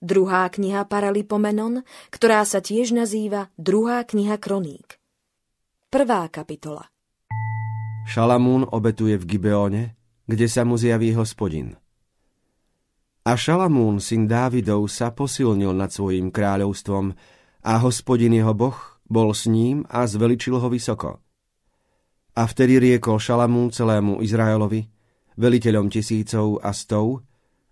Druhá kniha Paralipomenon, ktorá sa tiež nazýva Druhá kniha Kroník. Prvá kapitola Šalamún obetuje v Gibeone, kde sa mu zjaví hospodin. A Šalamún, syn Dávidov, sa posilnil nad svojim kráľovstvom a hospodin jeho boh bol s ním a zveličil ho vysoko. A vtedy riekol Šalamún celému Izraelovi, veliteľom tisícov a stov,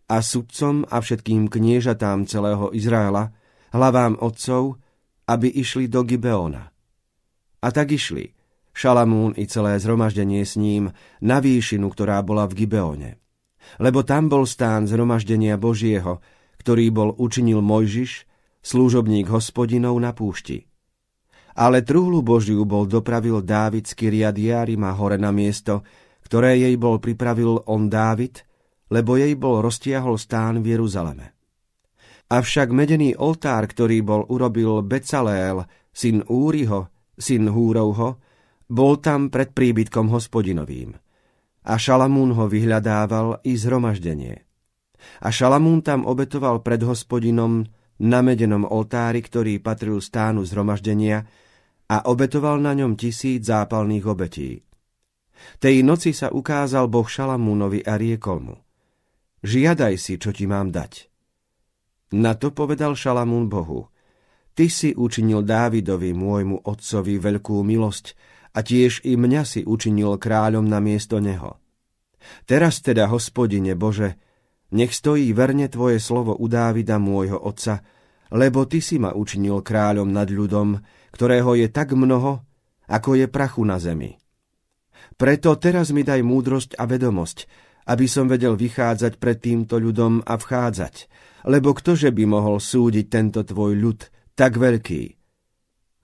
a sudcom a všetkým kniežatám celého Izraela, hlavám otcov, aby išli do Gibeona. A tak išli, Šalamún i celé zhromaždenie s ním, na výšinu, ktorá bola v Gibeone. Lebo tam bol stán zhromaždenia Božieho, ktorý bol učinil Mojžiš, slúžobník hospodinov na púšti. Ale truhlu Božiu bol dopravil Dávid z Kiriad Jarima hore na miesto, ktoré jej bol pripravil on Dávid, lebo jej bol roztiahol stán v Jeruzaleme. Avšak medený oltár, ktorý bol urobil Becalél, syn Úriho, syn Húrovho, bol tam pred príbytkom hospodinovým. A Šalamún ho vyhľadával i zhromaždenie. A Šalamún tam obetoval pred hospodinom na medenom oltári, ktorý patril stánu zhromaždenia a obetoval na ňom tisíc zápalných obetí. Tej noci sa ukázal Boh Šalamúnovi a riekol mu – žiadaj si, čo ti mám dať. Na to povedal Šalamún Bohu, ty si učinil Dávidovi, môjmu otcovi, veľkú milosť a tiež i mňa si učinil kráľom na miesto neho. Teraz teda, hospodine Bože, nech stojí verne tvoje slovo u Dávida, môjho otca, lebo ty si ma učinil kráľom nad ľudom, ktorého je tak mnoho, ako je prachu na zemi. Preto teraz mi daj múdrosť a vedomosť, aby som vedel vychádzať pred týmto ľudom a vchádzať, lebo ktože by mohol súdiť tento tvoj ľud tak veľký?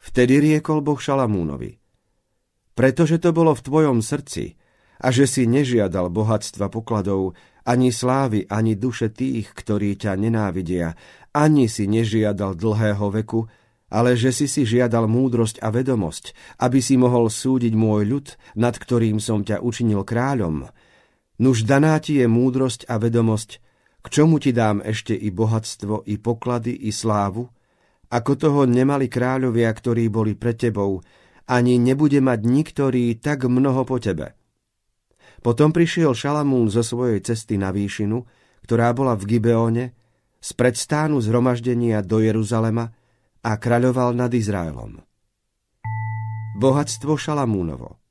Vtedy riekol Boh Šalamúnovi. Pretože to bolo v tvojom srdci a že si nežiadal bohatstva pokladov, ani slávy, ani duše tých, ktorí ťa nenávidia, ani si nežiadal dlhého veku, ale že si si žiadal múdrosť a vedomosť, aby si mohol súdiť môj ľud, nad ktorým som ťa učinil kráľom, Nuž daná ti je múdrosť a vedomosť, k čomu ti dám ešte i bohatstvo, i poklady, i slávu, ako toho nemali kráľovia, ktorí boli pre tebou, ani nebude mať niktorý tak mnoho po tebe. Potom prišiel Šalamún zo svojej cesty na výšinu, ktorá bola v Gibeone, z predstánu zhromaždenia do Jeruzalema a kráľoval nad Izraelom. Bohatstvo Šalamúnovo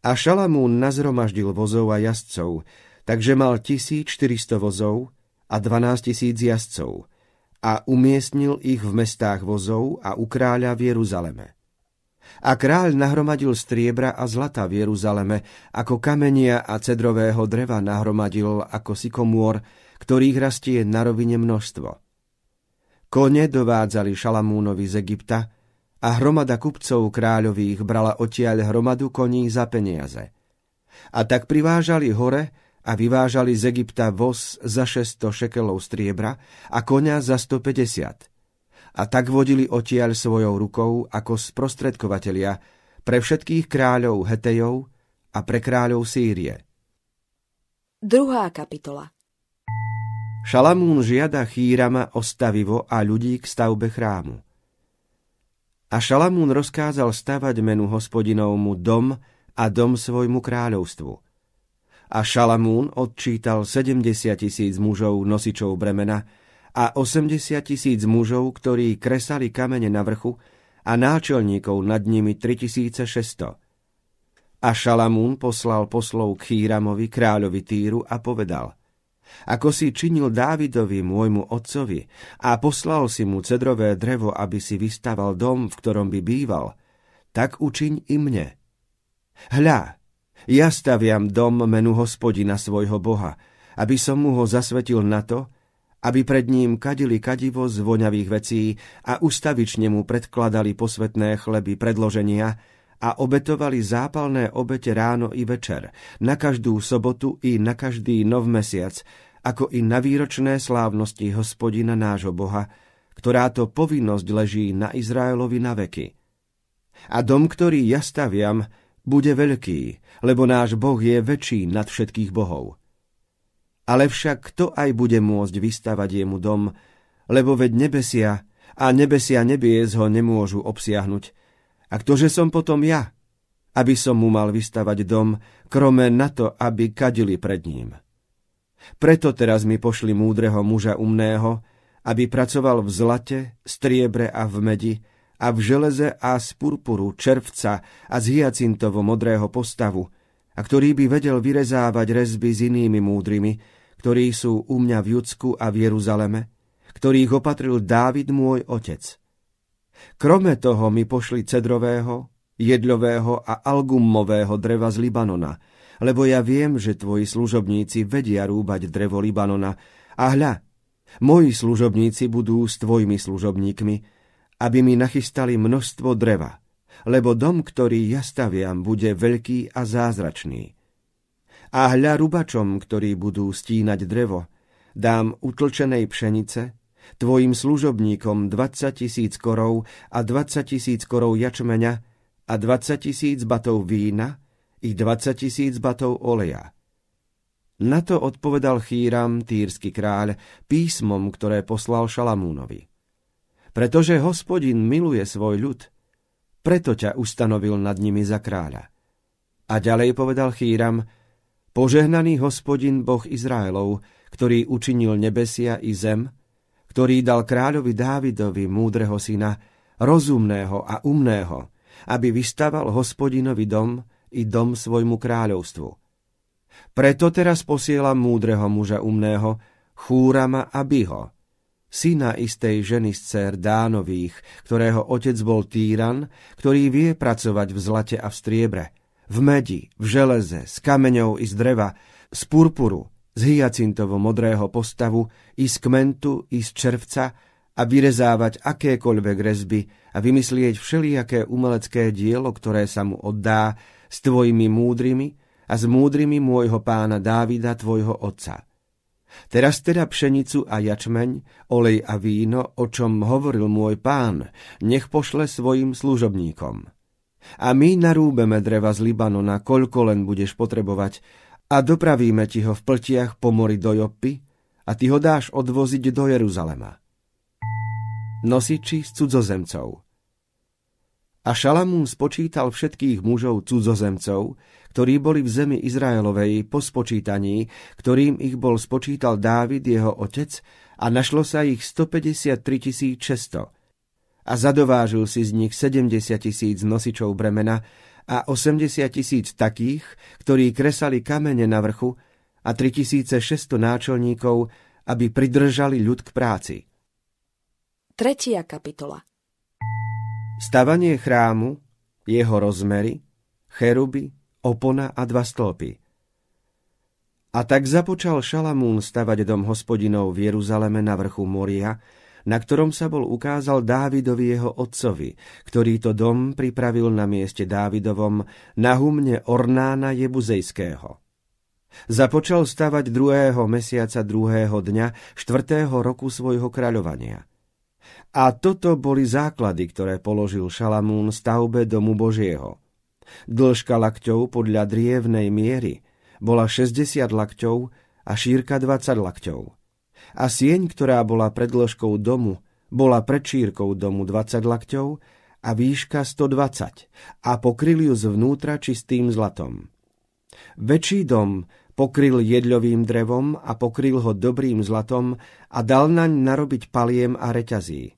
a Šalamún nazromaždil vozov a jazdcov, takže mal 1400 vozov a 12 tisíc jazdcov a umiestnil ich v mestách vozov a u kráľa v Jeruzaleme. A kráľ nahromadil striebra a zlata v Jeruzaleme, ako kamenia a cedrového dreva nahromadil ako sikomôr, ktorých rastie na rovine množstvo. Kone dovádzali Šalamúnovi z Egypta, a hromada kupcov kráľových brala odtiaľ hromadu koní za peniaze. A tak privážali hore a vyvážali z Egypta voz za 600 šekelov striebra a konia za 150. A tak vodili odtiaľ svojou rukou ako sprostredkovateľia pre všetkých kráľov Hetejov a pre kráľov Sýrie. Druhá kapitola Šalamún žiada Chýrama o stavivo a ľudí k stavbe chrámu. A Šalamún rozkázal stavať menu hospodinovmu dom a dom svojmu kráľovstvu. A Šalamún odčítal 70 tisíc mužov nosičov bremena a 80 tisíc mužov, ktorí kresali kamene na vrchu a náčelníkov nad nimi 3600. A Šalamún poslal poslov k Chýramovi, kráľovi Týru a povedal – ako si činil Dávidovi, môjmu otcovi, a poslal si mu cedrové drevo, aby si vystaval dom, v ktorom by býval, tak učiň i mne. Hľa, ja staviam dom menu hospodina svojho Boha, aby som mu ho zasvetil na to, aby pred ním kadili kadivo z voňavých vecí a ustavične mu predkladali posvetné chleby predloženia a obetovali zápalné obete ráno i večer, na každú sobotu i na každý nov mesiac, ako i na výročné slávnosti hospodina nášho Boha, ktorá to povinnosť leží na Izraelovi na veky. A dom, ktorý ja staviam, bude veľký, lebo náš Boh je väčší nad všetkých bohov. Ale však kto aj bude môcť vystavať jemu dom, lebo veď nebesia a nebesia nebies ho nemôžu obsiahnuť. A ktože som potom ja, aby som mu mal vystavať dom, krome na to, aby kadili pred ním. Preto teraz mi pošli múdreho muža umného, aby pracoval v zlate, striebre a v medi, a v železe a z purpuru, červca a z hyacintovo modrého postavu, a ktorý by vedel vyrezávať rezby s inými múdrymi, ktorí sú u mňa v Judsku a v Jeruzaleme, ktorých opatril Dávid môj otec. Krome toho mi pošli cedrového, jedľového a algumového dreva z Libanona, lebo ja viem, že tvoji služobníci vedia rúbať drevo Libanona. A hľa, moji služobníci budú s tvojimi služobníkmi, aby mi nachystali množstvo dreva, lebo dom, ktorý ja staviam, bude veľký a zázračný. A hľa rubačom, ktorí budú stínať drevo, dám utlčenej pšenice, tvojim služobníkom 20 tisíc korov a 20 tisíc korov jačmeňa a 20 tisíc batov vína i 20 tisíc batov oleja. Na to odpovedal Chýram, týrsky kráľ, písmom, ktoré poslal Šalamúnovi pretože hospodin miluje svoj ľud, preto ťa ustanovil nad nimi za kráľa. A ďalej povedal Chýram, požehnaný hospodin Boh Izraelov, ktorý učinil nebesia i zem, ktorý dal kráľovi Dávidovi, múdreho syna, rozumného a umného, aby vystaval hospodinovi dom i dom svojmu kráľovstvu. Preto teraz posielam múdreho muža umného, Chúrama a Biho, syna istej ženy z dcer Dánových, ktorého otec bol týran, ktorý vie pracovať v zlate a v striebre, v medi, v železe, s kameňou i z dreva, z purpuru, z hyacintovo modrého postavu, i z kmentu, i z červca a vyrezávať akékoľvek rezby a vymyslieť všelijaké umelecké dielo, ktoré sa mu oddá s tvojimi múdrymi a s múdrymi môjho pána Dávida, tvojho otca Teraz teda pšenicu a jačmeň, olej a víno, o čom hovoril môj pán, nech pošle svojim služobníkom. A my narúbeme dreva z Libanona, koľko len budeš potrebovať, a dopravíme ti ho v pltiach po mori do Joppy, a ty ho dáš odvoziť do Jeruzalema. Nosiči z cudzozemcov A Šalamún spočítal všetkých mužov cudzozemcov, ktorí boli v zemi Izraelovej po spočítaní, ktorým ich bol spočítal Dávid, jeho otec, a našlo sa ich 153 600. A zadovážil si z nich 70 tisíc nosičov bremena a 80 tisíc takých, ktorí kresali kamene na vrchu a 3600 náčelníkov, aby pridržali ľud k práci. Tretia kapitola Stavanie chrámu, jeho rozmery, cheruby, opona a dva stĺpy. A tak započal Šalamún stavať dom hospodinov v Jeruzaleme na vrchu Moria, na ktorom sa bol ukázal Dávidovi jeho otcovi, ktorý to dom pripravil na mieste Dávidovom na humne Ornána Jebuzejského. Započal stavať druhého mesiaca druhého dňa štvrtého roku svojho kráľovania. A toto boli základy, ktoré položil Šalamún stavbe domu Božieho – Dĺžka lakťov podľa drievnej miery bola 60 lakťov a šírka 20 lakťov. A sieň, ktorá bola pred dĺžkou domu, bola pred šírkou domu 20 lakťov a výška 120 a pokryl ju zvnútra čistým zlatom. Väčší dom pokryl jedľovým drevom a pokryl ho dobrým zlatom a dal naň narobiť paliem a reťazí.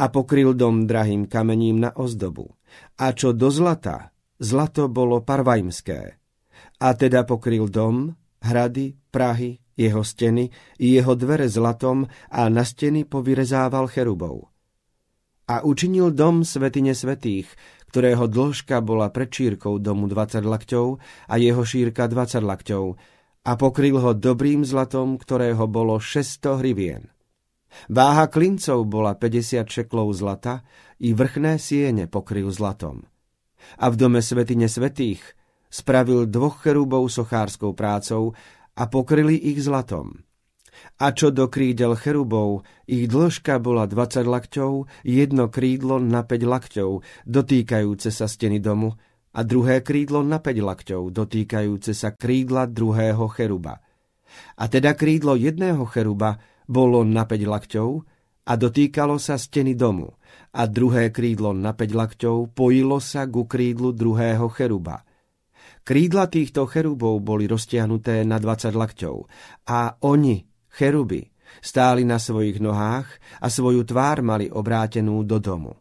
A pokryl dom drahým kamením na ozdobu. A čo do zlata, Zlato bolo parvajmské. A teda pokryl dom, hrady, prahy, jeho steny i jeho dvere zlatom a na steny povyrezával cherubov. A učinil dom svetine svetých, ktorého dĺžka bola pred šírkou domu 20 lakťov a jeho šírka 20 lakťov a pokryl ho dobrým zlatom, ktorého bolo 600 hrivien. Váha klincov bola 50 šeklov zlata i vrchné siene pokryl zlatom a v dome svetine svetých spravil dvoch cherubov sochárskou prácou a pokryli ich zlatom. A čo do krídel cherubov, ich dĺžka bola 20 lakťov, jedno krídlo na 5 lakťov, dotýkajúce sa steny domu, a druhé krídlo na 5 lakťov, dotýkajúce sa krídla druhého cheruba. A teda krídlo jedného cheruba bolo na 5 lakťov a dotýkalo sa steny domu a druhé krídlo na 5 lakťov pojilo sa ku krídlu druhého cheruba. Krídla týchto cherubov boli roztiahnuté na 20 lakťov a oni, cheruby, stáli na svojich nohách a svoju tvár mali obrátenú do domu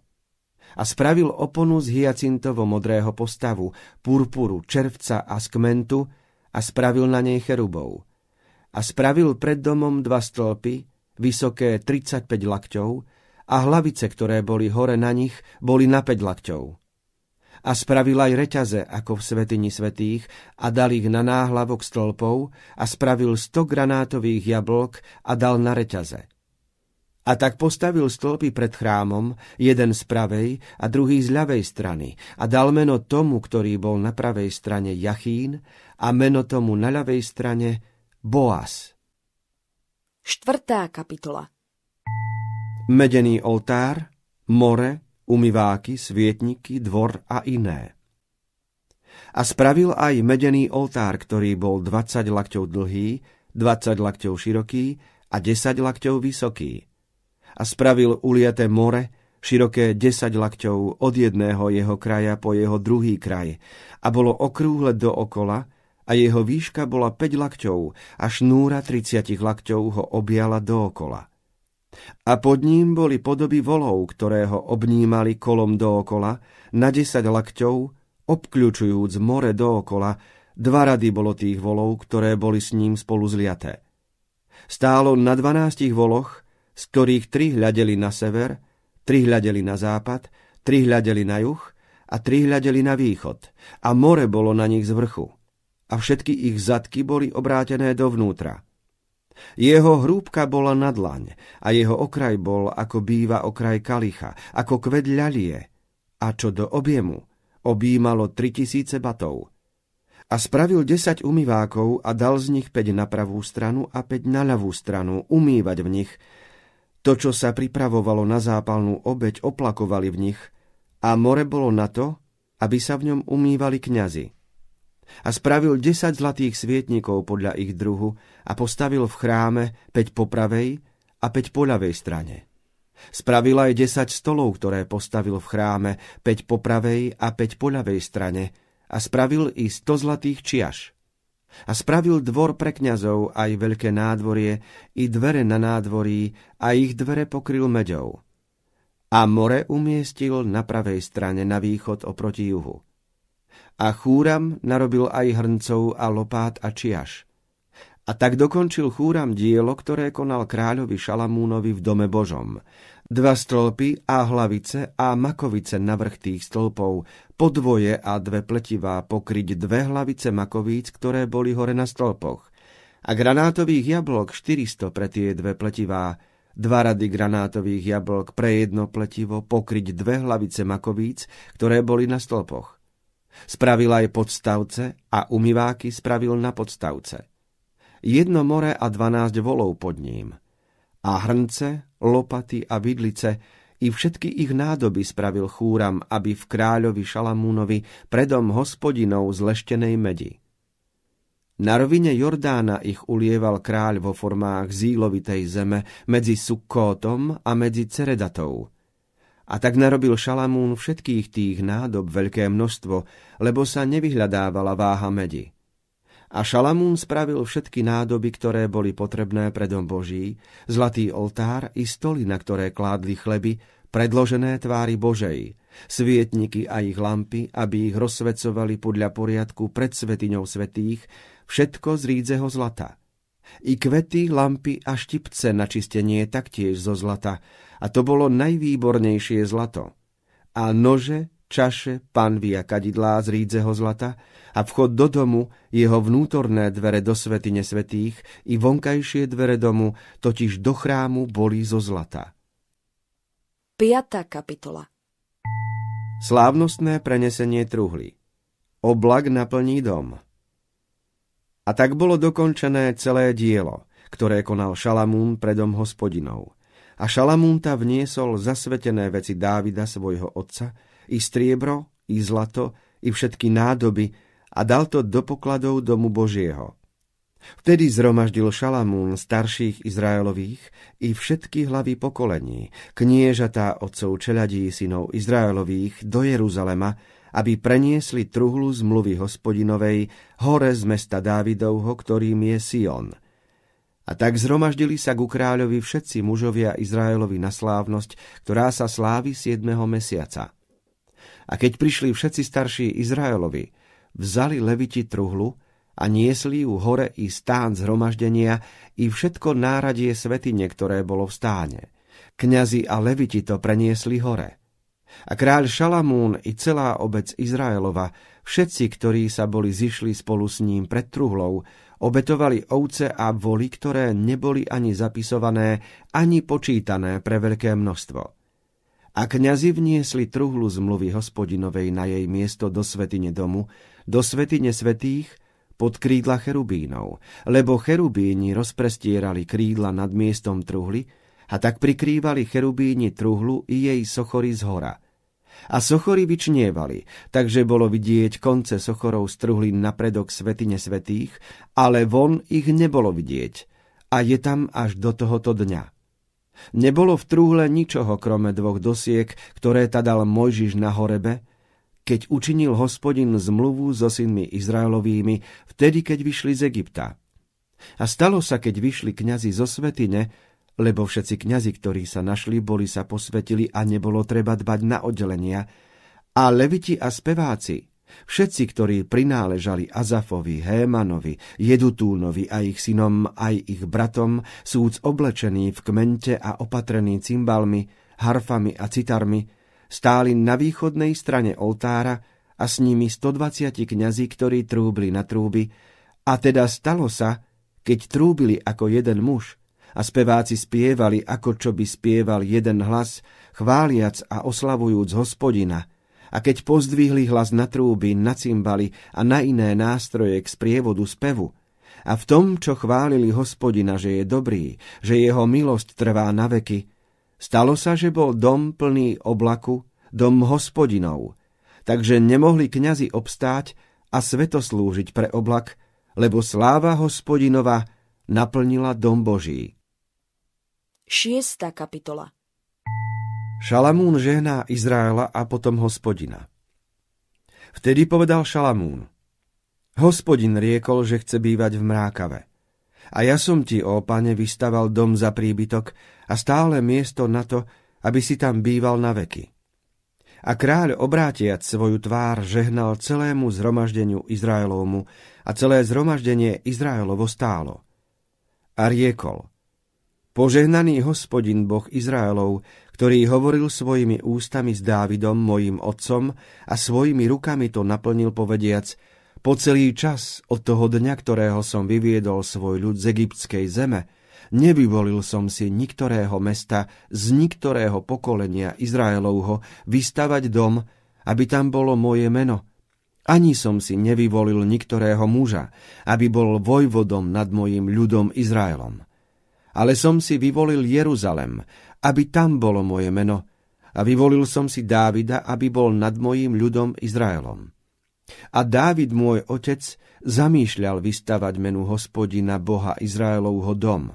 a spravil oponu z hyacintovo modrého postavu, purpuru, červca a skmentu a spravil na nej cherubov. A spravil pred domom dva stĺpy, vysoké 35 lakťov, a hlavice, ktoré boli hore na nich, boli na 5 lakťov. A spravil aj reťaze, ako v svetini svetých, a dal ich na náhlavok stĺpov a spravil 100 granátových jablok a dal na reťaze. A tak postavil stĺpy pred chrámom, jeden z pravej a druhý z ľavej strany, a dal meno tomu, ktorý bol na pravej strane Jachín, a meno tomu na ľavej strane Boaz. Štvrtá kapitola Medený oltár, more, umyváky, svietniky, dvor a iné. A spravil aj medený oltár, ktorý bol 20 lakťov dlhý, 20 lakťov široký a 10 lakťov vysoký a spravil uliaté more, široké 10 lakťov od jedného jeho kraja po jeho druhý kraj a bolo okrúhle dookola a jeho výška bola 5 lakťov a šnúra 30 lakťov ho objala dookola. A pod ním boli podoby volov, ktoré ho obnímali kolom dookola, na 10 lakťov, obkľúčujúc more dookola, dva rady bolo tých volov, ktoré boli s ním spolu zliaté. Stálo na dvanástich voloch z ktorých tri hľadeli na sever, tri hľadeli na západ, tri hľadeli na juh a tri hľadeli na východ. A more bolo na nich z vrchu. A všetky ich zadky boli obrátené dovnútra. Jeho hrúbka bola na dlaň a jeho okraj bol, ako býva okraj kalicha, ako kvet ľalie. A čo do objemu, objímalo tri tisíce batov. A spravil desať umývákov a dal z nich päť na pravú stranu a päť na ľavú stranu, umývať v nich, to, čo sa pripravovalo na zápalnú obeď, oplakovali v nich a more bolo na to, aby sa v ňom umývali kňazi. A spravil desať zlatých svietnikov podľa ich druhu a postavil v chráme päť po pravej a päť po ľavej strane. Spravil aj desať stolov, ktoré postavil v chráme, päť po pravej a päť po ľavej strane a spravil i sto zlatých čiaž a spravil dvor pre kňazov aj veľké nádvorie i dvere na nádvorí a ich dvere pokryl meďou. A more umiestil na pravej strane na východ oproti juhu. A chúram narobil aj hrncov a lopát a čiaž. A tak dokončil chúram dielo, ktoré konal kráľovi Šalamúnovi v dome Božom. Dva stĺpy a hlavice a makovice na vrch tých stĺpov, podvoje a dve pletivá pokryť dve hlavice makovíc, ktoré boli hore na stĺpoch. A granátových jablok 400 pre tie dve pletivá, dva rady granátových jablok pre jedno pletivo pokryť dve hlavice makovíc, ktoré boli na stĺpoch. Spravil aj podstavce a umyváky spravil na podstavce. Jedno more a dvanásť volov pod ním. A hrnce, lopaty a vidlice i všetky ich nádoby spravil chúram, aby v kráľovi Šalamúnovi predom hospodinov z leštenej medi. Na rovine Jordána ich ulieval kráľ vo formách zílovitej zeme medzi Sukkótom a medzi Ceredatou. A tak narobil Šalamún všetkých tých nádob veľké množstvo, lebo sa nevyhľadávala váha medi. A Šalamún spravil všetky nádoby, ktoré boli potrebné pre dom Boží, zlatý oltár i stoly, na ktoré kládli chleby, predložené tvári Božej, svietniky a ich lampy, aby ich rozsvecovali podľa poriadku pred svetiňou svetých, všetko z rídzeho zlata. I kvety, lampy a štipce na čistenie taktiež zo zlata, a to bolo najvýbornejšie zlato. A nože, čaše, panvy a kadidlá z rídzeho zlata a vchod do domu, jeho vnútorné dvere do svetine svetých i vonkajšie dvere domu, totiž do chrámu boli zo zlata. 5. kapitola Slávnostné prenesenie truhly Oblak naplní dom A tak bolo dokončené celé dielo, ktoré konal Šalamún predom hospodinov. A Šalamún ta vniesol zasvetené veci Dávida, svojho otca, i striebro, i zlato, i všetky nádoby a dal to do pokladov domu Božieho. Vtedy zhromaždil Šalamún starších Izraelových i všetky hlavy pokolení, kniežatá otcov čeladí synov Izraelových do Jeruzalema, aby preniesli truhlu zmluvy hospodinovej hore z mesta Dávidovho, ktorým je Sion. A tak zhromaždili sa ku kráľovi všetci mužovia Izraelovi na slávnosť, ktorá sa slávi 7. mesiaca. A keď prišli všetci starší Izraelovi, vzali leviti truhlu, a niesli ju hore i stán zhromaždenia i všetko náradie svetine, ktoré bolo v stáne. Kňazi a leviti to preniesli hore. A kráľ Šalamún i celá obec Izraelova, všetci, ktorí sa boli zišli spolu s ním pred truhlou, obetovali ovce a voly, ktoré neboli ani zapisované, ani počítané pre veľké množstvo. A kňazi vniesli truhlu zmluvy hospodinovej na jej miesto do svetine domu, do svetine svetých, pod krídla cherubínov, lebo cherubíni rozprestierali krídla nad miestom truhly a tak prikrývali cherubíni truhlu i jej sochory z hora. A sochory vyčnievali, takže bolo vidieť konce sochorov truhly napredok svetine svetých, ale von ich nebolo vidieť a je tam až do tohoto dňa. Nebolo v trúhle ničoho krome dvoch dosiek, ktoré tadal Mojžiš na horebe, keď učinil hospodin zmluvu so synmi Izraelovými, vtedy, keď vyšli z Egypta. A stalo sa, keď vyšli kňazi zo Svetine, lebo všetci kňazi, ktorí sa našli, boli sa posvetili a nebolo treba dbať na oddelenia, a leviti a speváci, všetci, ktorí prináležali Azafovi, Hémanovi, Jedutúnovi a ich synom aj ich bratom, súc oblečení v kmente a opatrení cymbalmi, harfami a citarmi, stáli na východnej strane oltára a s nimi 120 kňazí, ktorí trúbli na trúby, a teda stalo sa, keď trúbili ako jeden muž a speváci spievali, ako čo by spieval jeden hlas, chváliac a oslavujúc hospodina, a keď pozdvihli hlas na trúby, na cymbali a na iné nástroje k sprievodu spevu, a v tom, čo chválili hospodina, že je dobrý, že jeho milosť trvá na veky, Stalo sa, že bol dom plný oblaku, dom hospodinov, takže nemohli kňazi obstáť a svetoslúžiť pre oblak, lebo sláva hospodinova naplnila dom Boží. Šiesta kapitola Šalamún žehná Izraela a potom hospodina. Vtedy povedal Šalamún, hospodin riekol, že chce bývať v mrákave. A ja som ti, ó pane, vystaval dom za príbytok a stále miesto na to, aby si tam býval na veky. A kráľ obrátiac svoju tvár žehnal celému zhromaždeniu Izraelovmu a celé zhromaždenie Izraelovo stálo. A riekol, Požehnaný hospodin Boh Izraelov, ktorý hovoril svojimi ústami s Dávidom, mojim otcom, a svojimi rukami to naplnil povediac, po celý čas od toho dňa, ktorého som vyviedol svoj ľud z egyptskej zeme, nevyvolil som si niktorého mesta z niktorého pokolenia Izraelovho vystavať dom, aby tam bolo moje meno. Ani som si nevyvolil niktorého muža, aby bol vojvodom nad mojim ľudom Izraelom. Ale som si vyvolil Jeruzalem, aby tam bolo moje meno, a vyvolil som si Dávida, aby bol nad mojím ľudom Izraelom. A Dávid, môj otec, zamýšľal vystavať menu hospodina Boha Izraelovho dom.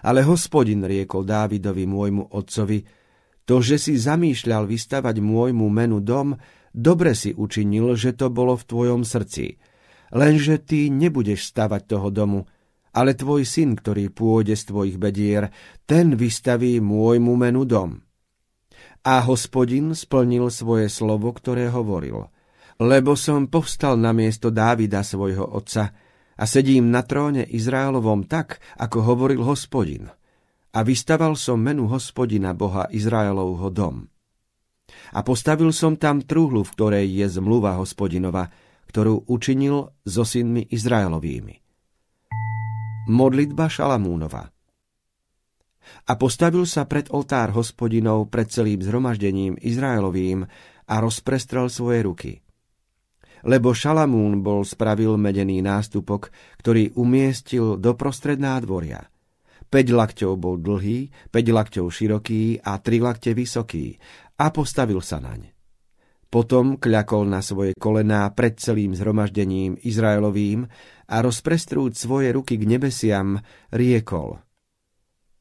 Ale hospodin riekol Dávidovi, môjmu otcovi, to, že si zamýšľal vystavať môjmu menu dom, dobre si učinil, že to bolo v tvojom srdci. Lenže ty nebudeš stavať toho domu, ale tvoj syn, ktorý pôjde z tvojich bedier, ten vystaví môjmu menu dom. A hospodin splnil svoje slovo, ktoré hovoril – lebo som povstal na miesto Dávida svojho otca a sedím na tróne Izraelovom tak, ako hovoril hospodin. A vystaval som menu hospodina Boha Izraelovho dom. A postavil som tam trúhlu, v ktorej je zmluva hospodinova, ktorú učinil so synmi Izraelovými. Modlitba Šalamúnova A postavil sa pred oltár hospodinov pred celým zhromaždením Izraelovým a rozprestrel svoje ruky – lebo Šalamún bol spravil medený nástupok, ktorý umiestil do prostred nádvoria. 5 lakťov bol dlhý, 5 lakťov široký a 3 lakte vysoký a postavil sa naň. Potom kľakol na svoje kolená pred celým zhromaždením Izraelovým a rozprestrúť svoje ruky k nebesiam, riekol.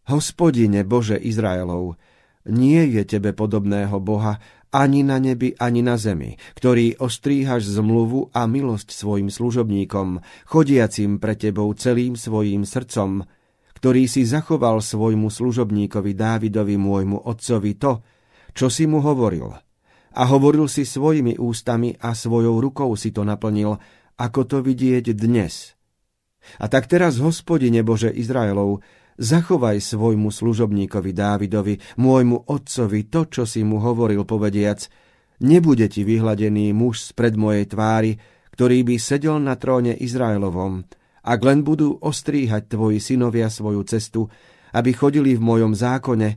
Hospodine Bože Izraelov, nie je tebe podobného Boha ani na nebi, ani na zemi, ktorý ostríhaš zmluvu a milosť svojim služobníkom, chodiacim pre tebou celým svojím srdcom, ktorý si zachoval svojmu služobníkovi Dávidovi môjmu otcovi to, čo si mu hovoril – a hovoril si svojimi ústami a svojou rukou si to naplnil, ako to vidieť dnes. A tak teraz, hospodine Bože Izraelov, zachovaj svojmu služobníkovi Dávidovi, môjmu otcovi, to, čo si mu hovoril, povediac, nebude ti vyhladený muž spred mojej tvári, ktorý by sedel na tróne Izraelovom, ak len budú ostríhať tvoji synovia svoju cestu, aby chodili v mojom zákone,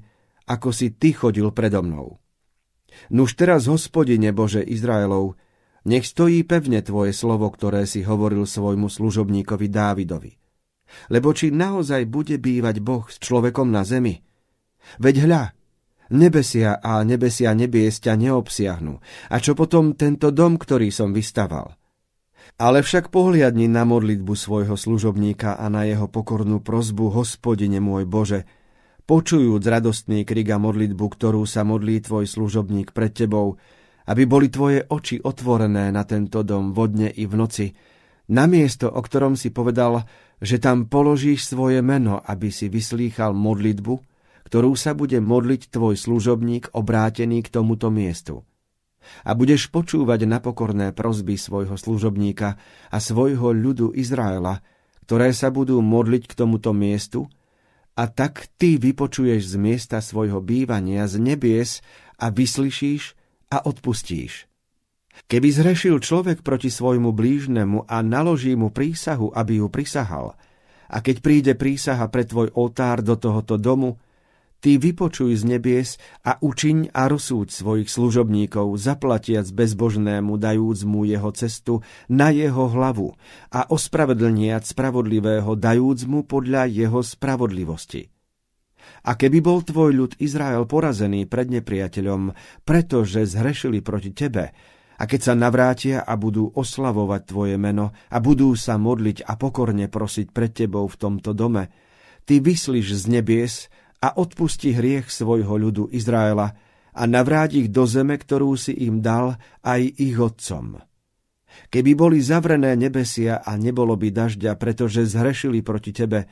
ako si ty chodil predo mnou. Nuž teraz, hospodine Bože Izraelov, nech stojí pevne tvoje slovo, ktoré si hovoril svojmu služobníkovi Dávidovi. Lebo či naozaj bude bývať Boh s človekom na zemi? Veď hľa, nebesia a nebesia nebies ťa neobsiahnu. A čo potom tento dom, ktorý som vystaval? Ale však pohliadni na modlitbu svojho služobníka a na jeho pokornú prozbu, hospodine môj Bože, počujúc radostný krik a modlitbu, ktorú sa modlí tvoj služobník pred tebou, aby boli tvoje oči otvorené na tento dom vodne i v noci, na miesto, o ktorom si povedal, že tam položíš svoje meno, aby si vyslýchal modlitbu, ktorú sa bude modliť tvoj služobník obrátený k tomuto miestu. A budeš počúvať napokorné prozby svojho služobníka a svojho ľudu Izraela, ktoré sa budú modliť k tomuto miestu, a tak ty vypočuješ z miesta svojho bývania z nebies a vyslyšíš a odpustíš. Keby zhrešil človek proti svojmu blížnemu a naloží mu prísahu, aby ju prisahal, a keď príde prísaha pre tvoj oltár do tohoto domu, Ty vypočuj z nebies a učiň a rozsúď svojich služobníkov, zaplatiac bezbožnému, dajúc mu jeho cestu na jeho hlavu a ospravedlniac spravodlivého, dajúc mu podľa jeho spravodlivosti. A keby bol tvoj ľud Izrael porazený pred nepriateľom, pretože zhrešili proti tebe, a keď sa navrátia a budú oslavovať tvoje meno a budú sa modliť a pokorne prosiť pred tebou v tomto dome, ty vyslíš z nebies a odpusti hriech svojho ľudu Izraela a navráť ich do zeme, ktorú si im dal aj ich otcom. Keby boli zavrené nebesia a nebolo by dažďa, pretože zhrešili proti tebe,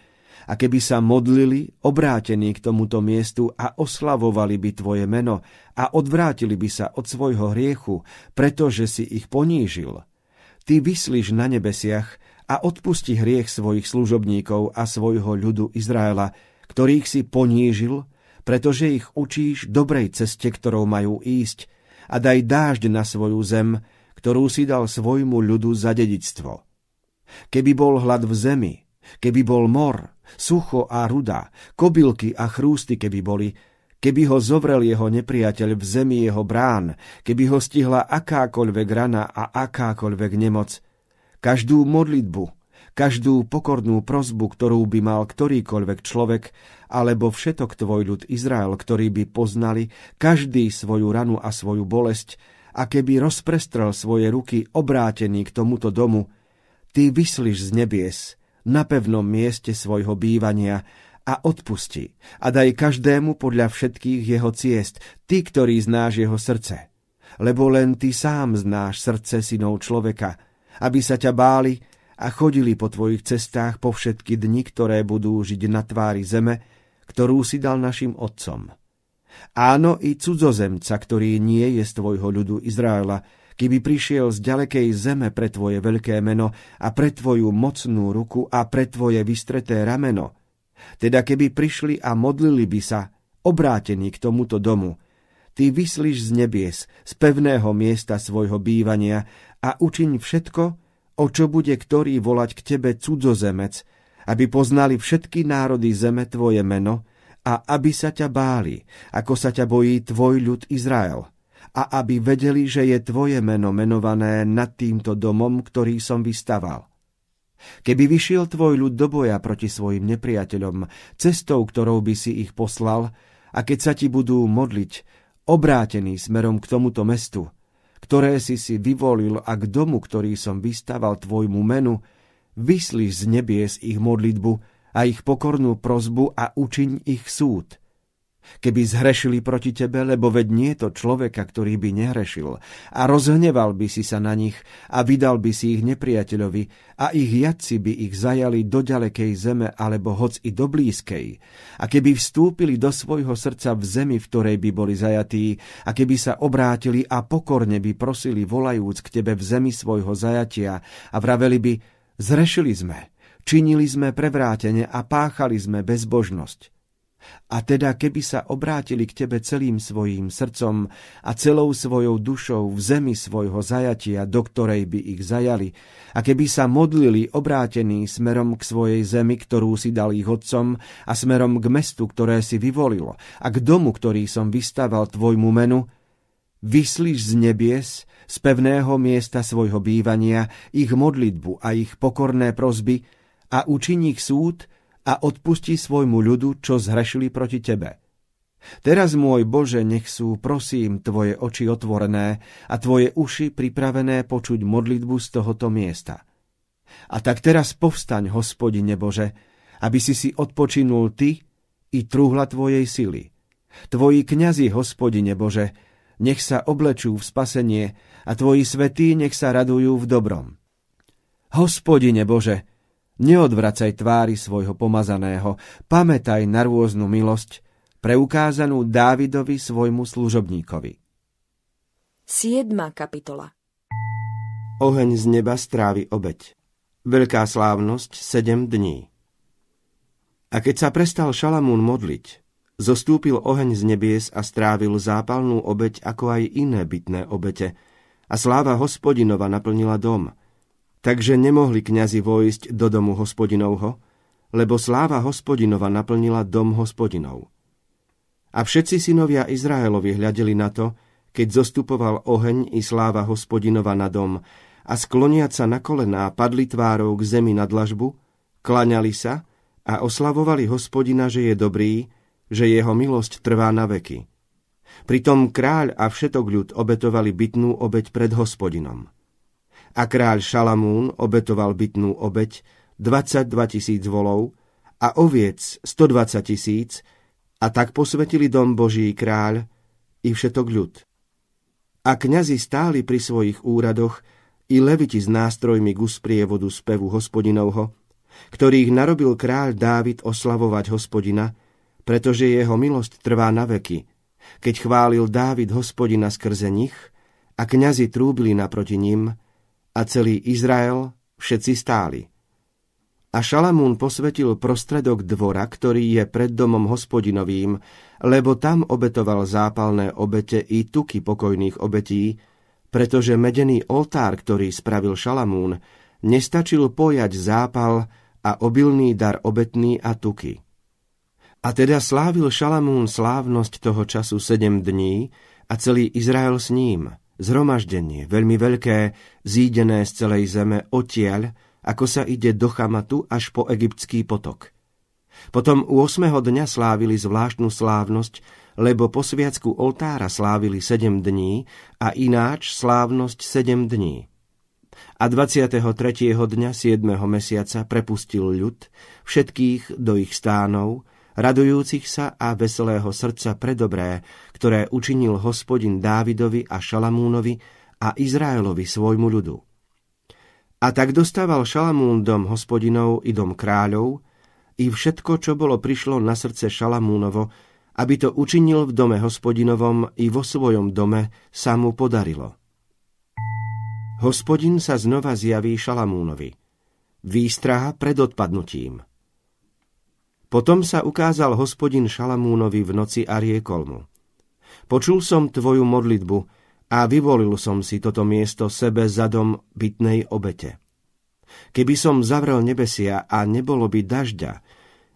a keby sa modlili, obrátení k tomuto miestu a oslavovali by tvoje meno a odvrátili by sa od svojho hriechu, pretože si ich ponížil, ty vyslíš na nebesiach a odpusti hriech svojich služobníkov a svojho ľudu Izraela, ktorých si ponížil, pretože ich učíš dobrej ceste, ktorou majú ísť, a daj dážď na svoju zem, ktorú si dal svojmu ľudu za dedictvo. Keby bol hlad v zemi, keby bol mor, sucho a ruda, kobylky a chrústy keby boli, keby ho zovrel jeho nepriateľ v zemi jeho brán, keby ho stihla akákoľvek rana a akákoľvek nemoc, každú modlitbu, každú pokornú prozbu, ktorú by mal ktorýkoľvek človek, alebo všetok tvoj ľud Izrael, ktorí by poznali každý svoju ranu a svoju bolesť, a keby rozprestrel svoje ruky obrátený k tomuto domu, ty vyslíš z nebies na pevnom mieste svojho bývania a odpusti a daj každému podľa všetkých jeho ciest, ty, ktorý znáš jeho srdce. Lebo len ty sám znáš srdce synov človeka, aby sa ťa báli a chodili po tvojich cestách po všetky dni, ktoré budú žiť na tvári zeme, ktorú si dal našim otcom. Áno, i cudzozemca, ktorý nie je z tvojho ľudu Izraela, keby prišiel z ďalekej zeme pre tvoje veľké meno a pre tvoju mocnú ruku a pre tvoje vystreté rameno, teda keby prišli a modlili by sa, obrátení k tomuto domu, ty vyslíš z nebies, z pevného miesta svojho bývania a učiň všetko, o čo bude ktorý volať k tebe cudzozemec, aby poznali všetky národy zeme tvoje meno a aby sa ťa báli, ako sa ťa bojí tvoj ľud Izrael a aby vedeli, že je tvoje meno menované nad týmto domom, ktorý som vystaval. Keby vyšiel tvoj ľud do boja proti svojim nepriateľom, cestou, ktorou by si ich poslal, a keď sa ti budú modliť, obrátení smerom k tomuto mestu, ktoré si si vyvolil a k domu, ktorý som vystaval tvojmu menu, vyslíš z nebies ich modlitbu a ich pokornú prozbu a učiň ich súd keby zhrešili proti tebe, lebo veď nie je to človeka, ktorý by nehrešil. A rozhneval by si sa na nich a vydal by si ich nepriateľovi a ich jadci by ich zajali do ďalekej zeme alebo hoc i do blízkej. A keby vstúpili do svojho srdca v zemi, v ktorej by boli zajatí, a keby sa obrátili a pokorne by prosili volajúc k tebe v zemi svojho zajatia a vraveli by, zrešili sme, činili sme prevrátene a páchali sme bezbožnosť a teda keby sa obrátili k tebe celým svojím srdcom a celou svojou dušou v zemi svojho zajatia, do ktorej by ich zajali, a keby sa modlili obrátení smerom k svojej zemi, ktorú si dal ich otcom, a smerom k mestu, ktoré si vyvolil, a k domu, ktorý som vystaval tvojmu menu, vyslíš z nebies, z pevného miesta svojho bývania, ich modlitbu a ich pokorné prozby a učiní ich súd, a odpusti svojmu ľudu, čo zhrešili proti tebe. Teraz, môj Bože, nech sú, prosím, tvoje oči otvorené a tvoje uši pripravené počuť modlitbu z tohoto miesta. A tak teraz povstaň, hospodine Bože, aby si si odpočinul ty i truhla tvojej sily. Tvoji kňazi, hospodine Bože, nech sa oblečú v spasenie a tvoji svetí nech sa radujú v dobrom. Hospodine Bože, Neodvracaj tvári svojho pomazaného, pamätaj na rôznu milosť, preukázanú Dávidovi svojmu služobníkovi. 7. kapitola Oheň z neba strávi obeď. Veľká slávnosť sedem dní. A keď sa prestal Šalamún modliť, zostúpil oheň z nebies a strávil zápalnú obeď ako aj iné bytné obete, a sláva hospodinova naplnila dom – Takže nemohli kňazi vojsť do domu hospodinovho, lebo sláva hospodinova naplnila dom hospodinov. A všetci synovia Izraelovi hľadeli na to, keď zostupoval oheň i sláva hospodinova na dom a skloniať sa na kolená padli tvárou k zemi na dlažbu, klaňali sa a oslavovali hospodina, že je dobrý, že jeho milosť trvá na veky. Pritom kráľ a všetok ľud obetovali bytnú obeď pred hospodinom a kráľ Šalamún obetoval bytnú obeď 22 tisíc volov a oviec 120 tisíc a tak posvetili dom Boží kráľ i všetok ľud. A kňazi stáli pri svojich úradoch i leviti s nástrojmi k usprievodu spevu hospodinovho, ktorých narobil kráľ Dávid oslavovať hospodina, pretože jeho milosť trvá na veky, keď chválil Dávid hospodina skrze nich a kňazi trúbili naproti ním, a celý Izrael všetci stáli. A Šalamún posvetil prostredok dvora, ktorý je pred domom hospodinovým, lebo tam obetoval zápalné obete i tuky pokojných obetí, pretože medený oltár, ktorý spravil Šalamún, nestačil pojať zápal a obilný dar obetný a tuky. A teda slávil Šalamún slávnosť toho času sedem dní a celý Izrael s ním – zhromaždenie, veľmi veľké, zídené z celej zeme odtiaľ, ako sa ide do Chamatu až po egyptský potok. Potom u 8. dňa slávili zvláštnu slávnosť, lebo po sviacku oltára slávili 7 dní a ináč slávnosť 7 dní. A 23. dňa 7. mesiaca prepustil ľud, všetkých do ich stánov, radujúcich sa a veselého srdca pre dobré, ktoré učinil hospodin Dávidovi a Šalamúnovi a Izraelovi svojmu ľudu. A tak dostával Šalamún dom hospodinov i dom kráľov, i všetko, čo bolo prišlo na srdce Šalamúnovo, aby to učinil v dome hospodinovom i vo svojom dome, sa mu podarilo. Hospodin sa znova zjaví Šalamúnovi. Výstraha pred odpadnutím – potom sa ukázal hospodin Šalamúnovi v noci a riekol mu. Počul som tvoju modlitbu a vyvolil som si toto miesto sebe zadom bytnej obete. Keby som zavrel nebesia a nebolo by dažďa,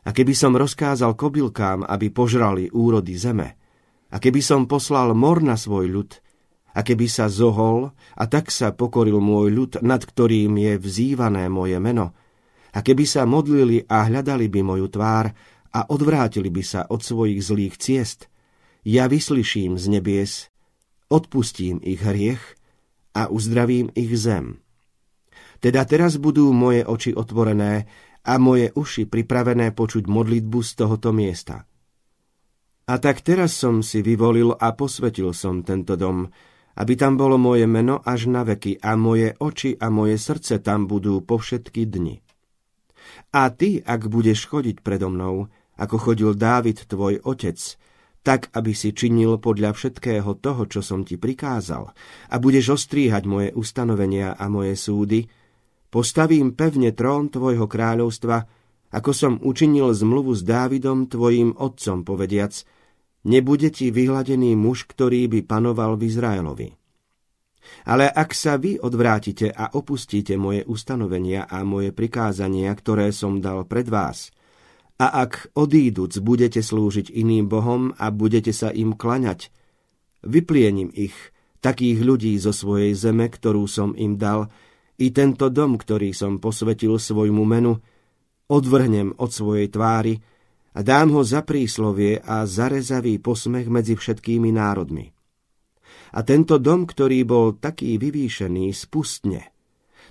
a keby som rozkázal kobylkám, aby požrali úrody zeme, a keby som poslal mor na svoj ľud, a keby sa zohol, a tak sa pokoril môj ľud, nad ktorým je vzývané moje meno, a keby sa modlili a hľadali by moju tvár a odvrátili by sa od svojich zlých ciest, ja vyslyším z nebies, odpustím ich hriech a uzdravím ich zem. Teda teraz budú moje oči otvorené a moje uši pripravené počuť modlitbu z tohoto miesta. A tak teraz som si vyvolil a posvetil som tento dom, aby tam bolo moje meno až na veky a moje oči a moje srdce tam budú po všetky dni. A ty, ak budeš chodiť predo mnou, ako chodil Dávid tvoj otec, tak, aby si činil podľa všetkého toho, čo som ti prikázal, a budeš ostríhať moje ustanovenia a moje súdy, postavím pevne trón tvojho kráľovstva, ako som učinil zmluvu s Dávidom tvojim otcom, povediac, nebude ti vyhladený muž, ktorý by panoval v Izraelovi. Ale ak sa vy odvrátite a opustíte moje ustanovenia a moje prikázania, ktoré som dal pred vás, a ak odíduc budete slúžiť iným bohom a budete sa im klaňať, vyplienim ich, takých ľudí zo svojej zeme, ktorú som im dal, i tento dom, ktorý som posvetil svojmu menu, odvrhnem od svojej tvári a dám ho za príslovie a zarezavý posmech medzi všetkými národmi. A tento dom, ktorý bol taký vyvýšený, spustne.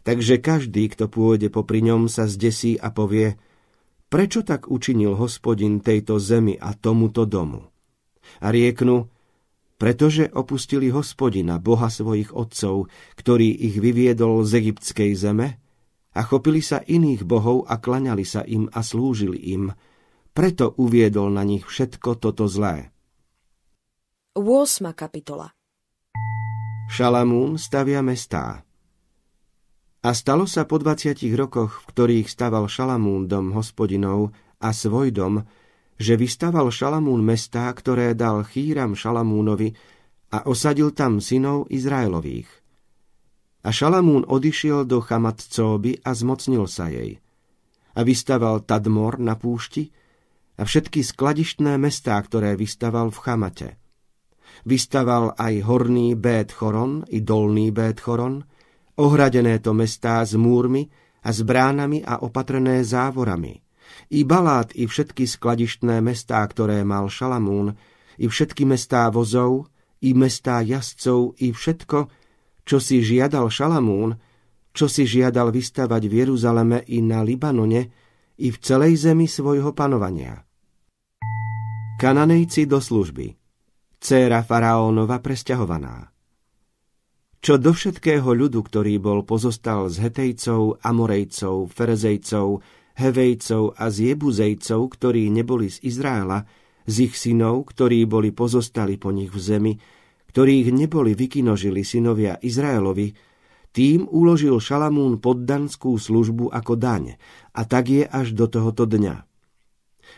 Takže každý, kto pôjde popri ňom, sa zdesí a povie – Prečo tak učinil hospodin tejto zemi a tomuto domu? A rieknu, pretože opustili hospodina, boha svojich otcov, ktorý ich vyviedol z egyptskej zeme, a chopili sa iných bohov a klaňali sa im a slúžili im, preto uviedol na nich všetko toto zlé. 8. kapitola Šalamún stavia mestá. A stalo sa po 20 rokoch, v ktorých staval Šalamún dom hospodinov a svoj dom, že vystaval Šalamún mestá, ktoré dal Chýram Šalamúnovi a osadil tam synov Izraelových. A Šalamún odišiel do Chamatcóby a zmocnil sa jej. A vystaval Tadmor na púšti a všetky skladištné mestá, ktoré vystaval v Chamate. Vystaval aj horný Bét Choron i dolný Bét Choron, Ohradené to mestá s múrmi a s bránami a opatrené závorami. I Balát, i všetky skladištné mestá, ktoré mal Šalamún, i všetky mestá vozov, i mestá jazdcov, i všetko, čo si žiadal Šalamún, čo si žiadal vystavať v Jeruzaleme i na Libanone, i v celej zemi svojho panovania. Kananejci do služby. Céra faraónova presťahovaná čo do všetkého ľudu, ktorý bol pozostal z Hetejcov, Amorejcov, Ferezejcov, Hevejcov a z Jebuzejcov, ktorí neboli z Izraela, z ich synov, ktorí boli pozostali po nich v zemi, ktorých neboli vykinožili synovia Izraelovi, tým uložil Šalamún poddanskú službu ako daň, a tak je až do tohoto dňa.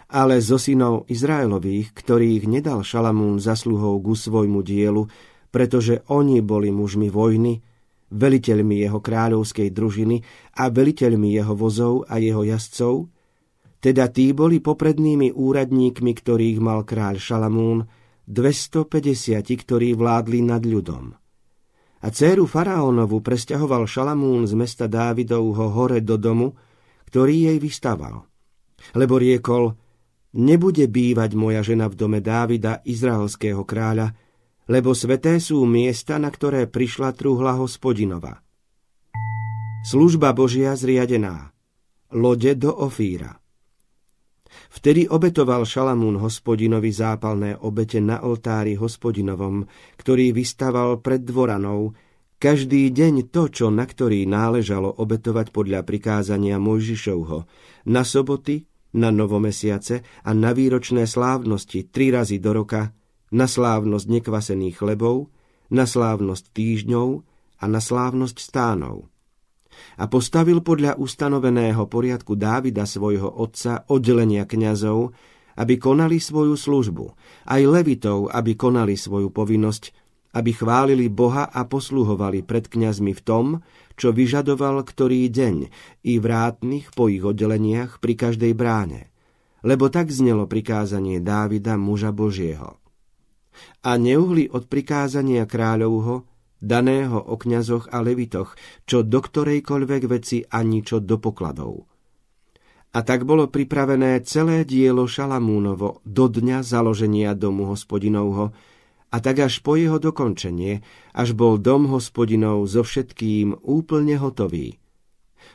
Ale zo synov Izraelových, ktorých nedal Šalamún zasluhou ku svojmu dielu, pretože oni boli mužmi vojny, veliteľmi jeho kráľovskej družiny a veliteľmi jeho vozov a jeho jazdcov, teda tí boli poprednými úradníkmi, ktorých mal kráľ Šalamún, 250, ktorí vládli nad ľudom. A dceru faraónovu presťahoval Šalamún z mesta Dávidovho hore do domu, ktorý jej vystaval. Lebo riekol, nebude bývať moja žena v dome Dávida, izraelského kráľa, lebo sveté sú miesta, na ktoré prišla truhla hospodinova. Služba Božia zriadená. Lode do Ofíra. Vtedy obetoval Šalamún hospodinovi zápalné obete na oltári hospodinovom, ktorý vystaval pred dvoranou, každý deň to, čo na ktorý náležalo obetovať podľa prikázania Mojžišovho, na soboty, na novomesiace a na výročné slávnosti tri razy do roka, na slávnosť nekvasených chlebov, na slávnosť týždňov a na slávnosť stánov. A postavil podľa ustanoveného poriadku Dávida svojho otca oddelenia kňazov, aby konali svoju službu, aj levitov, aby konali svoju povinnosť, aby chválili Boha a posluhovali pred kňazmi v tom, čo vyžadoval ktorý deň, i vrátnych po ich oddeleniach pri každej bráne. Lebo tak znelo prikázanie Dávida, muža Božieho a neuhli od prikázania kráľovho, daného o kňazoch a levitoch, čo do ktorejkoľvek veci ani čo do pokladov. A tak bolo pripravené celé dielo Šalamúnovo do dňa založenia domu hospodinovho a tak až po jeho dokončenie, až bol dom hospodinov so všetkým úplne hotový.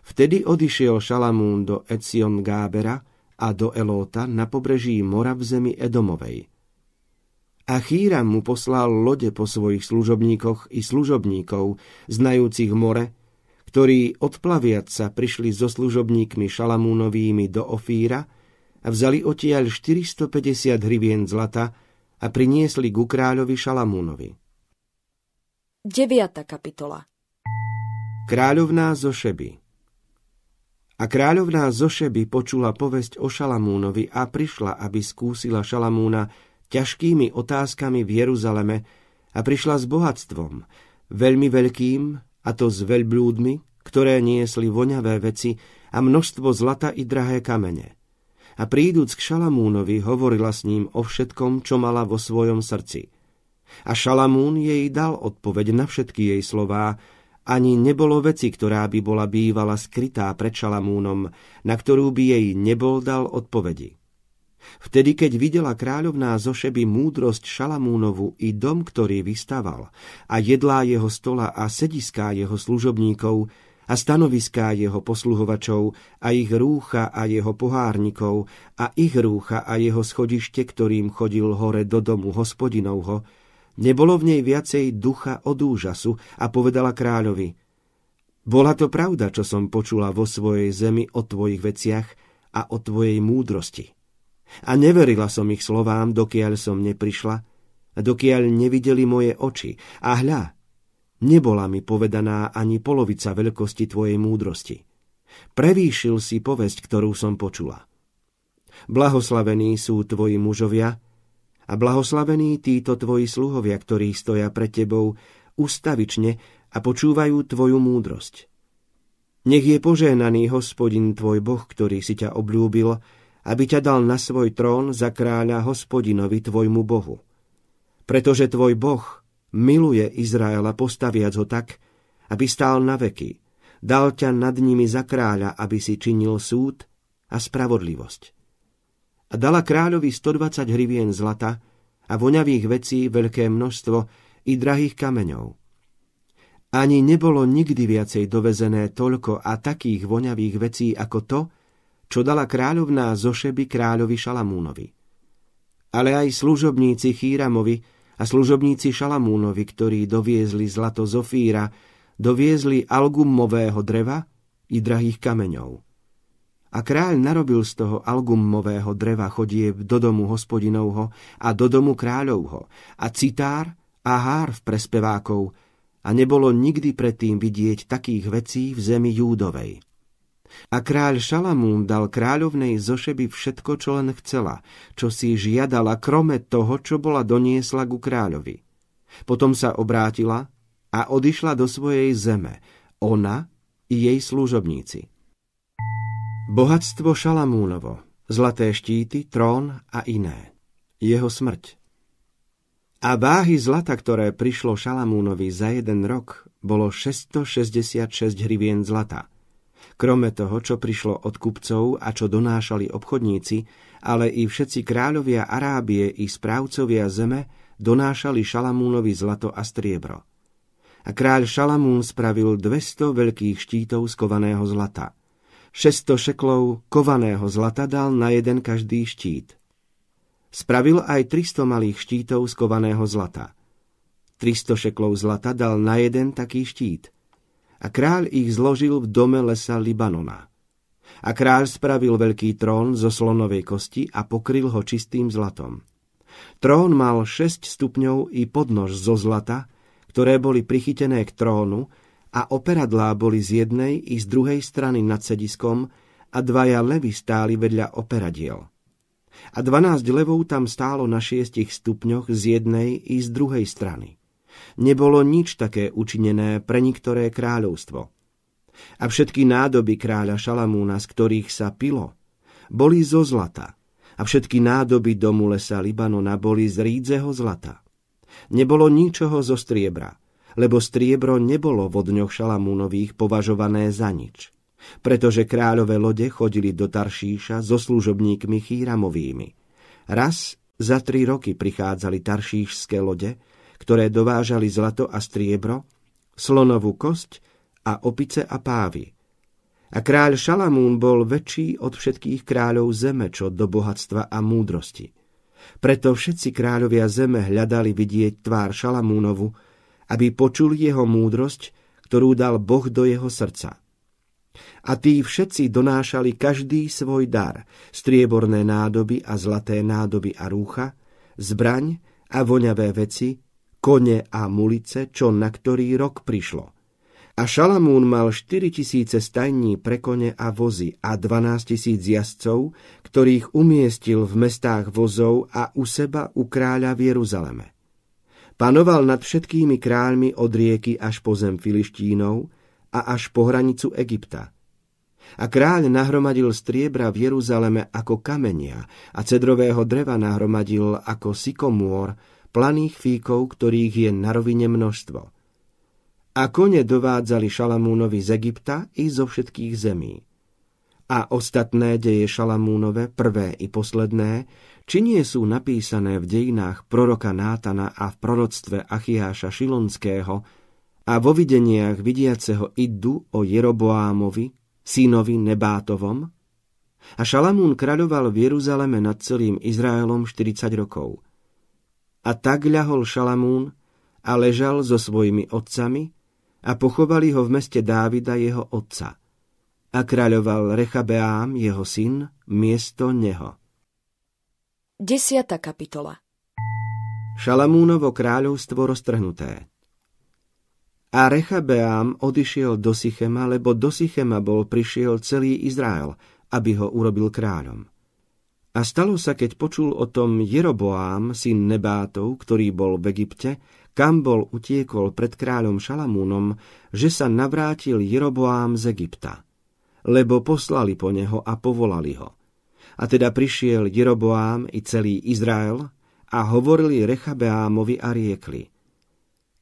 Vtedy odišiel Šalamún do Ecion Gábera a do Elóta na pobreží mora v zemi Edomovej. A Chýram mu poslal lode po svojich služobníkoch i služobníkov, znajúcich more, ktorí odplaviať sa prišli so služobníkmi Šalamúnovými do Ofíra a vzali odtiaľ 450 hrivien zlata a priniesli ku kráľovi Šalamúnovi. 9. kapitola Kráľovná zo Šeby A kráľovná zo Šeby počula povesť o Šalamúnovi a prišla, aby skúsila Šalamúna ťažkými otázkami v Jeruzaleme a prišla s bohatstvom, veľmi veľkým, a to s veľblúdmi, ktoré niesli voňavé veci a množstvo zlata i drahé kamene. A príduc k Šalamúnovi hovorila s ním o všetkom, čo mala vo svojom srdci. A Šalamún jej dal odpoveď na všetky jej slová, ani nebolo veci, ktorá by bola bývala skrytá pred Šalamúnom, na ktorú by jej nebol dal odpovedi. Vtedy, keď videla kráľovná Zošeby múdrosť Šalamúnovu i dom, ktorý vystaval, a jedlá jeho stola a sediská jeho služobníkov, a stanoviská jeho posluhovačov, a ich rúcha a jeho pohárnikov, a ich rúcha a jeho schodište, ktorým chodil hore do domu hospodinovho, nebolo v nej viacej ducha od úžasu a povedala kráľovi, bola to pravda, čo som počula vo svojej zemi o tvojich veciach a o tvojej múdrosti. A neverila som ich slovám, dokiaľ som neprišla, dokiaľ nevideli moje oči. A hľa, nebola mi povedaná ani polovica veľkosti tvojej múdrosti. Prevýšil si povesť, ktorú som počula. Blahoslavení sú tvoji mužovia a blahoslavení títo tvoji sluhovia, ktorí stoja pred tebou ustavične a počúvajú tvoju múdrosť. Nech je požehnaný hospodin tvoj Boh, ktorý si ťa obľúbil, aby ťa dal na svoj trón za kráľa hospodinovi tvojmu Bohu. Pretože tvoj Boh miluje Izraela postaviac ho tak, aby stál na veky. Dal ťa nad nimi za kráľa, aby si činil súd a spravodlivosť. A dala kráľovi 120 hrivien zlata a voňavých vecí veľké množstvo i drahých kameňov. Ani nebolo nikdy viacej dovezené toľko a takých voňavých vecí ako to, čo dala kráľovná Zošeby kráľovi Šalamúnovi. Ale aj služobníci Chýramovi a služobníci Šalamúnovi, ktorí doviezli zlato Zofíra, doviezli algumového dreva i drahých kameňov. A kráľ narobil z toho algumového dreva chodieb do domu hospodinovho a do domu kráľovho a citár a hár v prespevákov a nebolo nikdy predtým vidieť takých vecí v zemi Júdovej. A kráľ Šalamún dal kráľovnej Zošeby všetko, čo len chcela, čo si žiadala, krome toho, čo bola doniesla ku kráľovi. Potom sa obrátila a odišla do svojej zeme, ona i jej služobníci. Bohatstvo Šalamúnovo, zlaté štíty, trón a iné. Jeho smrť. A váhy zlata, ktoré prišlo Šalamúnovi za jeden rok, bolo 666 hrivien zlata – Krome toho, čo prišlo od kupcov a čo donášali obchodníci, ale i všetci kráľovia Arábie i správcovia zeme donášali Šalamúnovi zlato a striebro. A kráľ Šalamún spravil 200 veľkých štítov z kovaného zlata. 600 šeklov kovaného zlata dal na jeden každý štít. Spravil aj 300 malých štítov z kovaného zlata. 300 šeklov zlata dal na jeden taký štít – a kráľ ich zložil v dome lesa Libanona. A kráľ spravil veľký trón zo slonovej kosti a pokryl ho čistým zlatom. Trón mal 6 stupňov i podnož zo zlata, ktoré boli prichytené k trónu a operadlá boli z jednej i z druhej strany nad sediskom a dvaja levy stáli vedľa operadiel. A dvanásť levov tam stálo na šiestich stupňoch z jednej i z druhej strany nebolo nič také učinené pre niektoré kráľovstvo. A všetky nádoby kráľa Šalamúna, z ktorých sa pilo, boli zo zlata, a všetky nádoby domu lesa Libanona boli z rídzeho zlata. Nebolo ničoho zo striebra, lebo striebro nebolo v dňoch Šalamúnových považované za nič, pretože kráľové lode chodili do Taršíša so služobníkmi chýramovými. Raz Za tri roky prichádzali taršíšské lode, ktoré dovážali zlato a striebro, slonovú kosť a opice a pávy. A kráľ Šalamún bol väčší od všetkých kráľov zeme, čo do bohatstva a múdrosti. Preto všetci kráľovia zeme hľadali vidieť tvár Šalamúnovu, aby počuli jeho múdrosť, ktorú dal Boh do jeho srdca. A tí všetci donášali každý svoj dar, strieborné nádoby a zlaté nádoby a rúcha, zbraň a voňavé veci, kone a mulice, čo na ktorý rok prišlo. A Šalamún mal 4 tisíce stajní pre kone a vozy a 12 tisíc jazdcov, ktorých umiestil v mestách vozov a u seba u kráľa v Jeruzaleme. Panoval nad všetkými kráľmi od rieky až po zem Filištínov a až po hranicu Egypta – a kráľ nahromadil striebra v Jeruzaleme ako kamenia a cedrového dreva nahromadil ako sykomôr, planých fíkov, ktorých je na rovine množstvo. A kone dovádzali Šalamúnovi z Egypta i zo všetkých zemí. A ostatné deje Šalamúnove, prvé i posledné, či nie sú napísané v dejinách proroka Nátana a v proroctve Achiáša Šilonského a vo videniach vidiaceho Iddu o Jeroboámovi, synovi Nebátovom, a Šalamún kráľoval v Jeruzaleme nad celým Izraelom 40 rokov. A tak ľahol Šalamún a ležal so svojimi otcami a pochovali ho v meste Dávida jeho otca. A kráľoval Rechabeám, jeho syn, miesto neho. Desiata kapitola Šalamúnovo kráľovstvo roztrhnuté a Rechabeám odišiel do Sychema, lebo do Sychema bol prišiel celý Izrael, aby ho urobil kráľom. A stalo sa, keď počul o tom Jeroboám, syn Nebátov, ktorý bol v Egypte, kam bol utiekol pred kráľom Šalamúnom, že sa navrátil Jeroboám z Egypta. Lebo poslali po neho a povolali ho. A teda prišiel Jeroboám i celý Izrael a hovorili Rechabeámovi a riekli –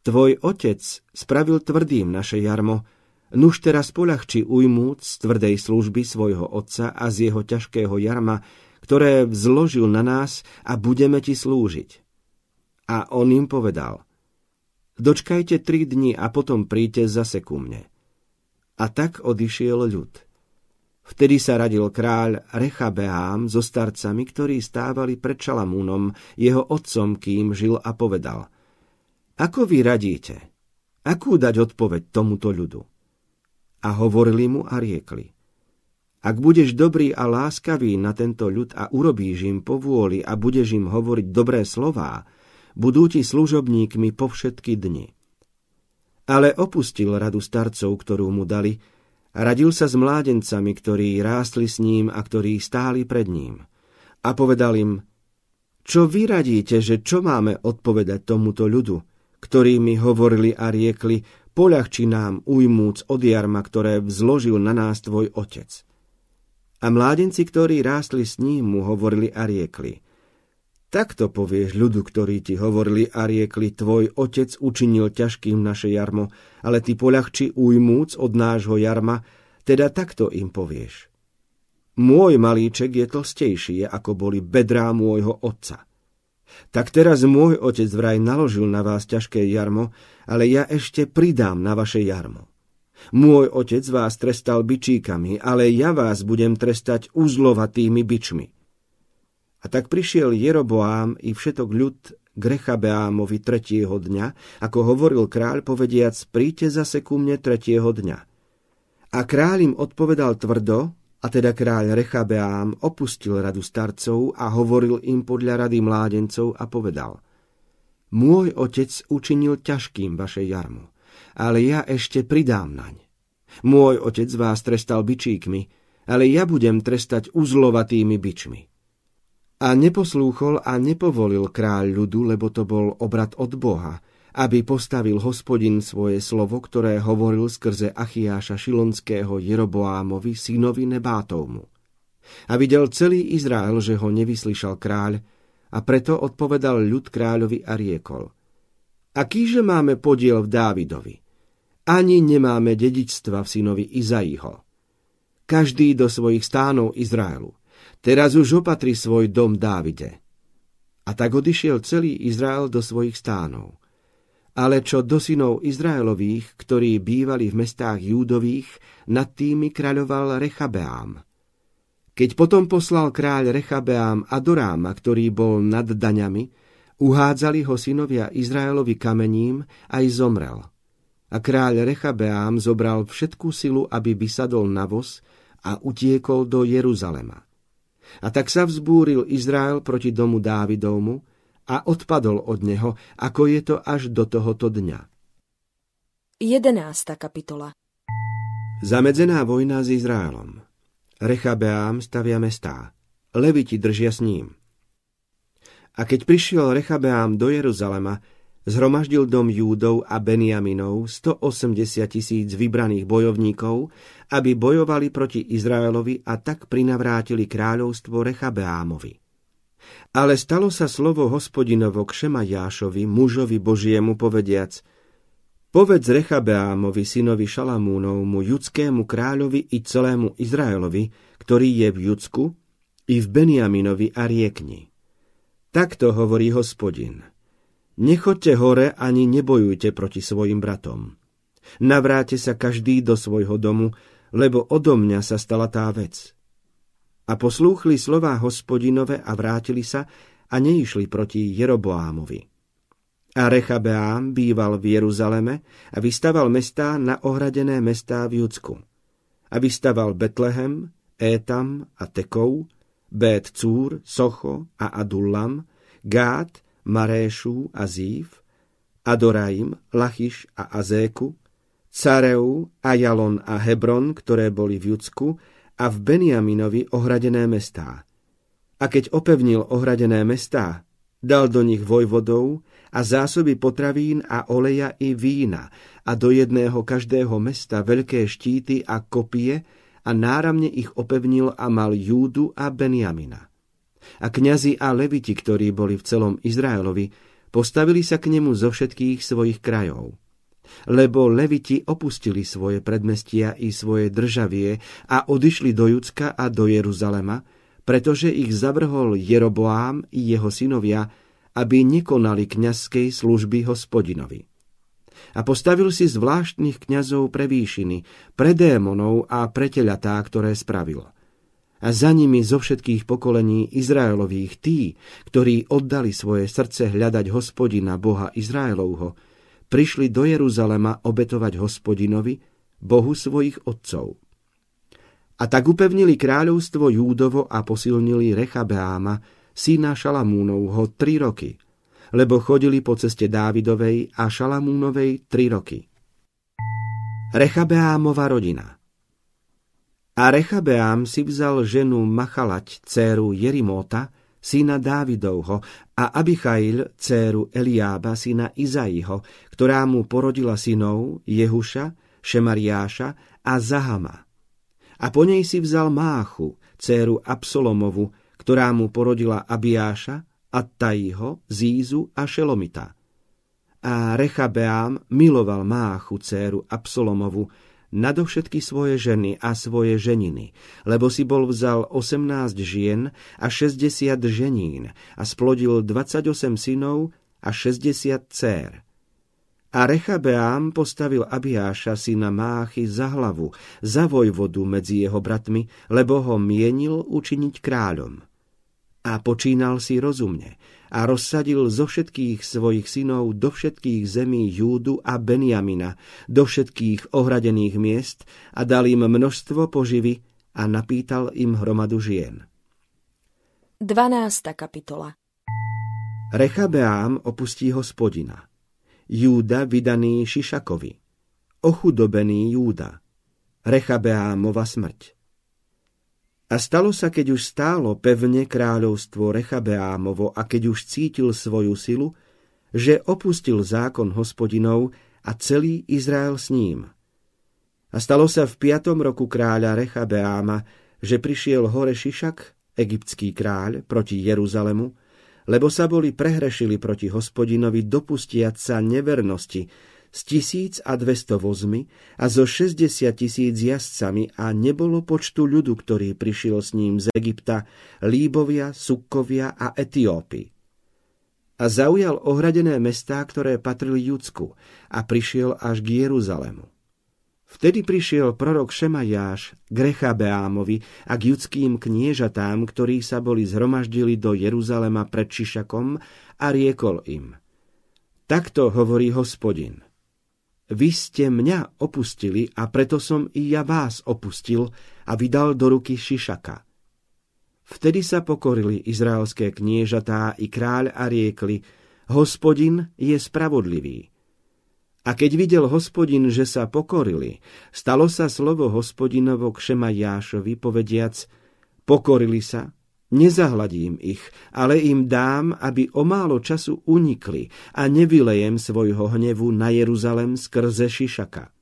Tvoj otec spravil tvrdým naše jarmo, nuž teraz poľahči ujmúc z tvrdej služby svojho otca a z jeho ťažkého jarma, ktoré vzložil na nás a budeme ti slúžiť. A on im povedal, dočkajte tri dni a potom príďte zase ku mne. A tak odišiel ľud. Vtedy sa radil kráľ Rechabeám so starcami, ktorí stávali pred Šalamúnom, jeho otcom, kým žil a povedal – ako vy radíte? Akú dať odpoveď tomuto ľudu? A hovorili mu a riekli. Ak budeš dobrý a láskavý na tento ľud a urobíš im povôli a budeš im hovoriť dobré slová, budú ti služobníkmi po všetky dni. Ale opustil radu starcov, ktorú mu dali, a radil sa s mládencami, ktorí rástli s ním a ktorí stáli pred ním. A povedal im, čo vy radíte, že čo máme odpovedať tomuto ľudu, ktorí mi hovorili a riekli, poľahči nám ujmúc od jarma, ktoré vzložil na nás tvoj otec. A mládenci, ktorí rástli s ním, mu hovorili a riekli, Takto povieš ľudu, ktorí ti hovorili a riekli, tvoj otec učinil ťažkým naše jarmo, ale ty poľahči ujmúc od nášho jarma, teda takto im povieš. Môj malíček je tlstejší, ako boli bedrá môjho otca. Tak teraz môj otec vraj naložil na vás ťažké jarmo, ale ja ešte pridám na vaše jarmo. Môj otec vás trestal bičíkami, ale ja vás budem trestať uzlovatými bičmi. A tak prišiel Jeroboám i všetok ľud k Rechabeámovi tretieho dňa, ako hovoril kráľ, povediac, príďte zase ku mne tretieho dňa. A kráľ im odpovedal tvrdo, a teda kráľ Rechabeám opustil radu starcov a hovoril im podľa rady mládencov a povedal Môj otec učinil ťažkým vaše jarmo, ale ja ešte pridám naň. Môj otec vás trestal bičíkmi, ale ja budem trestať uzlovatými bičmi. A neposlúchol a nepovolil kráľ ľudu, lebo to bol obrad od Boha, aby postavil hospodin svoje slovo, ktoré hovoril skrze Achiáša Šilonského Jeroboámovi, synovi Nebátovmu. A videl celý Izrael, že ho nevyslyšal kráľ, a preto odpovedal ľud kráľovi a riekol. Akýže máme podiel v Dávidovi? Ani nemáme dedičstva v synovi Izaiho. Každý do svojich stánov Izraelu. Teraz už opatri svoj dom Dávide. A tak odišiel celý Izrael do svojich stánov. Ale čo do synov Izraelových, ktorí bývali v mestách Júdových, nad tými kráľoval Rechabeám. Keď potom poslal kráľ Rechabeám Adoráma, ktorý bol nad daňami, uhádzali ho synovia Izraelovi kamením, aj zomrel. A kráľ Rechabeám zobral všetkú silu, aby vysadol na voz a utiekol do Jeruzalema. A tak sa vzbúril Izrael proti domu Dávidovmu a odpadol od neho, ako je to až do tohoto dňa. 11. kapitola Zamedzená vojna s Izraelom Rechabeám stavia mestá. Leviti držia s ním. A keď prišiel Rechabeám do Jeruzalema, zhromaždil dom Júdov a Beniaminov 180 tisíc vybraných bojovníkov, aby bojovali proti Izraelovi a tak prinavrátili kráľovstvo Rechabeámovi. Ale stalo sa slovo hospodinovo k Šemajášovi, mužovi Božiemu, povediac – Povedz Rechabeámovi, synovi Šalamúnovmu, judskému kráľovi i celému Izraelovi, ktorý je v Judsku, i v Beniaminovi a riekni. Takto hovorí hospodin. Nechoďte hore ani nebojujte proti svojim bratom. Navráte sa každý do svojho domu, lebo odo mňa sa stala tá vec. A poslúchli slová hospodinové a vrátili sa a neišli proti Jeroboámovi. A Rechabeám býval v Jeruzaleme a vystaval mestá na ohradené mestá v Judsku. A vystaval Betlehem, Étam a Tekou, Bet Cúr, Socho a Adullam, Gát, Maréšu a Zív, Adoraim, Lachiš a Azéku, Careu, Ajalon a Hebron, ktoré boli v Judsku, a v Beniaminovi ohradené mestá. A keď opevnil ohradené mestá, dal do nich vojvodov a zásoby potravín a oleja i vína a do jedného každého mesta veľké štíty a kopie a náramne ich opevnil a mal Júdu a Benjamina. A kňazi a leviti, ktorí boli v celom Izraelovi, postavili sa k nemu zo všetkých svojich krajov. Lebo leviti opustili svoje predmestia i svoje državie a odišli do Judska a do Jeruzalema, pretože ich zavrhol Jeroboám i jeho synovia, aby nekonali kňazskej služby hospodinovi. A postavil si zvláštnych kňazov pre výšiny, pre démonov a pre teľatá, ktoré spravil. A za nimi zo všetkých pokolení Izraelových tí, ktorí oddali svoje srdce hľadať hospodina Boha Izraelovho, prišli do Jeruzalema obetovať hospodinovi, Bohu svojich otcov. A tak upevnili kráľovstvo Júdovo a posilnili Rechabeáma, syna Šalamúnovho, tri roky, lebo chodili po ceste Dávidovej a Šalamúnovej tri roky. Rechabeámova rodina A Rechabeám si vzal ženu Machalať, dceru Jerimóta, syna Dávidovho, a Abichail, dceru Eliába, syna Izaiho, ktorá mu porodila synov Jehuša, Šemariáša a Zahama. A po nej si vzal Máchu, dceru Absolomovu, ktorá mu porodila Abiáša, Attaiho, Zízu a Šelomita. A Rechabeám miloval Máchu, dceru Absolomovu, nadovšetky svoje ženy a svoje ženiny, lebo si bol vzal 18 žien a 60 ženín a splodil 28 synov a 60 dcér. A Rechabeám postavil Abiáša syna Máchy za hlavu, za vojvodu medzi jeho bratmi, lebo ho mienil učiniť kráľom a počínal si rozumne a rozsadil zo všetkých svojich synov do všetkých zemí Júdu a Benjamina, do všetkých ohradených miest a dal im množstvo poživy a napýtal im hromadu žien. 12. kapitola Rechabeám opustí hospodina. Júda vydaný Šišakovi. Ochudobený Júda. Rechabeámova smrť. A stalo sa, keď už stálo pevne kráľovstvo Rechabeámovo a keď už cítil svoju silu, že opustil zákon hospodinov a celý Izrael s ním. A stalo sa v piatom roku kráľa Rechabeáma, že prišiel hore Šišak, egyptský kráľ, proti Jeruzalemu, lebo sa boli prehrešili proti hospodinovi dopustiať sa nevernosti, s tisíc a dvesto vozmi a so 60 tisíc jazdcami a nebolo počtu ľudu, ktorý prišiel s ním z Egypta, Líbovia, Sukkovia a Etiópy. a zaujal ohradené mestá, ktoré patrili Judsku a prišiel až k Jeruzalemu. Vtedy prišiel prorok Šemajáš k Rechabeámovi a k judským kniežatám, ktorí sa boli zhromaždili do Jeruzalema pred Šišakom a riekol im. Takto hovorí hospodin. Vy ste mňa opustili a preto som i ja vás opustil a vydal do ruky Šišaka. Vtedy sa pokorili izraelské kniežatá i kráľ a riekli, hospodin je spravodlivý. A keď videl hospodin, že sa pokorili, stalo sa slovo hospodinovo k Šemajášovi, povediac, pokorili sa, nezahladím ich, ale im dám, aby o málo času unikli a nevylejem svojho hnevu na Jeruzalem skrze Šišaka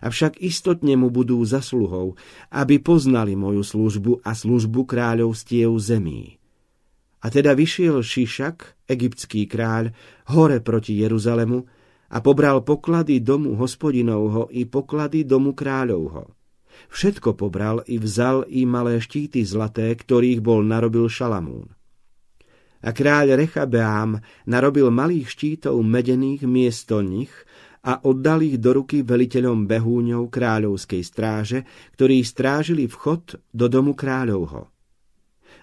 avšak istotne mu budú zasluhou, aby poznali moju službu a službu kráľovstiev zemí. A teda vyšiel Šišak, egyptský kráľ, hore proti Jeruzalemu a pobral poklady domu hospodinovho i poklady domu kráľovho. Všetko pobral i vzal i malé štíty zlaté, ktorých bol narobil Šalamún. A kráľ Rechabeám narobil malých štítov medených miesto nich a oddal ich do ruky veliteľom behúňov kráľovskej stráže, ktorí strážili vchod do domu kráľovho.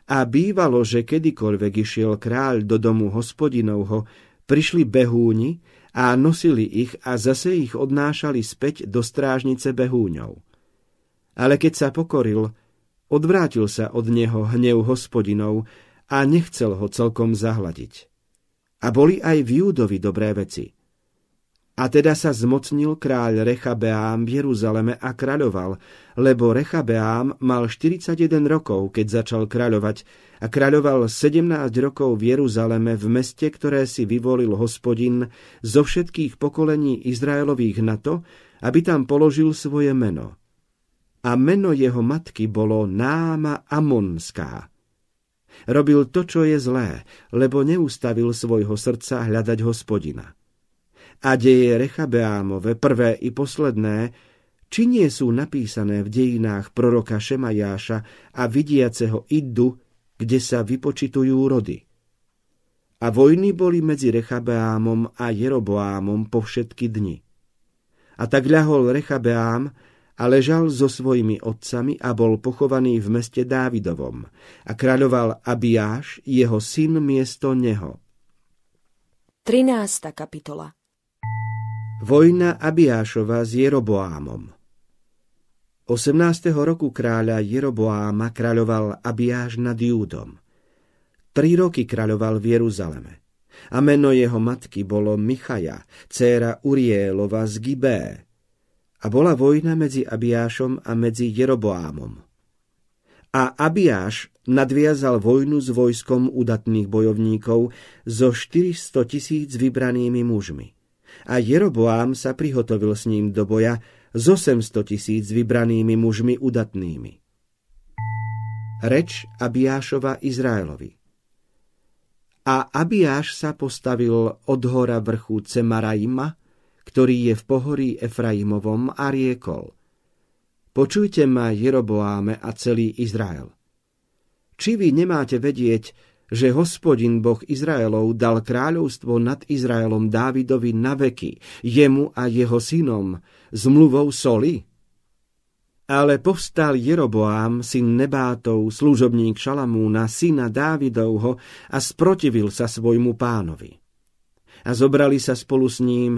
A bývalo, že kedykoľvek išiel kráľ do domu hospodinovho, prišli behúni a nosili ich a zase ich odnášali späť do strážnice behúňov. Ale keď sa pokoril, odvrátil sa od neho hnev hospodinov a nechcel ho celkom zahladiť. A boli aj v Júdovi dobré veci – a teda sa zmocnil kráľ Rechabeám v Jeruzaleme a kráľoval, lebo Rechabeám mal 41 rokov, keď začal kráľovať a kráľoval 17 rokov v Jeruzaleme v meste, ktoré si vyvolil hospodin zo všetkých pokolení Izraelových na to, aby tam položil svoje meno. A meno jeho matky bolo Náma Amonská. Robil to, čo je zlé, lebo neustavil svojho srdca hľadať hospodina a deje Rechabeámove, prvé i posledné, či nie sú napísané v dejinách proroka Šemajáša a vidiaceho Iddu, kde sa vypočitujú rody. A vojny boli medzi Rechabeámom a Jeroboámom po všetky dni. A tak ľahol Rechabeám a ležal so svojimi otcami a bol pochovaný v meste Dávidovom a kráľoval Abiáš, jeho syn miesto neho. 13. kapitola Vojna Abiášova s Jeroboámom 18. roku kráľa Jeroboáma kráľoval Abiáš nad Júdom. Tri roky kráľoval v Jeruzaleme. A meno jeho matky bolo Michaja, dcéra Urielova z Gibé. A bola vojna medzi Abiášom a medzi Jeroboámom. A Abiáš nadviazal vojnu s vojskom udatných bojovníkov so 400 tisíc vybranými mužmi a Jeroboám sa prihotovil s ním do boja s 800 tisíc vybranými mužmi udatnými. Reč Abiášova Izraelovi A Abiáš sa postavil od hora vrchu Cemaraima, ktorý je v pohorí Efraimovom a riekol Počujte ma, Jeroboáme a celý Izrael. Či vy nemáte vedieť, že hospodin Boh Izraelov dal kráľovstvo nad Izraelom Dávidovi na veky, jemu a jeho synom, zmluvou soli? Ale povstal Jeroboám, syn Nebátov, služobník Šalamúna, syna Dávidovho a sprotivil sa svojmu pánovi. A zobrali sa spolu s ním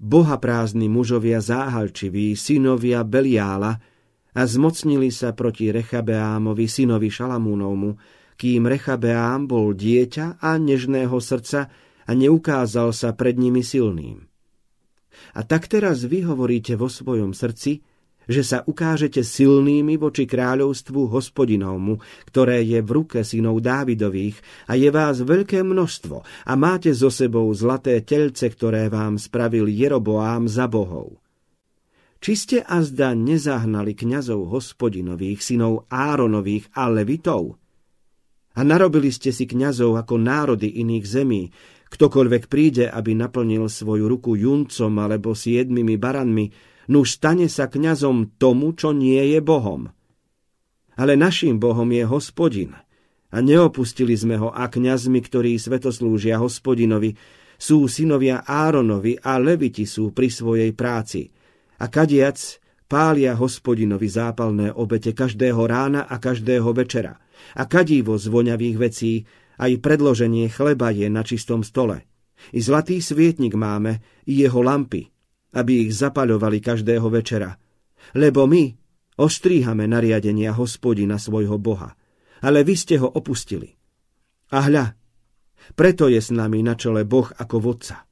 bohaprázdni mužovia záhalčiví, synovia Beliála, a zmocnili sa proti Rechabeámovi, synovi Šalamúnovmu, kým Rechabeám bol dieťa a nežného srdca a neukázal sa pred nimi silným. A tak teraz vy hovoríte vo svojom srdci, že sa ukážete silnými voči kráľovstvu hospodinovmu, ktoré je v ruke synov Dávidových a je vás veľké množstvo a máte so sebou zlaté telce, ktoré vám spravil Jeroboám za bohov. Či ste azda nezahnali kňazov hospodinových, synov Áronových a Levitov? A narobili ste si kňazov ako národy iných zemí. Ktokoľvek príde, aby naplnil svoju ruku juncom alebo siedmimi baranmi, nuž stane sa kňazom tomu, čo nie je Bohom. Ale našim Bohom je hospodin A neopustili sme ho a kňazmi, ktorí svetoslúžia hospodinovi, sú synovia Áronovi a leviti sú pri svojej práci. A kadiac pália hospodinovi zápalné obete každého rána a každého večera. A kadivo z voňavých vecí, aj predloženie chleba je na čistom stole. I zlatý svietnik máme, i jeho lampy, aby ich zapaľovali každého večera. Lebo my ostríhame nariadenia hospodina svojho Boha ale vy ste ho opustili. A hľa, preto je s nami na čele Boh ako vodca.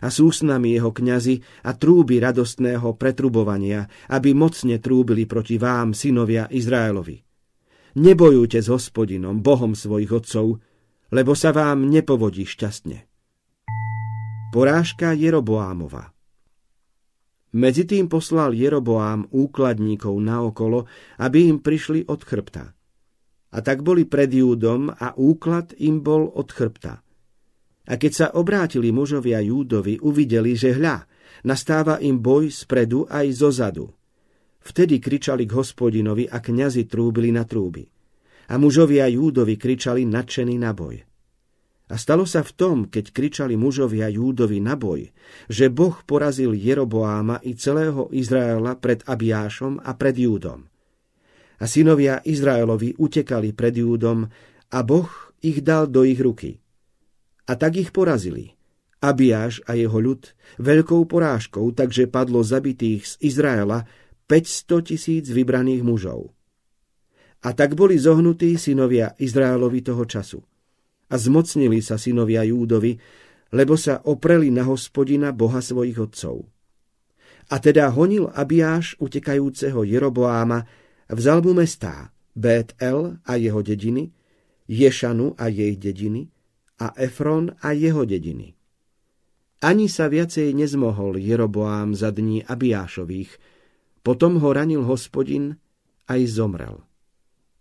A sú s nami jeho kňazi a trúby radostného pretrubovania, aby mocne trúbili proti vám, synovia Izraelovi. Nebojujte s hospodinom, Bohom svojich otcov, lebo sa vám nepovodí šťastne. Porážka Jeroboámova Medzi tým poslal Jeroboám úkladníkov naokolo, aby im prišli od chrbta a tak boli pred Júdom a úklad im bol od chrbta. A keď sa obrátili mužovia Júdovi, uvideli, že hľa, nastáva im boj spredu aj zozadu. Vtedy kričali k hospodinovi a kňazi trúbili na trúby. A mužovia Júdovi kričali nadšení na boj. A stalo sa v tom, keď kričali mužovia Júdovi na boj, že Boh porazil Jeroboáma i celého Izraela pred Abiášom a pred Júdom a synovia Izraelovi utekali pred Júdom a Boh ich dal do ich ruky. A tak ich porazili. Abiáš a jeho ľud veľkou porážkou, takže padlo zabitých z Izraela 500 tisíc vybraných mužov. A tak boli zohnutí synovia Izraelovi toho času. A zmocnili sa synovia Júdovi, lebo sa opreli na hospodina Boha svojich otcov. A teda honil Abiáš utekajúceho Jeroboáma Vzal mu mestá Bet-El a jeho dediny, Ješanu a jej dediny a Efron a jeho dediny. Ani sa viacej nezmohol Jeroboám za dní Abiášových, potom ho ranil hospodin aj zomrel.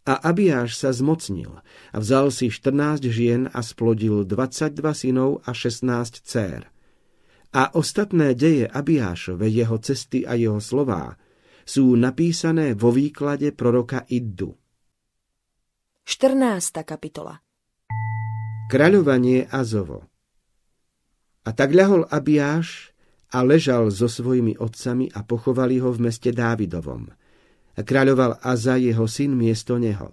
A Abiáš sa zmocnil a vzal si 14 žien a splodil 22 synov a 16 dcér. A ostatné deje Abiášove, jeho cesty a jeho slová, sú napísané vo výklade proroka Iddu. 14. kapitola Kraľovanie Azovo A tak ľahol Abiáš a ležal so svojimi otcami a pochovali ho v meste Dávidovom. Kráľoval Aza jeho syn miesto neho.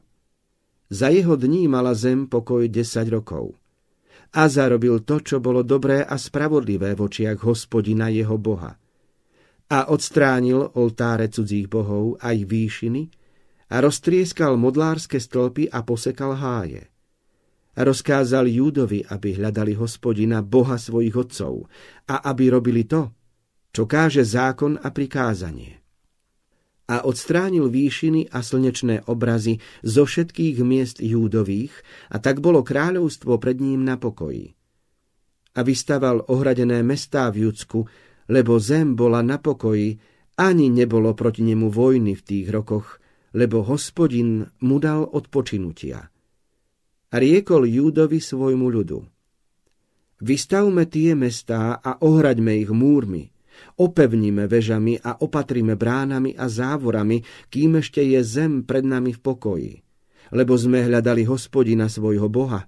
Za jeho dní mala zem pokoj 10 rokov. Aza robil to, čo bolo dobré a spravodlivé v očiach hospodina jeho boha – a odstránil oltáre cudzích bohov aj výšiny a roztrieskal modlárske stĺpy a posekal háje. A rozkázal Júdovi, aby hľadali hospodina, boha svojich otcov a aby robili to, čo káže zákon a prikázanie. A odstránil výšiny a slnečné obrazy zo všetkých miest Júdových a tak bolo kráľovstvo pred ním na pokoji. A vystaval ohradené mestá v Judsku, lebo zem bola na pokoji, ani nebolo proti nemu vojny v tých rokoch, lebo hospodin mu dal odpočinutia. A riekol Júdovi svojmu ľudu. Vystavme tie mestá a ohraďme ich múrmi, opevníme vežami a opatrime bránami a závorami, kým ešte je zem pred nami v pokoji. Lebo sme hľadali hospodina svojho Boha.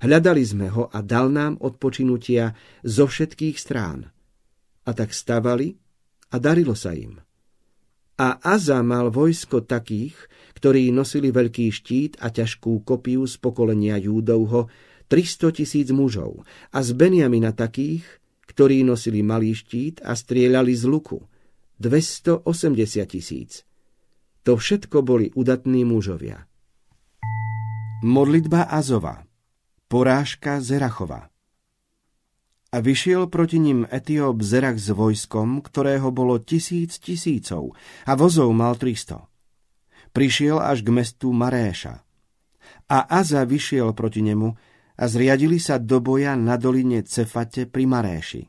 Hľadali sme ho a dal nám odpočinutia zo všetkých strán a tak stavali a darilo sa im. A Aza mal vojsko takých, ktorí nosili veľký štít a ťažkú kopiu z pokolenia Júdovho, 300 tisíc mužov a z Beniamina takých, ktorí nosili malý štít a strieľali z luku, 280 tisíc. To všetko boli udatní mužovia. Modlitba Azova Porážka Zerachova a vyšiel proti ním Etióp Zerach s vojskom, ktorého bolo tisíc tisícov a vozov mal tristo. Prišiel až k mestu Maréša. A Aza vyšiel proti nemu a zriadili sa do boja na doline Cefate pri Maréši.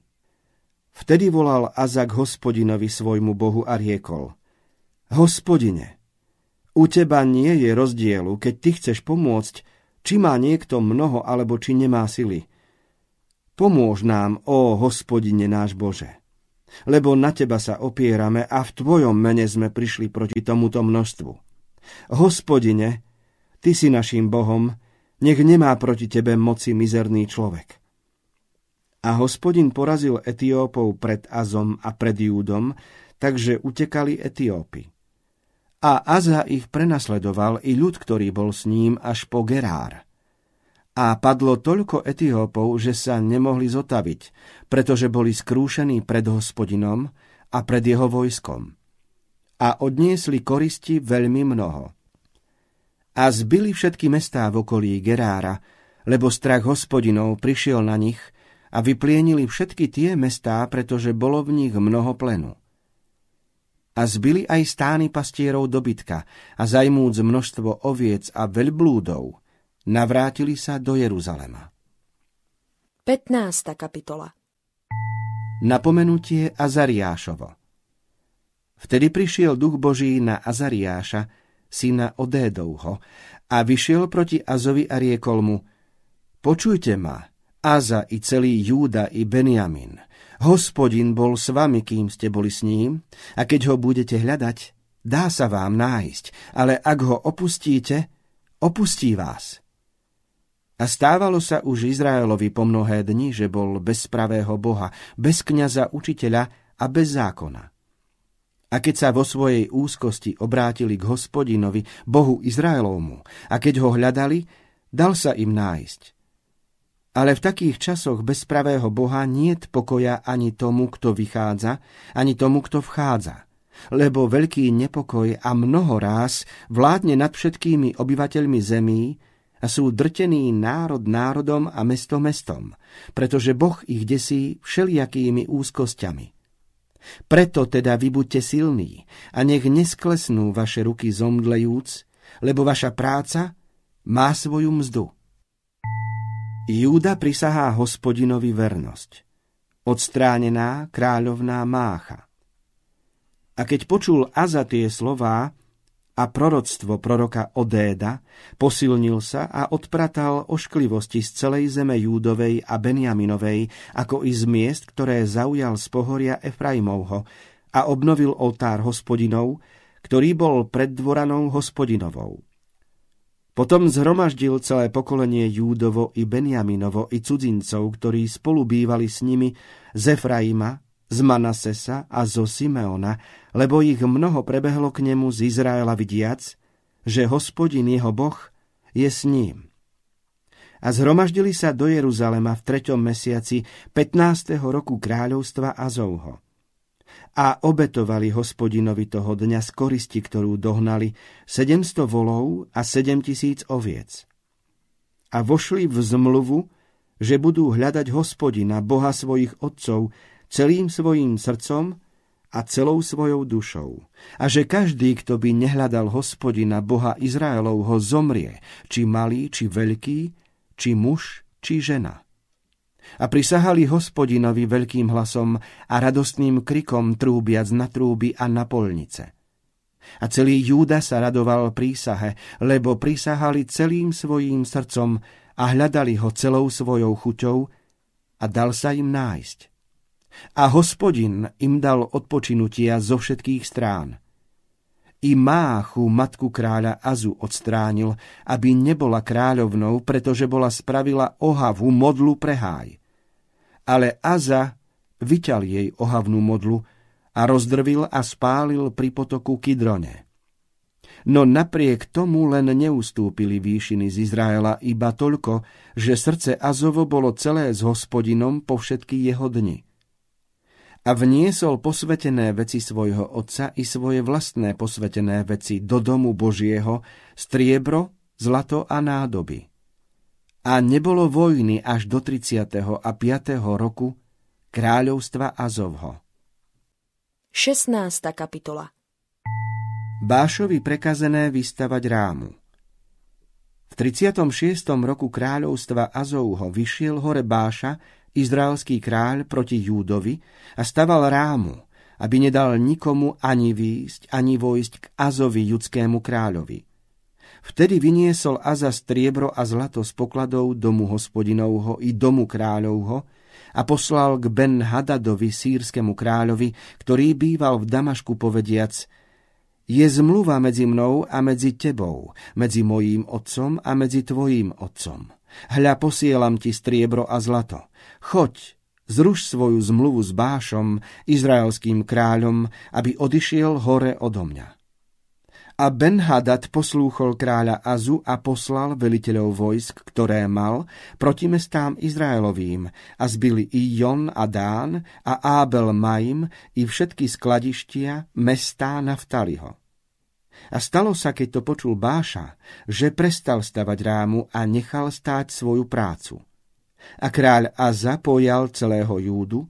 Vtedy volal Aza k hospodinovi svojmu bohu a riekol Hospodine, u teba nie je rozdielu, keď ty chceš pomôcť, či má niekto mnoho alebo či nemá sily – Pomôž nám, ó hospodine náš Bože, lebo na teba sa opierame a v tvojom mene sme prišli proti tomuto množstvu. Hospodine, ty si našim Bohom nech nemá proti tebe moci mizerný človek. A hospodin porazil Etiópov pred Azom a pred Júdom, takže utekali Etiópy. A Aza ich prenasledoval i ľud, ktorý bol s ním až po Gerár. A padlo toľko Etiópov, že sa nemohli zotaviť, pretože boli skrúšení pred hospodinom a pred jeho vojskom. A odniesli koristi veľmi mnoho. A zbili všetky mestá v okolí Gerára, lebo strach hospodinov prišiel na nich a vyplienili všetky tie mestá, pretože bolo v nich mnoho plenu a zbili aj stány pastierov dobytka a zajmúc množstvo oviec a veľblúdov, navrátili sa do Jeruzalema. 15. kapitola Napomenutie Azariášovo Vtedy prišiel duch Boží na Azariáša, syna Odédovho, a vyšiel proti Azovi a riekol mu, Počujte ma, Aza i celý Júda i Benjamin – Hospodin bol s vami, kým ste boli s ním, a keď ho budete hľadať, dá sa vám nájsť, ale ak ho opustíte, opustí vás. A stávalo sa už Izraelovi po mnohé dni, že bol bez pravého Boha, bez kniaza učiteľa a bez zákona. A keď sa vo svojej úzkosti obrátili k hospodinovi, Bohu Izraelovmu, a keď ho hľadali, dal sa im nájsť. Ale v takých časoch bez pravého Boha niet pokoja ani tomu, kto vychádza, ani tomu, kto vchádza. Lebo veľký nepokoj a mnoho ráz vládne nad všetkými obyvateľmi zemí a sú drtení národ národom a mesto mestom, pretože Boh ich desí všelijakými úzkosťami. Preto teda vy buďte silní a nech nesklesnú vaše ruky zomdlejúc, lebo vaša práca má svoju mzdu. Júda prisahá hospodinovi vernosť. Odstránená kráľovná mácha. A keď počul Aza tie slová a proroctvo proroka Odéda, posilnil sa a odpratal ošklivosti z celej zeme Júdovej a Benjaminovej, ako i z miest, ktoré zaujal z pohoria Efraimovho a obnovil oltár hospodinov, ktorý bol pred dvoranou hospodinovou. Potom zhromaždil celé pokolenie Júdovo i Benjaminovo i cudzincov, ktorí spolu bývali s nimi z Efraima, z Manasesa a zo Simeona, lebo ich mnoho prebehlo k nemu z Izraela vidiac, že hospodin jeho boh je s ním. A zhromaždili sa do Jeruzalema v treťom mesiaci 15. roku kráľovstva Azovho a obetovali hospodinovi toho dňa z koristi, ktorú dohnali, 700 volov a 7000 oviec. A vošli v zmluvu, že budú hľadať hospodina, Boha svojich otcov, celým svojim srdcom a celou svojou dušou. A že každý, kto by nehľadal hospodina, Boha Izraelov, ho zomrie, či malý, či veľký, či muž, či žena a prisahali hospodinovi veľkým hlasom a radostným krikom trúbiac na trúby a na polnice. A celý Júda sa radoval prísahe, lebo prisahali celým svojím srdcom a hľadali ho celou svojou chuťou a dal sa im nájsť. A hospodin im dal odpočinutia zo všetkých strán. I Máchu, matku kráľa Azu, odstránil, aby nebola kráľovnou, pretože bola spravila ohavu modlu preháj ale Aza vyťal jej ohavnú modlu a rozdrvil a spálil pri potoku Kidrone. No napriek tomu len neustúpili výšiny z Izraela iba toľko, že srdce Azovo bolo celé s hospodinom po všetky jeho dni. A vniesol posvetené veci svojho otca i svoje vlastné posvetené veci do domu Božieho, striebro, zlato a nádoby a nebolo vojny až do 35. roku kráľovstva Azovho. 16. kapitola Bášovi prekazené vystavať rámu. V 36. roku kráľovstva Azovho vyšiel hore Báša, izraelský kráľ, proti Júdovi a staval rámu, aby nedal nikomu ani výjsť, ani vojsť k Azovi, judskému kráľovi – Vtedy vyniesol Aza striebro a zlato z pokladov domu hospodinovho i domu kráľovho a poslal k Ben Hadadovi, sírskemu kráľovi, ktorý býval v Damašku povediac Je zmluva medzi mnou a medzi tebou, medzi mojím otcom a medzi tvojím otcom. Hľa posielam ti striebro a zlato. Choď, zruš svoju zmluvu s Bášom, izraelským kráľom, aby odišiel hore odo mňa. A Benhadad poslúchol kráľa Azu a poslal veliteľov vojsk, ktoré mal, proti mestám Izraelovým a zbili i Jon a Dán a Ábel Maim i všetky skladištia mestá Naftaliho. A stalo sa, keď to počul Báša, že prestal stavať rámu a nechal stáť svoju prácu. A kráľ Aza pojal celého Júdu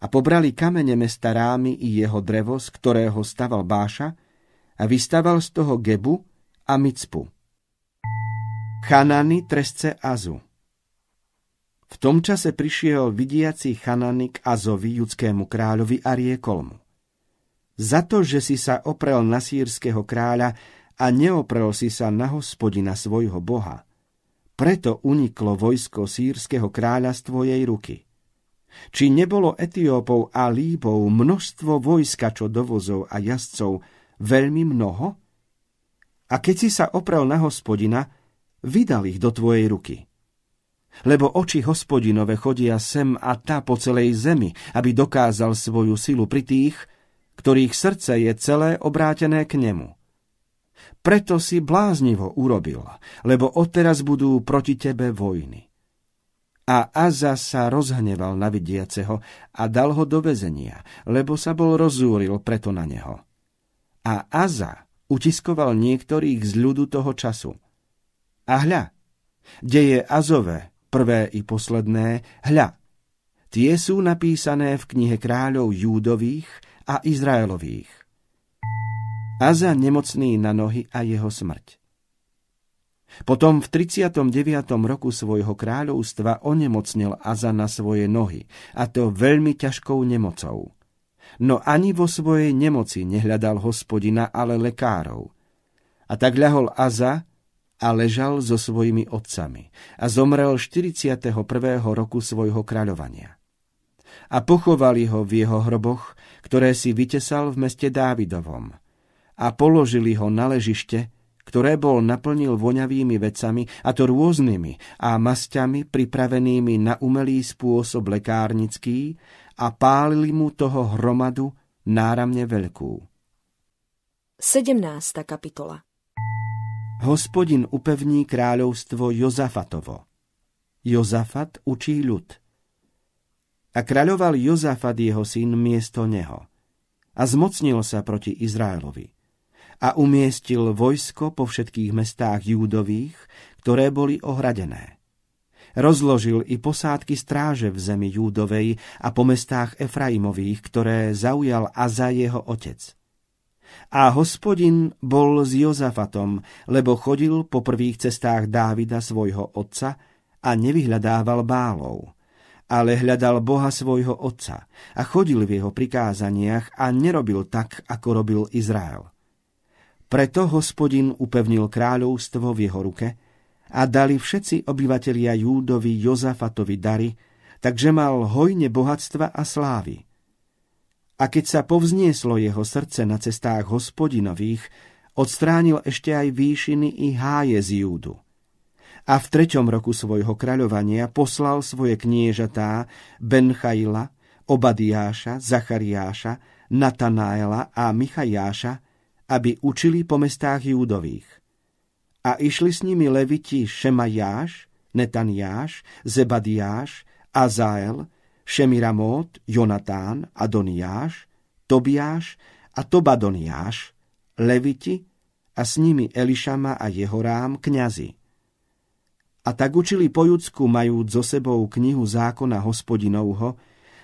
a pobrali kamene mesta rámy i jeho drevo, z ktorého staval Báša, a vystaval z toho Gebu a Micpu. Chanany tresce Azu V tom čase prišiel vidiaci Chanany k Azovi, judskému kráľovi, a riekol mu. Za to, že si sa oprel na sírskeho kráľa a neoprel si sa na hospodina svojho boha, preto uniklo vojsko sírskeho kráľa z tvojej ruky. Či nebolo Etiópov a Líbov množstvo vojska, čo dovozov a jazdcov, veľmi mnoho? A keď si sa oprel na hospodina, vydal ich do tvojej ruky. Lebo oči hospodinové chodia sem a tá po celej zemi, aby dokázal svoju silu pri tých, ktorých srdce je celé obrátené k nemu. Preto si bláznivo urobil, lebo odteraz budú proti tebe vojny. A Aza sa rozhneval na vidiaceho a dal ho do vezenia, lebo sa bol rozúril preto na neho a Aza utiskoval niektorých z ľudu toho času. A hľa, deje Azové, prvé i posledné, hľa, tie sú napísané v knihe kráľov Júdových a Izraelových. Aza nemocný na nohy a jeho smrť. Potom v 39. roku svojho kráľovstva onemocnil Aza na svoje nohy, a to veľmi ťažkou nemocou no ani vo svojej nemoci nehľadal hospodina, ale lekárov. A tak ľahol Aza a ležal so svojimi otcami a zomrel 41. roku svojho kráľovania. A pochovali ho v jeho hroboch, ktoré si vytesal v meste Dávidovom. A položili ho na ležište, ktoré bol naplnil voňavými vecami, a to rôznymi, a masťami pripravenými na umelý spôsob lekárnický, a pálili mu toho hromadu náramne veľkú. 17. kapitola Hospodin upevní kráľovstvo Jozafatovo. Jozafat učí ľud. A kráľoval Jozafat jeho syn miesto neho. A zmocnil sa proti Izraelovi. A umiestil vojsko po všetkých mestách júdových, ktoré boli ohradené Rozložil i posádky stráže v zemi Júdovej a po mestách Efraimových, ktoré zaujal Aza jeho otec. A hospodin bol s Jozafatom, lebo chodil po prvých cestách Dávida svojho otca a nevyhľadával bálov, ale hľadal Boha svojho otca a chodil v jeho prikázaniach a nerobil tak, ako robil Izrael. Preto hospodin upevnil kráľovstvo v jeho ruke a dali všetci obyvatelia Júdovi Jozafatovi dary, takže mal hojne bohatstva a slávy. A keď sa povznieslo jeho srdce na cestách hospodinových, odstránil ešte aj výšiny i háje z Júdu. A v treťom roku svojho kráľovania poslal svoje kniežatá Benchaila, Obadiáša, Zachariáša, Natanaela a Michajáša, aby učili po mestách Júdových a išli s nimi leviti Šemajáš, Netaniáš, Zebadiáš, Azael, Šemiramot, Jonatán, Adoniáš, Tobiáš a Tobadoniáš, leviti a s nimi Elišama a Jehorám, kňazi. A tak učili po Judsku, majúc zo sebou knihu zákona hospodinovho,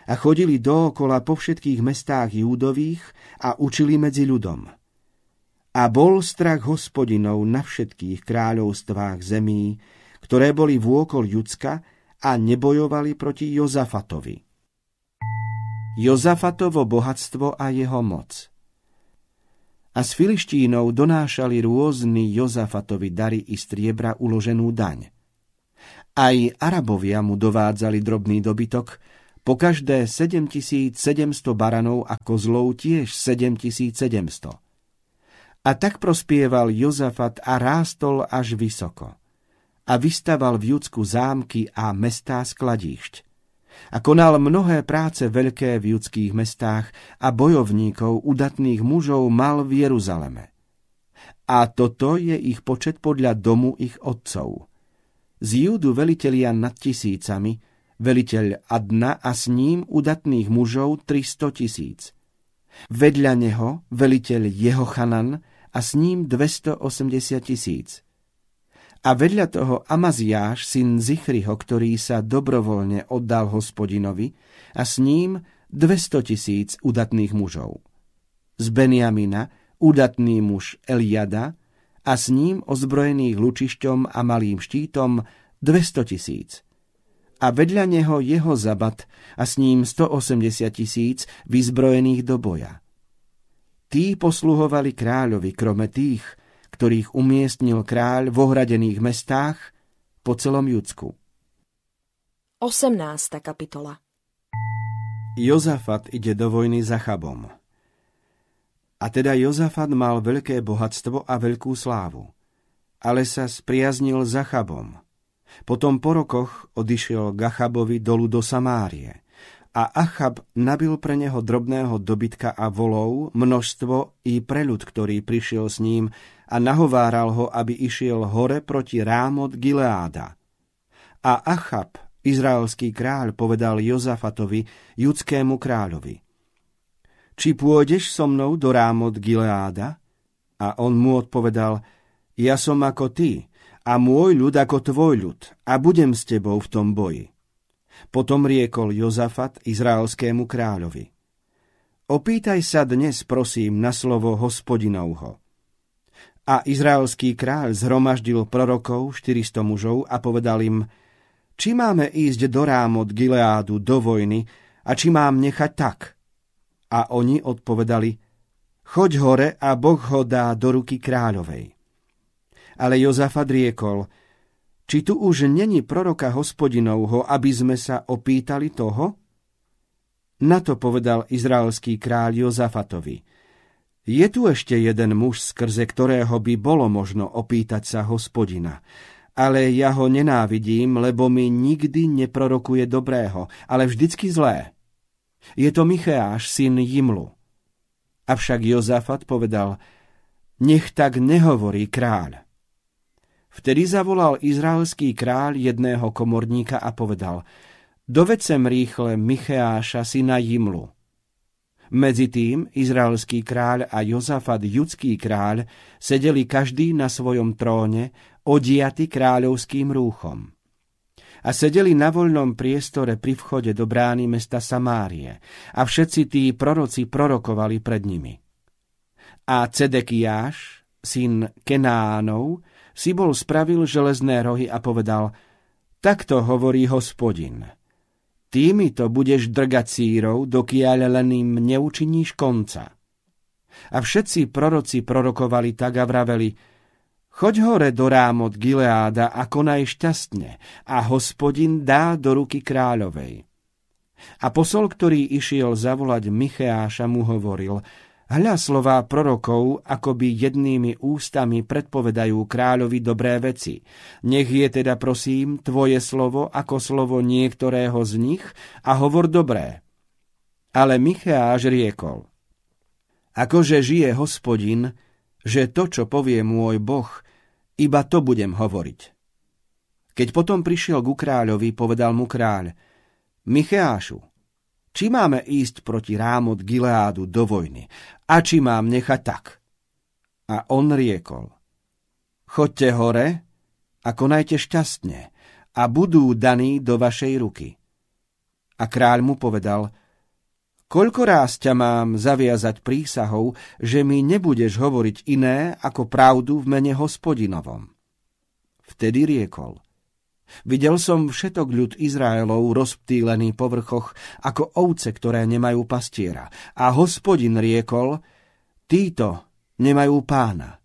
a chodili dookola po všetkých mestách júdových a učili medzi ľudom. A bol strach hospodinov na všetkých kráľovstvách zemí, ktoré boli vôkol Judska a nebojovali proti Jozafatovi. Jozafatovo bohatstvo a jeho moc A s Filištínov donášali rôzni Jozafatovi dary i striebra uloženú daň. Aj Arabovia mu dovádzali drobný dobytok, po každé 7700 baranov a kozlov tiež 7700 A tak prospieval Jozafat a rástol až vysoko. A vystaval v Judsku zámky a mestá skladíšť. A konal mnohé práce veľké v judských mestách a bojovníkov, udatných mužov mal v Jeruzaleme. A toto je ich počet podľa domu ich otcov. Z Júdu velitelia nad tisícami, veliteľ Adna a s ním udatných mužov 300 tisíc. Vedľa neho veliteľ Jehochanan a s ním 280 tisíc. A vedľa toho Amaziáš, syn Zichriho, ktorý sa dobrovoľne oddal hospodinovi, a s ním 200 tisíc udatných mužov. Z Beniamina udatný muž Eliada a s ním ozbrojených lučišťom a malým štítom 200 tisíc. A vedľa neho jeho zabat a s ním 180 tisíc vyzbrojených do boja. Tí posluhovali kráľovi, krome tých, ktorých umiestnil kráľ v ohradených mestách po celom Judsku. 18. kapitola Jozafat ide do vojny za Chabom. A teda Jozafat mal veľké bohatstvo a veľkú slávu, ale sa spriaznil za Chabom. Potom po rokoch odišiel Gachabovi dolu do Samárie – a Achab nabil pre neho drobného dobytka a volov, množstvo i preľud, ktorý prišiel s ním a nahováral ho, aby išiel hore proti Rámot Gileáda. A Achab, izraelský kráľ, povedal Jozafatovi, judskému kráľovi, či pôjdeš so mnou do Rámot Gileáda? A on mu odpovedal, ja som ako ty, a môj ľud ako tvoj ľud, a budem s tebou v tom boji. Potom riekol Jozafat izraelskému kráľovi. Opýtaj sa dnes, prosím, na slovo hospodinovho. A izraelský kráľ zhromaždil prorokov, 400 mužov, a povedal im, či máme ísť do Rámot Gileádu do vojny a či mám nechať tak. A oni odpovedali, choď hore a Boh ho dá do ruky kráľovej. Ale Jozafat riekol, či tu už není proroka hospodinovho, aby sme sa opýtali toho? Na to povedal izraelský kráľ Jozafatovi. Je tu ešte jeden muž, skrze ktorého by bolo možno opýtať sa hospodina. Ale ja ho nenávidím, lebo mi nikdy neprorokuje dobrého, ale vždycky zlé. Je to Micheáš, syn Jimlu. Avšak Jozafat povedal, nech tak nehovorí kráľ. Vtedy zavolal izraelský kráľ jedného komorníka a povedal Doved sem rýchle Micheáša syna Jimlu. Medzi tým izraelský kráľ a Jozafat judský kráľ sedeli každý na svojom tróne, odiaty kráľovským rúchom. A sedeli na voľnom priestore pri vchode do brány mesta Samárie a všetci tí proroci prorokovali pred nimi. A Cedekiáš, syn Kenánov, si bol spravil železné rohy a povedal, takto hovorí hospodin. Týmito budeš drgať sírov, dokiaľ len im neučiníš konca. A všetci proroci prorokovali tak a vraveli, choď hore do rámot Gileáda a konaj šťastne a hospodin dá do ruky kráľovej. A posol, ktorý išiel zavolať Micheáša, mu hovoril – Hľa slová prorokov, akoby jednými ústami predpovedajú kráľovi dobré veci. Nech je teda, prosím, tvoje slovo ako slovo niektorého z nich a hovor dobré. Ale Micheáš riekol, akože žije hospodin, že to, čo povie môj boh, iba to budem hovoriť. Keď potom prišiel ku kráľovi, povedal mu kráľ, Micheášu, či máme ísť proti Rámot Gileádu do vojny a či mám nechať tak. A on riekol, chodte hore a konajte šťastne a budú daní do vašej ruky. A kráľ mu povedal, koľko ráz ťa mám zaviazať prísahou, že mi nebudeš hovoriť iné ako pravdu v mene hospodinovom. Vtedy riekol, Videl som všetok ľud Izraelov rozptýlený po vrchoch ako ovce, ktoré nemajú pastiera. A hospodin riekol, títo nemajú pána.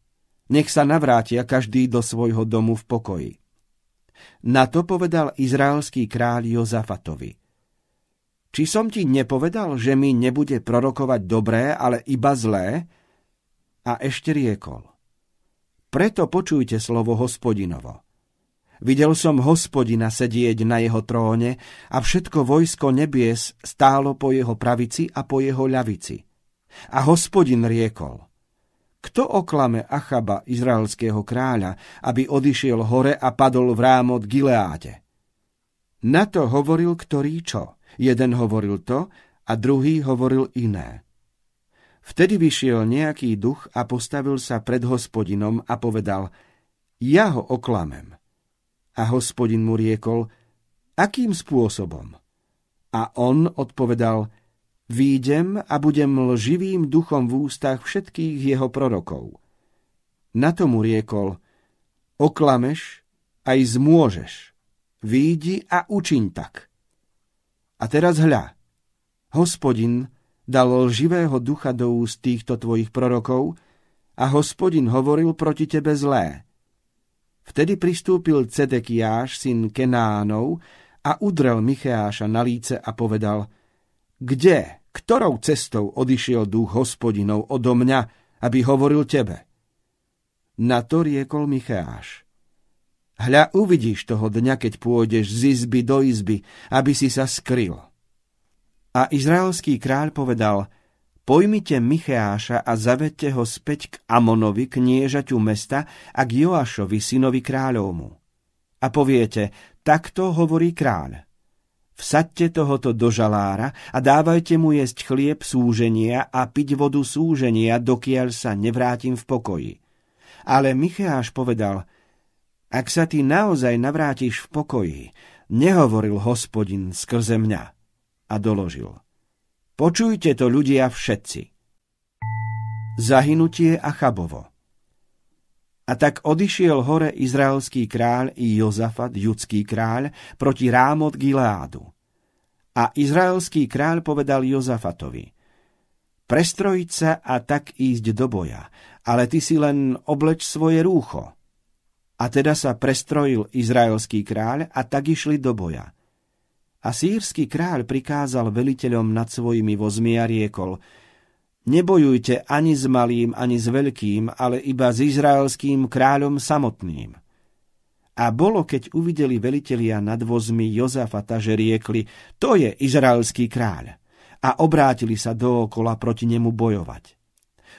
Nech sa navrátia každý do svojho domu v pokoji. Na to povedal izraelský kráľ Jozafatovi. Či som ti nepovedal, že mi nebude prorokovať dobré, ale iba zlé? A ešte riekol. Preto počujte slovo hospodinovo. Videl som hospodina sedieť na jeho tróne a všetko vojsko nebies stálo po jeho pravici a po jeho ľavici. A hospodin riekol, kto oklame Achaba, izraelského kráľa, aby odišiel hore a padol v rámot Gileáde? Na to hovoril ktorý čo. Jeden hovoril to a druhý hovoril iné. Vtedy vyšiel nejaký duch a postavil sa pred hospodinom a povedal, ja ho oklamem. A hospodin mu riekol, akým spôsobom? A on odpovedal, výjdem a budem lživým duchom v ústach všetkých jeho prorokov. Na tomu riekol, oklameš, aj zmôžeš, výjdi a učiň tak. A teraz hľa, hospodin dal živého ducha do úst týchto tvojich prorokov a hospodin hovoril proti tebe zlé. Vtedy pristúpil Cedekiáš, syn Kenánov, a udrel Micheáša na líce a povedal, kde, ktorou cestou odišiel duch hospodinov odo mňa, aby hovoril tebe? Na to riekol Micheáš. Hľa uvidíš toho dňa, keď pôjdeš z izby do izby, aby si sa skryl. A izraelský kráľ povedal, pojmite Micheáša a zavedte ho späť k Amonovi, kniežaťu mesta, a k Joášovi, synovi kráľovmu. A poviete, takto hovorí kráľ. Vsaďte tohoto do žalára a dávajte mu jesť chlieb súženia a piť vodu súženia, dokiaľ sa nevrátim v pokoji. Ale Micheáš povedal, ak sa ty naozaj navrátiš v pokoji, nehovoril hospodin skrze mňa. A doložil. Počujte to ľudia všetci. Zahynutie a chabovo. A tak odišiel hore izraelský kráľ i Jozafat, judský kráľ, proti Rámot Gileádu. A izraelský kráľ povedal Jozafatovi, prestrojiť sa a tak ísť do boja, ale ty si len obleč svoje rúcho. A teda sa prestrojil izraelský kráľ a tak išli do boja. A sírsky kráľ prikázal veliteľom nad svojimi vozmi a riekol – Nebojujte ani s malým, ani s veľkým, ale iba s izraelským kráľom samotným. A bolo, keď uvideli velitelia nad vozmi Jozafata, že riekli, to je izraelský kráľ. A obrátili sa dookola proti nemu bojovať.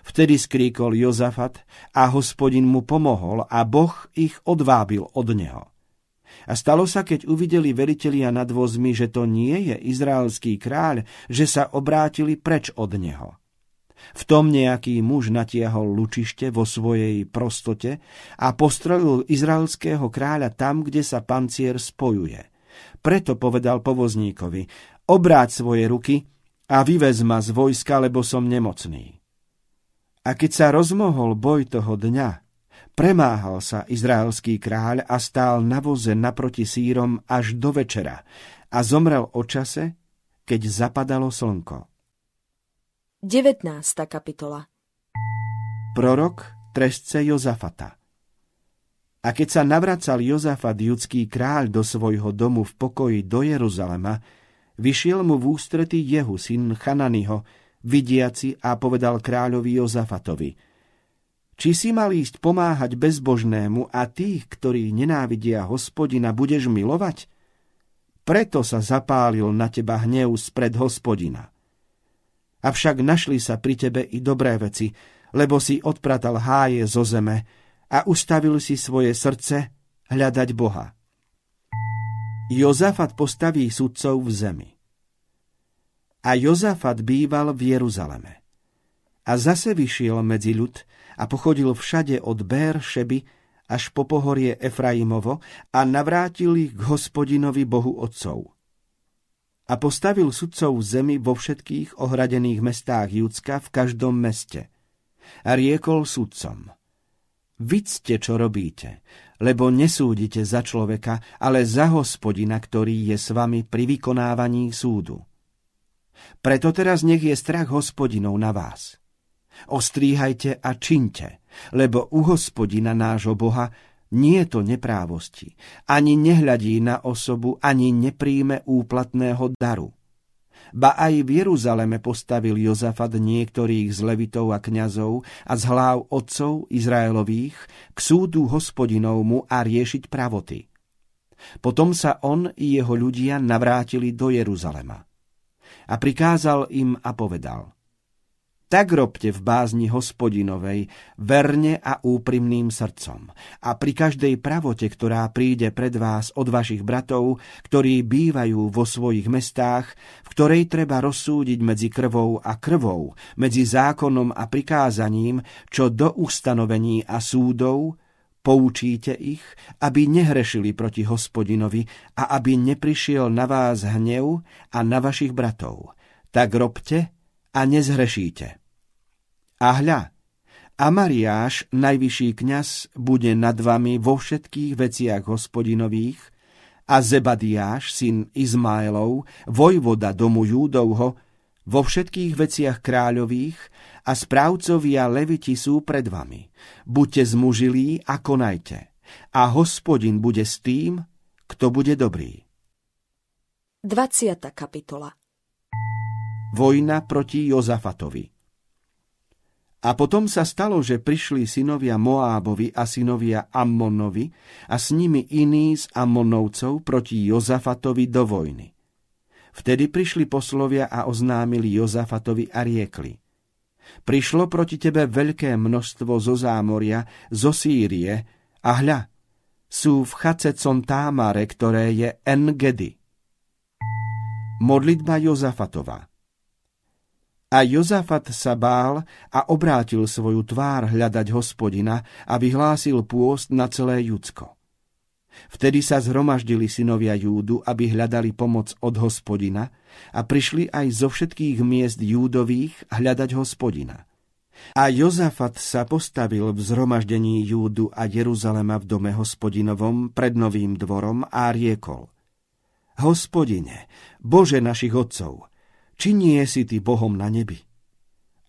Vtedy skríkol Jozafat a hospodin mu pomohol a Boh ich odvábil od neho. A stalo sa, keď uvideli velitelia nad vozmi, že to nie je izraelský kráľ, že sa obrátili preč od neho. V tom nejaký muž natiahol lučište vo svojej prostote a postrojil izraelského kráľa tam, kde sa pancier spojuje. Preto povedal povozníkovi, obráť svoje ruky a vyvez ma z vojska, lebo som nemocný. A keď sa rozmohol boj toho dňa, premáhal sa izraelský kráľ a stál na voze naproti sírom až do večera a zomrel o čase, keď zapadalo slnko. 19. kapitola Prorok trestce Jozafata A keď sa navracal Jozafat, judský kráľ, do svojho domu v pokoji do Jeruzalema, vyšiel mu v ústrety Jehu, syn Chananiho, vidiaci a povedal kráľovi Jozafatovi Či si mal ísť pomáhať bezbožnému a tých, ktorí nenávidia hospodina, budeš milovať? Preto sa zapálil na teba hnev spred hospodina. Avšak našli sa pri tebe i dobré veci, lebo si odpratal háje zo zeme a ustavil si svoje srdce hľadať Boha. Jozafat postaví sudcov v zemi. A Jozafat býval v Jeruzaleme. A zase vyšiel medzi ľud a pochodil všade od Bér Šeby až po pohorie Efraimovo a navrátil ich k hospodinovi Bohu otcov a postavil sudcov zemi vo všetkých ohradených mestách Judska v každom meste. A riekol sudcom, Vidzte, čo robíte, lebo nesúdite za človeka, ale za hospodina, ktorý je s vami pri vykonávaní súdu. Preto teraz nech je strach hospodinov na vás. Ostríhajte a činte, lebo u hospodina nášho Boha nie to neprávosti, ani nehľadí na osobu, ani nepríjme úplatného daru. Ba aj v Jeruzaleme postavil Jozafat niektorých z levitov a kňazov a z hlav otcov Izraelových k súdu hospodinovmu a riešiť pravoty. Potom sa on i jeho ľudia navrátili do Jeruzalema. A prikázal im a povedal – tak robte v bázni hospodinovej, verne a úprimným srdcom. A pri každej pravote, ktorá príde pred vás od vašich bratov, ktorí bývajú vo svojich mestách, v ktorej treba rozsúdiť medzi krvou a krvou, medzi zákonom a prikázaním, čo do ustanovení a súdov, poučíte ich, aby nehrešili proti hospodinovi a aby neprišiel na vás hnev a na vašich bratov. Tak robte a nezhrešíte. A hľa, Amariáš, najvyšší kňaz, bude nad vami vo všetkých veciach hospodinových a Zebadiáš, syn Izmaelov, vojvoda domu Júdovho, vo všetkých veciach kráľových a správcovia leviti sú pred vami. Buďte zmužilí a konajte. A hospodin bude s tým, kto bude dobrý. 20. kapitola Vojna proti Jozafatovi a potom sa stalo, že prišli synovia Moábovi a synovia Ammonovi a s nimi iní z Ammonovcov proti Jozafatovi do vojny. Vtedy prišli poslovia a oznámili Jozafatovi a riekli. Prišlo proti tebe veľké množstvo zo zámoria, zo Sýrie a hľa, sú v Chacecon Támare, ktoré je Engedy. Modlitba Jozafatova a Jozafat sa bál a obrátil svoju tvár hľadať hospodina a vyhlásil pôst na celé Judsko. Vtedy sa zhromaždili synovia Júdu, aby hľadali pomoc od hospodina a prišli aj zo všetkých miest Júdových hľadať hospodina. A Jozafat sa postavil v zhromaždení Júdu a Jeruzalema v dome hospodinovom pred novým dvorom a riekol Hospodine, Bože našich otcov, či nie si ty Bohom na nebi?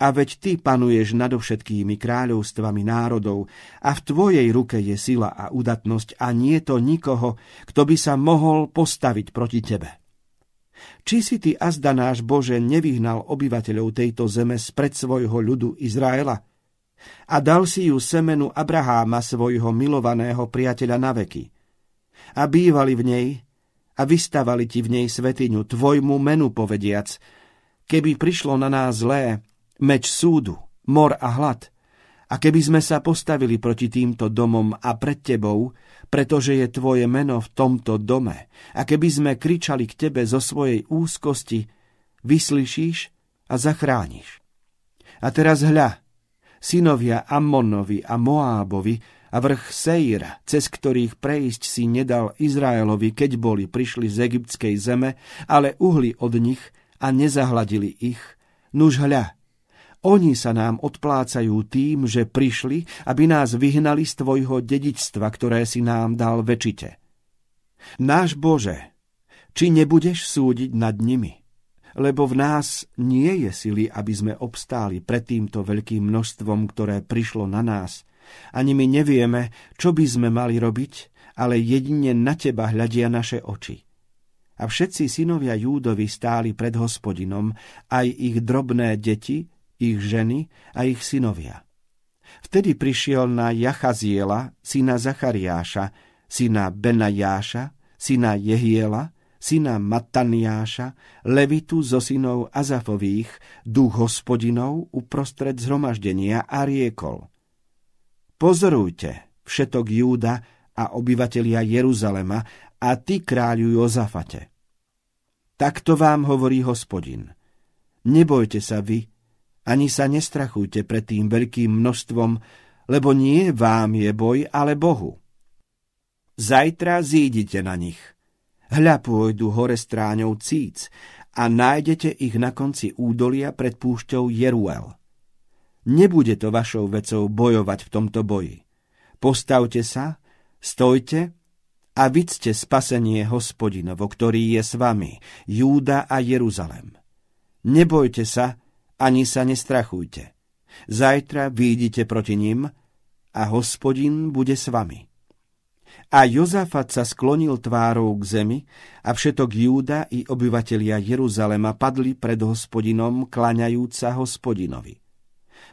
A veď ty panuješ nadovšetkými kráľovstvami národov a v tvojej ruke je sila a udatnosť a nie to nikoho, kto by sa mohol postaviť proti tebe. Či si ty, azda náš Bože, nevyhnal obyvateľov tejto zeme spred svojho ľudu Izraela? A dal si ju semenu Abraháma, svojho milovaného priateľa na veky. A bývali v nej, a vystavali ti v nej svetiňu, tvojmu menu povediac, Keby prišlo na nás zlé, meč súdu, mor a hlad, a keby sme sa postavili proti týmto domom a pred tebou, pretože je tvoje meno v tomto dome, a keby sme kričali k tebe zo svojej úzkosti, vyslyšíš a zachrániš. A teraz hľa, synovia Ammonovi a Moábovi a vrch Seir, cez ktorých prejsť si nedal Izraelovi, keď boli prišli z egyptskej zeme, ale uhli od nich – a nezahladili ich. Nuž hľa, oni sa nám odplácajú tým, že prišli, aby nás vyhnali z tvojho dedičstva, ktoré si nám dal väčite. Náš Bože, či nebudeš súdiť nad nimi? Lebo v nás nie je sily, aby sme obstáli pred týmto veľkým množstvom, ktoré prišlo na nás. Ani my nevieme, čo by sme mali robiť, ale jedine na teba hľadia naše oči. A všetci synovia Júdovi stáli pred hospodinom, aj ich drobné deti, ich ženy a ich synovia. Vtedy prišiel na Jachaziela, syna Zachariáša, syna Benajáša, syna Jehiela, syna Mataniáša, Levitu zo synov Azafových, duch hospodinov uprostred zhromaždenia a riekol. Pozorujte, všetok Júda a obyvatelia Jeruzalema a ty, kráľu Jozafate. Takto vám hovorí hospodin. Nebojte sa vy, ani sa nestrachujte pred tým veľkým množstvom, lebo nie vám je boj, ale Bohu. Zajtra zídite na nich. Hľa pôjdu hore stráňou Cíc a nájdete ich na konci údolia pred púšťou Jeruel. Nebude to vašou vecou bojovať v tomto boji. Postavte sa, stojte a vidzte spasenie hospodinovo, ktorý je s vami, Júda a Jeruzalem. Nebojte sa, ani sa nestrachujte. Zajtra výjdite proti ním a hospodin bude s vami. A Jozafat sa sklonil tvárou k zemi a všetok Júda i obyvatelia Jeruzalema padli pred hospodinom, klaňajúca hospodinovi.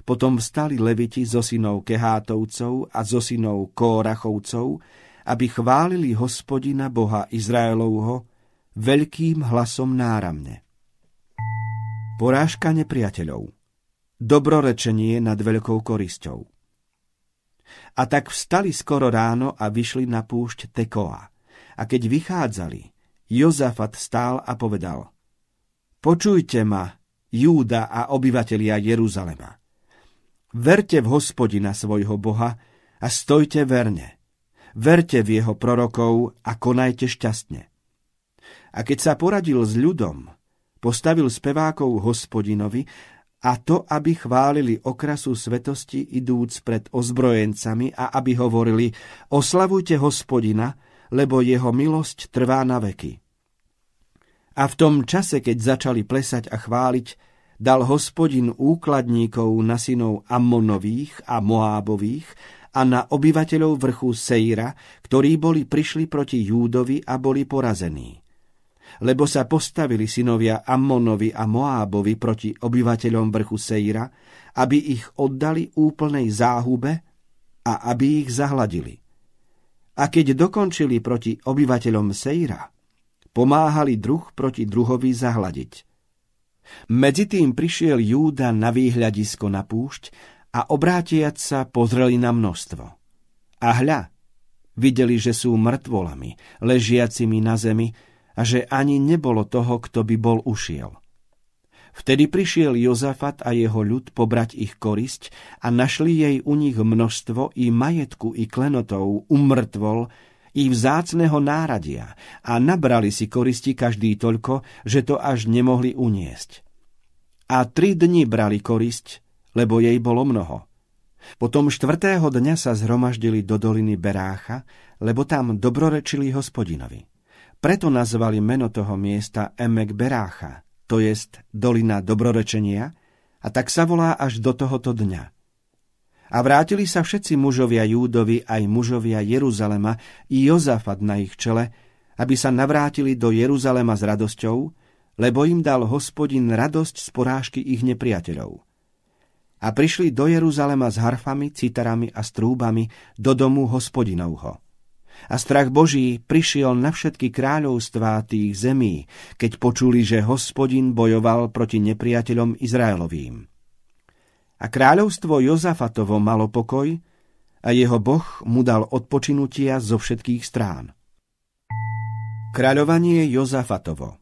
Potom vstali leviti zo synov Kehátovcov a zo synov Kórachovcov, aby chválili hospodina Boha Izraelovho veľkým hlasom náramne. Porážka nepriateľov Dobrorečenie nad veľkou korisťou a tak vstali skoro ráno a vyšli na púšť Tekoa. A keď vychádzali, Jozafat stál a povedal Počujte ma, Júda a obyvatelia Jeruzalema. Verte v hospodina svojho Boha a stojte verne. Verte v jeho prorokov a konajte šťastne. A keď sa poradil s ľudom, postavil spevákov hospodinovi a to, aby chválili okrasu svetosti idúc pred ozbrojencami a aby hovorili oslavujte hospodina, lebo jeho milosť trvá na veky. A v tom čase, keď začali plesať a chváliť, dal hospodin úkladníkov na synov Ammonových a Moábových a na obyvateľov vrchu Seira, ktorí boli prišli proti Júdovi a boli porazení lebo sa postavili synovia Ammonovi a Moábovi proti obyvateľom vrchu Seira, aby ich oddali úplnej záhube a aby ich zahladili. A keď dokončili proti obyvateľom Seira, pomáhali druh proti druhovi zahladiť. Medzi tým prišiel Júda na výhľadisko na púšť a obrátiac sa pozreli na množstvo. A hľa, videli, že sú mŕtvolami, ležiacimi na zemi, a že ani nebolo toho, kto by bol ušiel. Vtedy prišiel Jozafat a jeho ľud pobrať ich korisť a našli jej u nich množstvo i majetku i klenotov, umrtvol, i vzácného náradia a nabrali si koristi každý toľko, že to až nemohli uniesť. A tri dni brali korisť, lebo jej bolo mnoho. Potom štvrtého dňa sa zhromaždili do doliny Berácha, lebo tam dobrorečili hospodinovi. Preto nazvali meno toho miesta Emek Berácha, to jest dolina dobrorečenia, a tak sa volá až do tohoto dňa. A vrátili sa všetci mužovia Júdovi aj mužovia Jeruzalema i Jozafat na ich čele, aby sa navrátili do Jeruzalema s radosťou, lebo im dal hospodin radosť z porážky ich nepriateľov. A prišli do Jeruzalema s harfami, citarami a strúbami do domu hospodinovho. A strach Boží prišiel na všetky kráľovstvá tých zemí, keď počuli, že hospodin bojoval proti nepriateľom Izraelovým. A kráľovstvo Jozafatovo malo pokoj a jeho boh mu dal odpočinutia zo všetkých strán. Kráľovanie Jozafatovo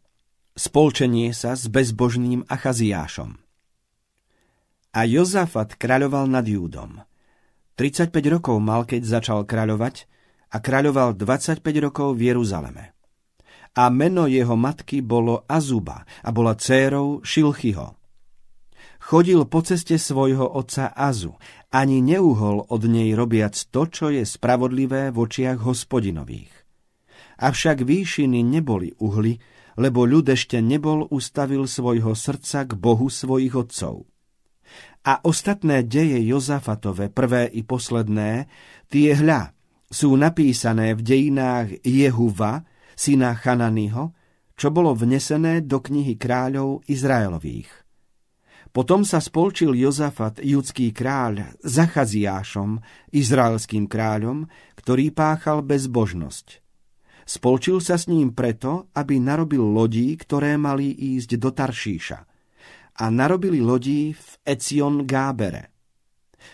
Spolčenie sa s bezbožným Achaziášom A Jozafat kráľoval nad Júdom. 35 rokov mal, keď začal kráľovať a kráľoval 25 rokov v Jeruzaleme. A meno jeho matky bolo Azuba a bola dcérou Šilchyho. Chodil po ceste svojho otca Azu, ani neuhol od nej robiac to, čo je spravodlivé v očiach hospodinových. Avšak výšiny neboli uhly, lebo ľud ešte nebol ustavil svojho srdca k Bohu svojich otcov. A ostatné deje Jozafatove, prvé i posledné, tie hľa, sú napísané v dejinách Jehuva, syna Chananyho, čo bolo vnesené do knihy kráľov Izraelových. Potom sa spolčil Jozafat, judský kráľ, za Chaziášom, izraelským kráľom, ktorý páchal bezbožnosť. Spolčil sa s ním preto, aby narobil lodí, ktoré mali ísť do Taršíša. A narobili lodí v Ecion Gábere.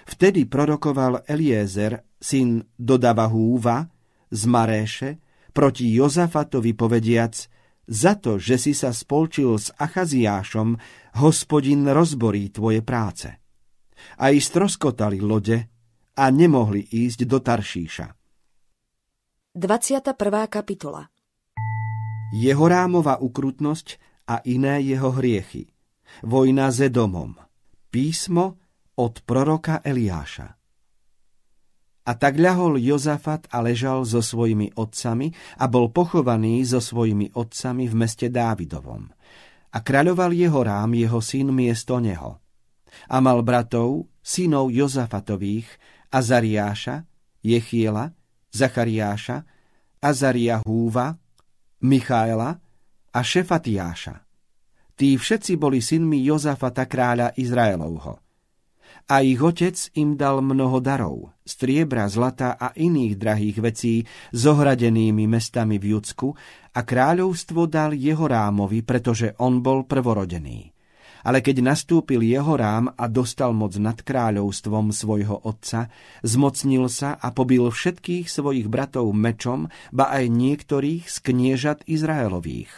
Vtedy prorokoval Eliezer, syn Dodavahúva z Maréše, proti Jozafatovi povediac, za to, že si sa spolčil s Achaziášom, hospodin rozborí tvoje práce. Aj stroskotali lode a nemohli ísť do Taršíša. 21. kapitola Jehorámova ukrutnosť a iné jeho hriechy. Vojna s Edomom. Písmo od proroka Eliáša. A tak ľahol Jozafat a ležal so svojimi otcami a bol pochovaný so svojimi otcami v meste Dávidovom. A kráľoval jeho rám jeho syn miesto neho. A mal bratov, synov Jozafatových, Azariáša, Jechiela, Zachariáša, Azariahúva, Michaela a Šefatiáša. Tí všetci boli synmi Jozafata kráľa Izraelovho. A ich otec im dal mnoho darov, striebra, zlata a iných drahých vecí s ohradenými mestami v Judsku a kráľovstvo dal jeho rámovi, pretože on bol prvorodený. Ale keď nastúpil jeho rám a dostal moc nad kráľovstvom svojho otca, zmocnil sa a pobil všetkých svojich bratov mečom, ba aj niektorých z kniežat Izraelových.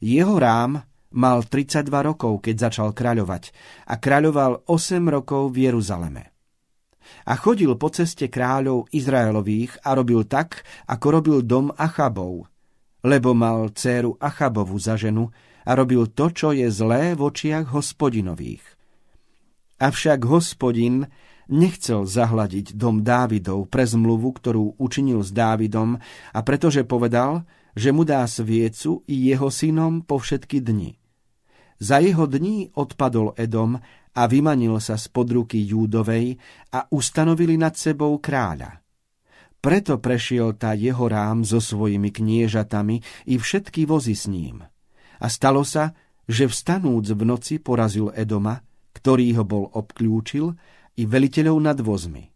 Jeho rám mal 32 rokov, keď začal kráľovať a kráľoval 8 rokov v Jeruzaleme. A chodil po ceste kráľov Izraelových a robil tak, ako robil dom Achabov, lebo mal dceru Achabovu za ženu, a robil to, čo je zlé v očiach hospodinových. Avšak hospodin nechcel zahladiť dom Dávidov pre zmluvu, ktorú učinil s Dávidom a pretože povedal, že mu dá sviecu i jeho synom po všetky dni. Za jeho dní odpadol Edom a vymanil sa z podruky Júdovej a ustanovili nad sebou kráľa. Preto prešiel tá jeho rám so svojimi kniežatami i všetky vozy s ním. A stalo sa, že vstanúc v noci porazil Edoma, ktorý ho bol obklúčil, i veliteľov nad vozmi.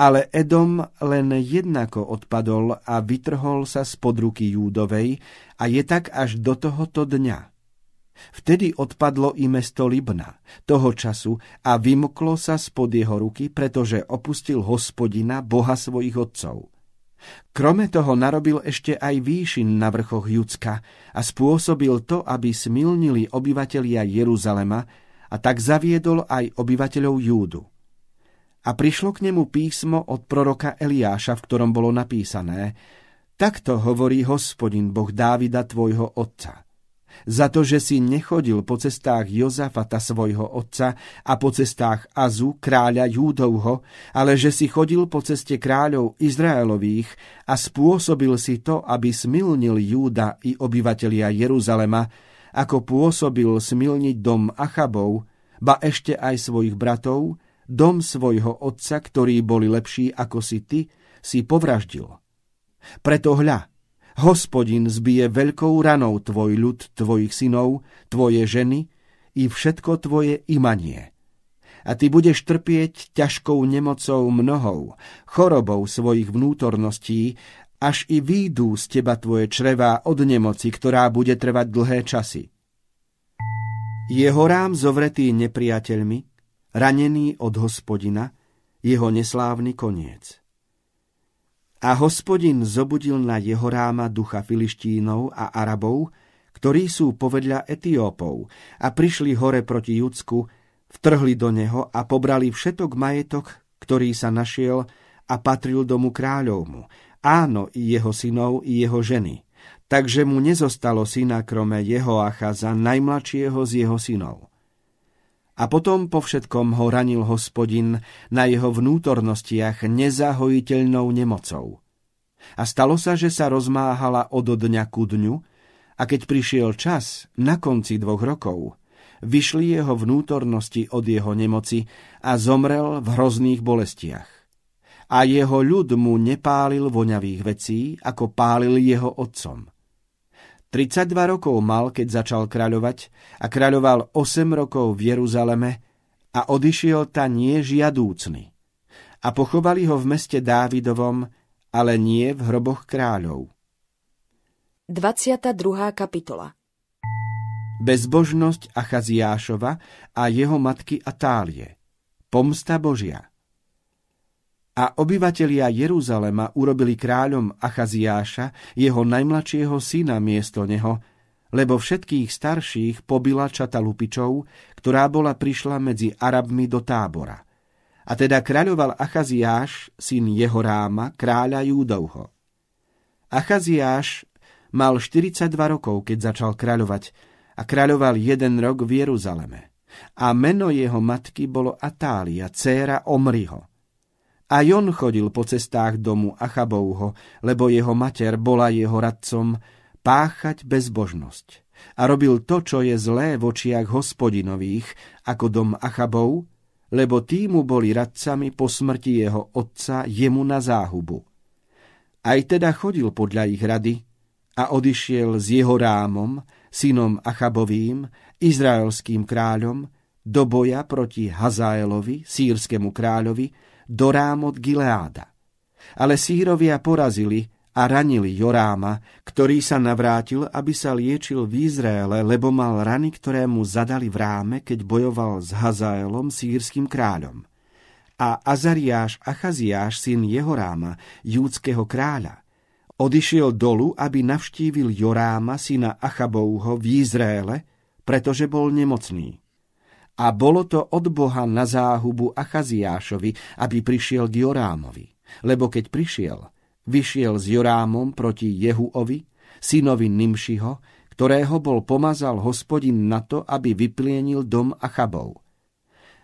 Ale Edom len jednako odpadol a vytrhol sa z podruky Júdovej a je tak až do tohoto dňa. Vtedy odpadlo i mesto Libna, toho času, a vymklo sa spod jeho ruky, pretože opustil hospodina, boha svojich otcov. Krome toho narobil ešte aj výšin na vrchoch Judska a spôsobil to, aby smilnili obyvatelia Jeruzalema a tak zaviedol aj obyvateľov Júdu. A prišlo k nemu písmo od proroka Eliáša, v ktorom bolo napísané Takto hovorí hospodin Boh Dávida tvojho otca – za to, že si nechodil po cestách Jozafata svojho otca a po cestách Azu, kráľa Júdovho, ale že si chodil po ceste kráľov Izraelových a spôsobil si to, aby smilnil Júda i obyvatelia Jeruzalema, ako pôsobil smilniť dom Achabov, ba ešte aj svojich bratov, dom svojho otca, ktorí boli lepší ako si ty, si povraždil. Preto hľa, Hospodin zbije veľkou ranou tvoj ľud, tvojich synov, tvoje ženy i všetko tvoje imanie. A ty budeš trpieť ťažkou nemocou mnohou, chorobou svojich vnútorností, až i výjdú z teba tvoje črevá od nemoci, ktorá bude trvať dlhé časy. Jeho rám zovretý nepriateľmi, ranený od hospodina, jeho neslávny koniec. A hospodin zobudil na jeho ráma ducha filištínov a Arabov, ktorí sú povedľa Etiópov a prišli hore proti Judsku, vtrhli do neho a pobrali všetok majetok, ktorý sa našiel a patril domu kráľovmu, áno i jeho synov i jeho ženy. Takže mu nezostalo syna krome jeho Achaza, najmladšieho z jeho synov. A potom po všetkom ho ranil hospodin na jeho vnútornostiach nezahojiteľnou nemocou. A stalo sa, že sa rozmáhala od dňa ku dňu, a keď prišiel čas, na konci dvoch rokov, vyšli jeho vnútornosti od jeho nemoci a zomrel v hrozných bolestiach. A jeho ľud mu nepálil voňavých vecí, ako pálil jeho otcom – 32 rokov mal, keď začal kráľovať a kráľoval 8 rokov v Jeruzaleme a odišiel ta nie žiadúcny. A pochovali ho v meste Dávidovom, ale nie v hroboch kráľov. 22. kapitola Bezbožnosť Achaziášova a jeho matky Atálie. Pomsta Božia. A obyvatelia Jeruzalema urobili kráľom Achaziáša, jeho najmladšieho syna miesto neho, lebo všetkých starších pobila čata lupičov, ktorá bola prišla medzi Arabmi do tábora. A teda kráľoval Achaziáš, syn Jehoráma, kráľa Júdovho. Achaziáš mal 42 rokov, keď začal kráľovať a kráľoval jeden rok v Jeruzaleme. A meno jeho matky bolo Atália, dcéra Omriho. A on chodil po cestách domu Achabovho, lebo jeho mater bola jeho radcom, páchať bezbožnosť. A robil to, čo je zlé v očiach hospodinových, ako dom Achabov, lebo tí mu boli radcami po smrti jeho otca jemu na záhubu. Aj teda chodil podľa ich rady a odišiel s jeho rámom, synom Achabovým, izraelským kráľom, do boja proti Hazaelovi, sírskému kráľovi, do Rámot Gileáda. Ale sírovia porazili a ranili Joráma, ktorý sa navrátil, aby sa liečil v Izraele, lebo mal rany, ktoré mu zadali v ráme, keď bojoval s Hazaelom, sírským kráľom a Azariáš Achaziáš, syn Jehoráma, júdského kráľa, odišiel dolu, aby navštívil Joráma, syna Achabovho v Izraele, pretože bol nemocný. A bolo to od Boha na záhubu Achaziášovi, aby prišiel k Jorámovi. Lebo keď prišiel, vyšiel s Jorámom proti Jehuovi, synovi Nimšiho, ktorého bol pomazal hospodin na to, aby vyplienil dom Achabov.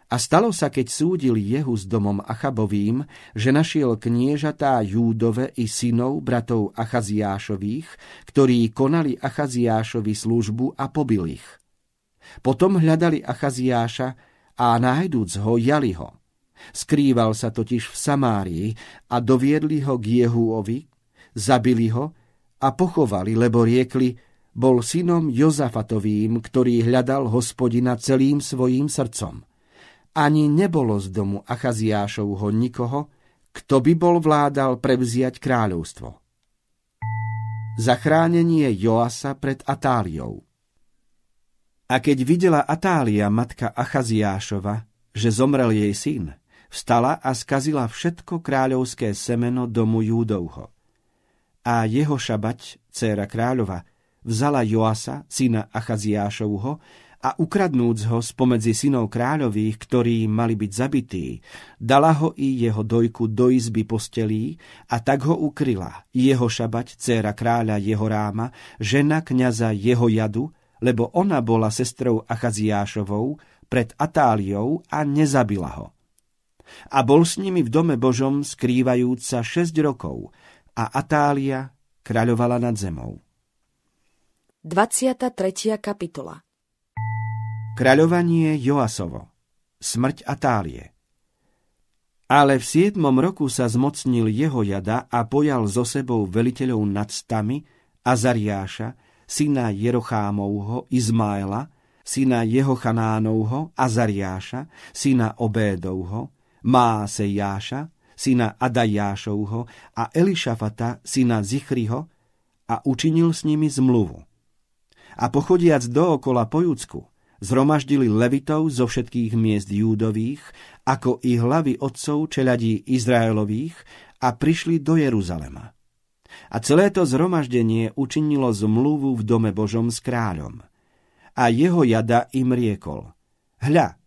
A stalo sa, keď súdil Jehu s domom Achabovým, že našiel kniežatá Júdove i synov bratov Achaziášových, ktorí konali Achaziášovi službu a pobil ich. Potom hľadali Achaziáša a nájdúc ho, jali ho. Skrýval sa totiž v Samárii a doviedli ho k Jehuovi, zabili ho a pochovali, lebo riekli, bol synom Jozafatovým, ktorý hľadal hospodina celým svojím srdcom ani nebolo z domu Achaziášovho nikoho, kto by bol vládal prevziať kráľovstvo. Zachránenie Joasa pred Atáliou A keď videla Atália, matka Achaziášova, že zomrel jej syn, vstala a skazila všetko kráľovské semeno domu Júdovho. A jeho šabať, dcéra kráľova, vzala Joasa, syna Achaziášovho, a ukradnúc ho spomedzi synov kráľových, ktorí mali byť zabití, dala ho i jeho dojku do izby postelí a tak ho ukryla, jeho šabať, dcéra kráľa Jehoráma, žena kňaza jeho jadu, lebo ona bola sestrou Achaziášovou pred Atáliou a nezabila ho. A bol s nimi v dome Božom skrývajúca šesť rokov a Atália kráľovala nad zemou. 23. kapitola Kráľovanie Joasovo Smrť Atálie Ale v siedmom roku sa zmocnil jeho jada a pojal zo sebou veliteľov nad stami Azariáša, syna Jerochámovho, Izmaela, syna Jehochanánovho, Azariáša, syna Obédovho, Másejáša, syna Adajášovho a Elišafata, syna Zichriho a učinil s nimi zmluvu. A pochodiac dookola po Judsku, zhromaždili levitov zo všetkých miest júdových, ako i hlavy otcov čeladí Izraelových a prišli do Jeruzalema. A celé to zhromaždenie učinilo zmluvu v dome Božom s kráľom. A jeho jada im riekol. Hľa,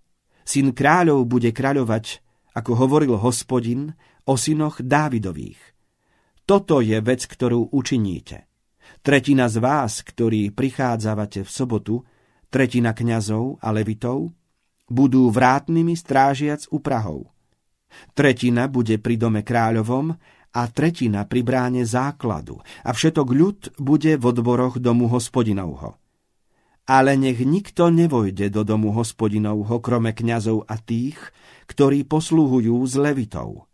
syn kráľov bude kráľovať, ako hovoril hospodin, o synoch Dávidových. Toto je vec, ktorú učiníte. Tretina z vás, ktorí prichádzavate v sobotu, tretina kňazov a levitov budú vrátnymi strážiac u Prahov. Tretina bude pri dome kráľovom a tretina pri bráne základu a všetok ľud bude v odboroch domu hospodinovho. Ale nech nikto nevojde do domu hospodinovho, krome kňazov a tých, ktorí posluhujú z levitov.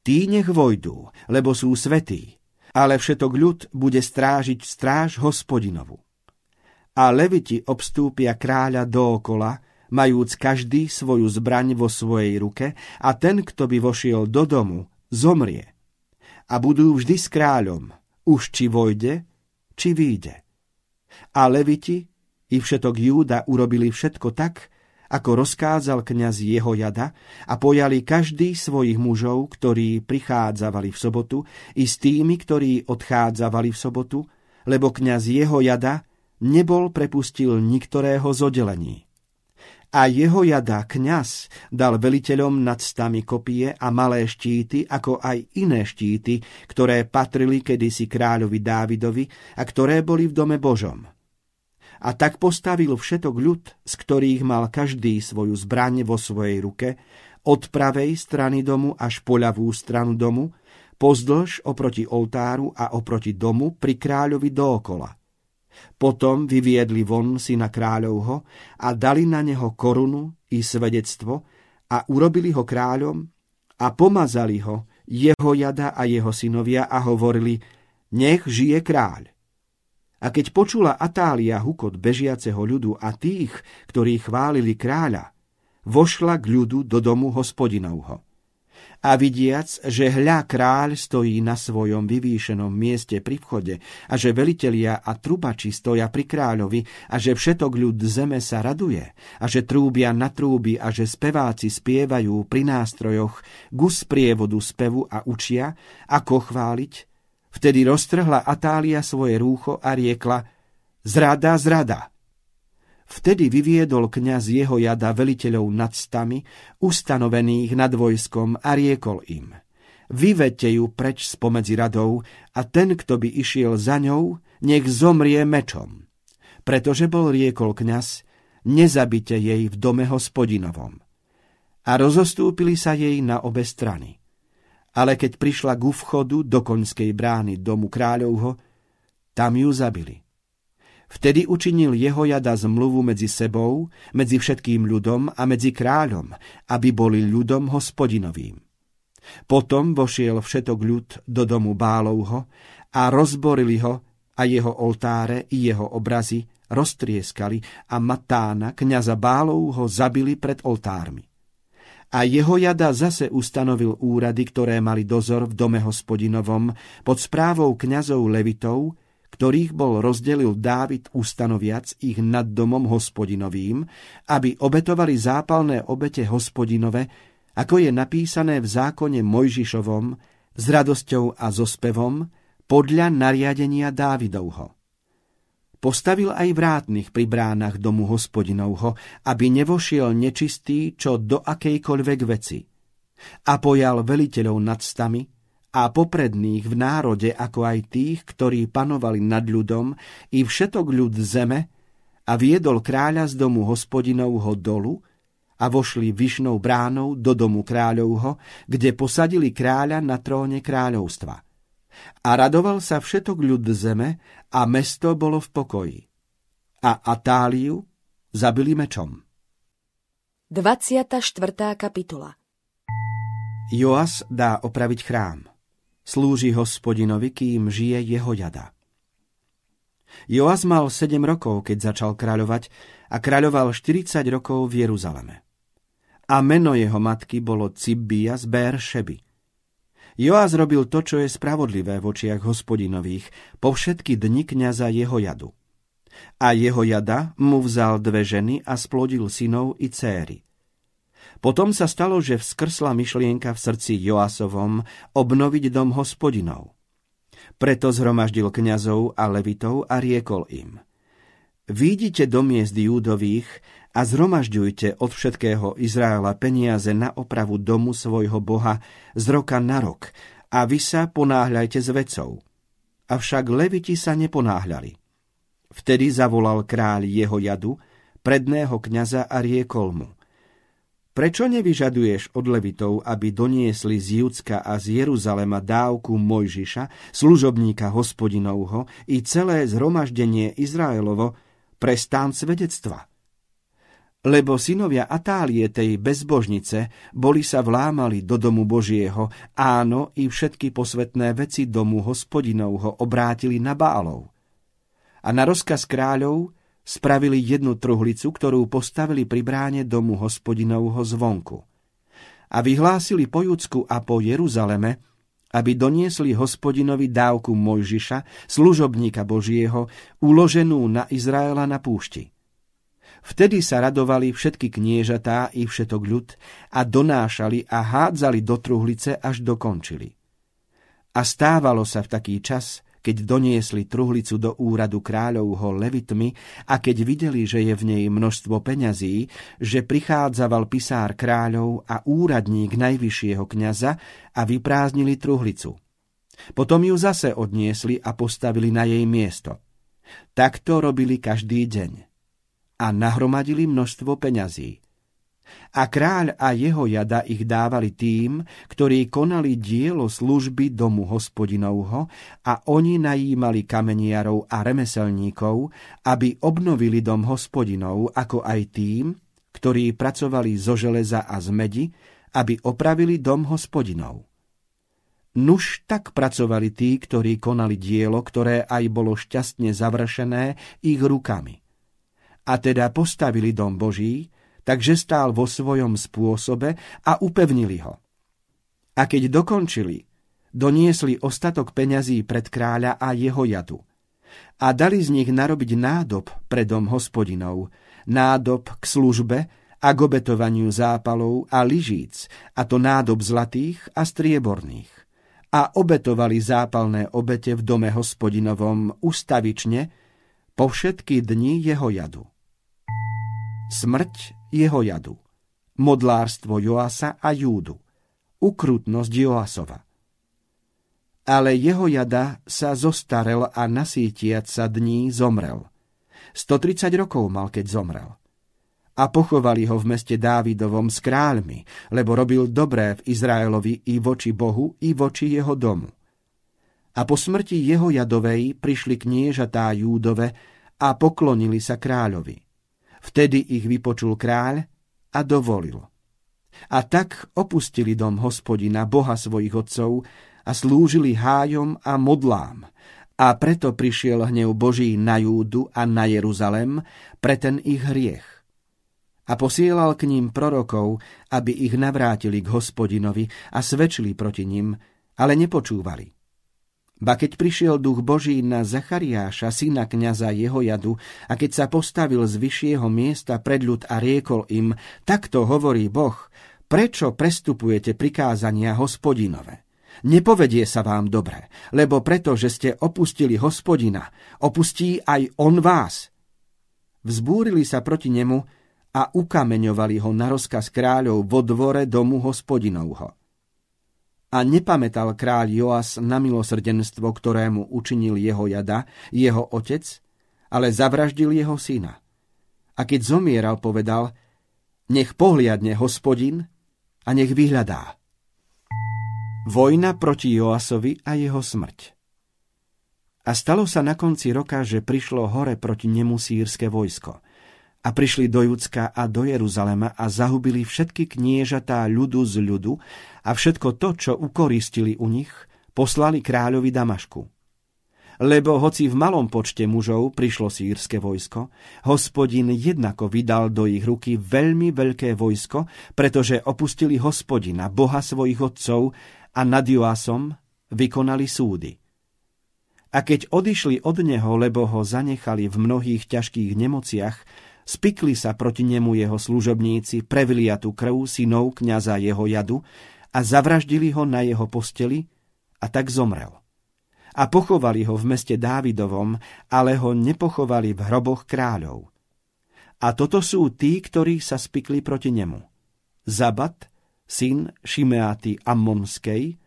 Tí nech vojdu, lebo sú svetí, ale všetok ľud bude strážiť stráž hospodinovu a leviti obstúpia kráľa dookola, majúc každý svoju zbraň vo svojej ruke a ten, kto by vošiel do domu, zomrie. A budú vždy s kráľom, už či vojde, či výjde. A leviti i všetok Júda urobili všetko tak, ako rozkázal kňaz jeho jada a pojali každý svojich mužov, ktorí prichádzavali v sobotu, i s tými, ktorí odchádzavali v sobotu, lebo kňaz jeho jada nebol prepustil niktorého z oddelení. A jeho jada kňaz dal veliteľom nad stami kopie a malé štíty, ako aj iné štíty, ktoré patrili kedysi kráľovi Dávidovi a ktoré boli v dome Božom. A tak postavil všetok ľud, z ktorých mal každý svoju zbraň vo svojej ruke, od pravej strany domu až po ľavú stranu domu, pozdĺž oproti oltáru a oproti domu pri kráľovi dookola – potom vyviedli von syna kráľovho a dali na neho korunu i svedectvo a urobili ho kráľom a pomazali ho jeho jada a jeho synovia a hovorili, nech žije kráľ. A keď počula Atália hukot bežiaceho ľudu a tých, ktorí chválili kráľa, vošla k ľudu do domu hospodinovho. A vidiac, že hľa kráľ stojí na svojom vyvýšenom mieste pri vchode a že velitelia a trubači stoja pri kráľovi a že všetok ľud zeme sa raduje a že trúbia na trúby a že speváci spievajú pri nástrojoch gus prievodu spevu a učia, ako chváliť, vtedy roztrhla Atália svoje rúcho a riekla Zrada, zrada! Vtedy vyviedol kňaz jeho jada veliteľov nad stami, ustanovených nad vojskom a riekol im. Vyvedte ju preč spomedzi radov a ten, kto by išiel za ňou, nech zomrie mečom. Pretože bol riekol kňaz, nezabite jej v dome hospodinovom. A rozostúpili sa jej na obe strany. Ale keď prišla ku vchodu do koňskej brány domu kráľovho, tam ju zabili. Vtedy učinil jeho jada zmluvu medzi sebou, medzi všetkým ľudom a medzi kráľom, aby boli ľudom hospodinovým. Potom vošiel všetok ľud do domu Bálovho a rozborili ho a jeho oltáre i jeho obrazy roztrieskali a Matána, kniaza Bálovho, zabili pred oltármi. A jeho jada zase ustanovil úrady, ktoré mali dozor v dome hospodinovom pod správou kňazov Levitov, ktorých bol rozdelil Dávid ustanoviac ich nad domom hospodinovým, aby obetovali zápalné obete hospodinove, ako je napísané v zákone Mojžišovom, s radosťou a so spevom, podľa nariadenia Dávidovho. Postavil aj vrátnych pri bránach domu hospodinovho, aby nevošiel nečistý čo do akejkoľvek veci. A pojal veliteľov nad stami, a popredných v národe, ako aj tých, ktorí panovali nad ľudom, i všetok ľud zeme, a viedol kráľa z domu hospodinovho dolu, a vošli vyšnou bránou do domu kráľovho, kde posadili kráľa na tróne kráľovstva. A radoval sa všetok ľud zeme a mesto bolo v pokoji. A Atáliu zabili mečom. 24. kapitola Joas dá opraviť chrám. Slúži hospodinovi, kým žije jeho jada. Joaz mal 7 rokov, keď začal kráľovať a kráľoval 40 rokov v Jeruzaleme. A meno jeho matky bolo Cibbia z Šeby. Joaz robil to, čo je spravodlivé v očiach hospodinových, po všetky dni kniaza jeho jadu. A jeho jada mu vzal dve ženy a splodil synov i céry. Potom sa stalo, že vskrsla myšlienka v srdci Joasovom obnoviť dom hospodinov. Preto zhromaždil kňazov a levitov a riekol im. Výjdite do miest júdových a zhromažďujte od všetkého Izraela peniaze na opravu domu svojho Boha z roka na rok a vy sa ponáhľajte s vecou. Avšak leviti sa neponáhľali. Vtedy zavolal kráľ jeho jadu, predného kňaza a riekol mu – Prečo nevyžaduješ od levitov, aby doniesli z Judska a z Jeruzalema dávku Mojžiša, služobníka hospodinovho i celé zhromaždenie Izraelovo pre stán svedectva? Lebo synovia Atálie tej bezbožnice boli sa vlámali do domu Božieho, áno, i všetky posvetné veci domu hospodinovho obrátili na bálov. A na rozkaz kráľov Spravili jednu truhlicu, ktorú postavili pri bráne domu hospodinovho zvonku. A vyhlásili po Judsku a po Jeruzaleme, aby doniesli hospodinovi dávku Mojžiša, služobníka Božieho, uloženú na Izraela na púšti. Vtedy sa radovali všetky kniežatá i všetok ľud a donášali a hádzali do truhlice, až dokončili. A stávalo sa v taký čas, keď doniesli truhlicu do úradu kráľovho levitmi a keď videli, že je v nej množstvo peňazí, že prichádzal pisár kráľov a úradník najvyššieho kňaza a vyprázdnili truhlicu. Potom ju zase odniesli a postavili na jej miesto. Takto robili každý deň. A nahromadili množstvo peňazí. A kráľ a jeho jada ich dávali tým, ktorí konali dielo služby domu hospodinovho a oni najímali kameniarov a remeselníkov, aby obnovili dom hospodinov, ako aj tým, ktorí pracovali zo železa a z medi, aby opravili dom hospodinov. Nuž tak pracovali tí, ktorí konali dielo, ktoré aj bolo šťastne završené ich rukami. A teda postavili dom Boží, takže stál vo svojom spôsobe a upevnili ho. A keď dokončili, doniesli ostatok peňazí pred kráľa a jeho jadu. A dali z nich narobiť nádob pre dom hospodinov, nádob k službe a k obetovaniu zápalov a lyžíc, a to nádob zlatých a strieborných a obetovali zápalné obete v dome hospodinovom ustavične po všetky dni jeho jadu. Smrť jeho jadu, modlárstvo Joasa a Júdu, ukrutnosť Joasova. Ale jeho jada sa zostarel a nasítiac sa dní zomrel. 130 rokov mal, keď zomrel a pochovali ho v meste Dávidovom s kráľmi, lebo robil dobré v Izraelovi i voči Bohu, i voči jeho domu. A po smrti jeho jadovej prišli kniežatá Júdove a poklonili sa kráľovi. Vtedy ich vypočul kráľ a dovolil. A tak opustili dom hospodina, boha svojich otcov, a slúžili hájom a modlám. A preto prišiel hnev Boží na Júdu a na Jeruzalem pre ten ich hriech a posielal k ním prorokov, aby ich navrátili k hospodinovi a svedčili proti ním, ale nepočúvali. Ba keď prišiel duch Boží na Zachariáša, syna kniaza jadu, a keď sa postavil z vyššieho miesta pred ľud a riekol im, takto hovorí Boh, prečo prestupujete prikázania hospodinové? Nepovedie sa vám dobre, lebo preto, že ste opustili hospodina, opustí aj on vás. Vzbúrili sa proti nemu, a ukameňovali ho na rozkaz kráľov vo dvore domu hospodinovho. A nepamätal kráľ Joas na milosrdenstvo, ktorému učinil jeho jada, jeho otec, ale zavraždil jeho syna. A keď zomieral, povedal, nech pohliadne hospodin a nech vyhľadá. Vojna proti Joasovi a jeho smrť A stalo sa na konci roka, že prišlo hore proti nemu sírske vojsko – a prišli do Judska a do Jeruzalema a zahubili všetky kniežatá ľudu z ľudu a všetko to, čo ukoristili u nich, poslali kráľovi Damašku. Lebo hoci v malom počte mužov prišlo sírske vojsko, hospodin jednako vydal do ich ruky veľmi veľké vojsko, pretože opustili hospodina, boha svojich otcov a nad Joasom vykonali súdy. A keď odišli od neho, lebo ho zanechali v mnohých ťažkých nemociach, Spikli sa proti nemu jeho služobníci, previliatú krv synov kniaza jeho jadu a zavraždili ho na jeho posteli a tak zomrel. A pochovali ho v meste Dávidovom, ale ho nepochovali v hroboch kráľov. A toto sú tí, ktorí sa spikli proti nemu. Zabat, syn Šimeaty Ammonskej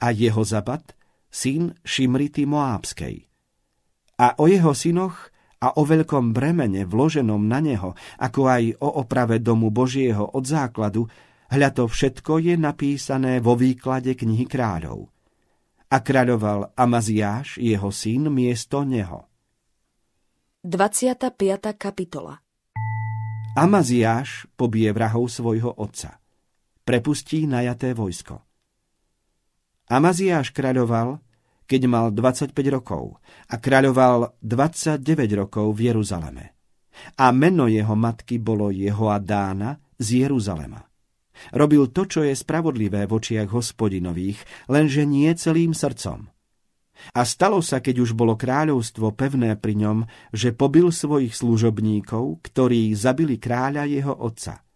a jeho Zabat, syn Šimrity Moábskej. A o jeho synoch a o veľkom bremene vloženom na neho, ako aj o oprave domu Božieho od základu, hľa to všetko je napísané vo výklade knihy kráľov. A kráľoval Amaziáš, jeho syn, miesto neho. 25. kapitola Amaziáš pobije vrahov svojho otca. Prepustí najaté vojsko. Amaziáš kráľoval keď mal 25 rokov a kráľoval 29 rokov v Jeruzaleme. A meno jeho matky bolo Jehoadána z Jeruzalema. Robil to, čo je spravodlivé v očiach hospodinových, lenže nie celým srdcom. A stalo sa, keď už bolo kráľovstvo pevné pri ňom, že pobil svojich služobníkov, ktorí zabili kráľa jeho otca –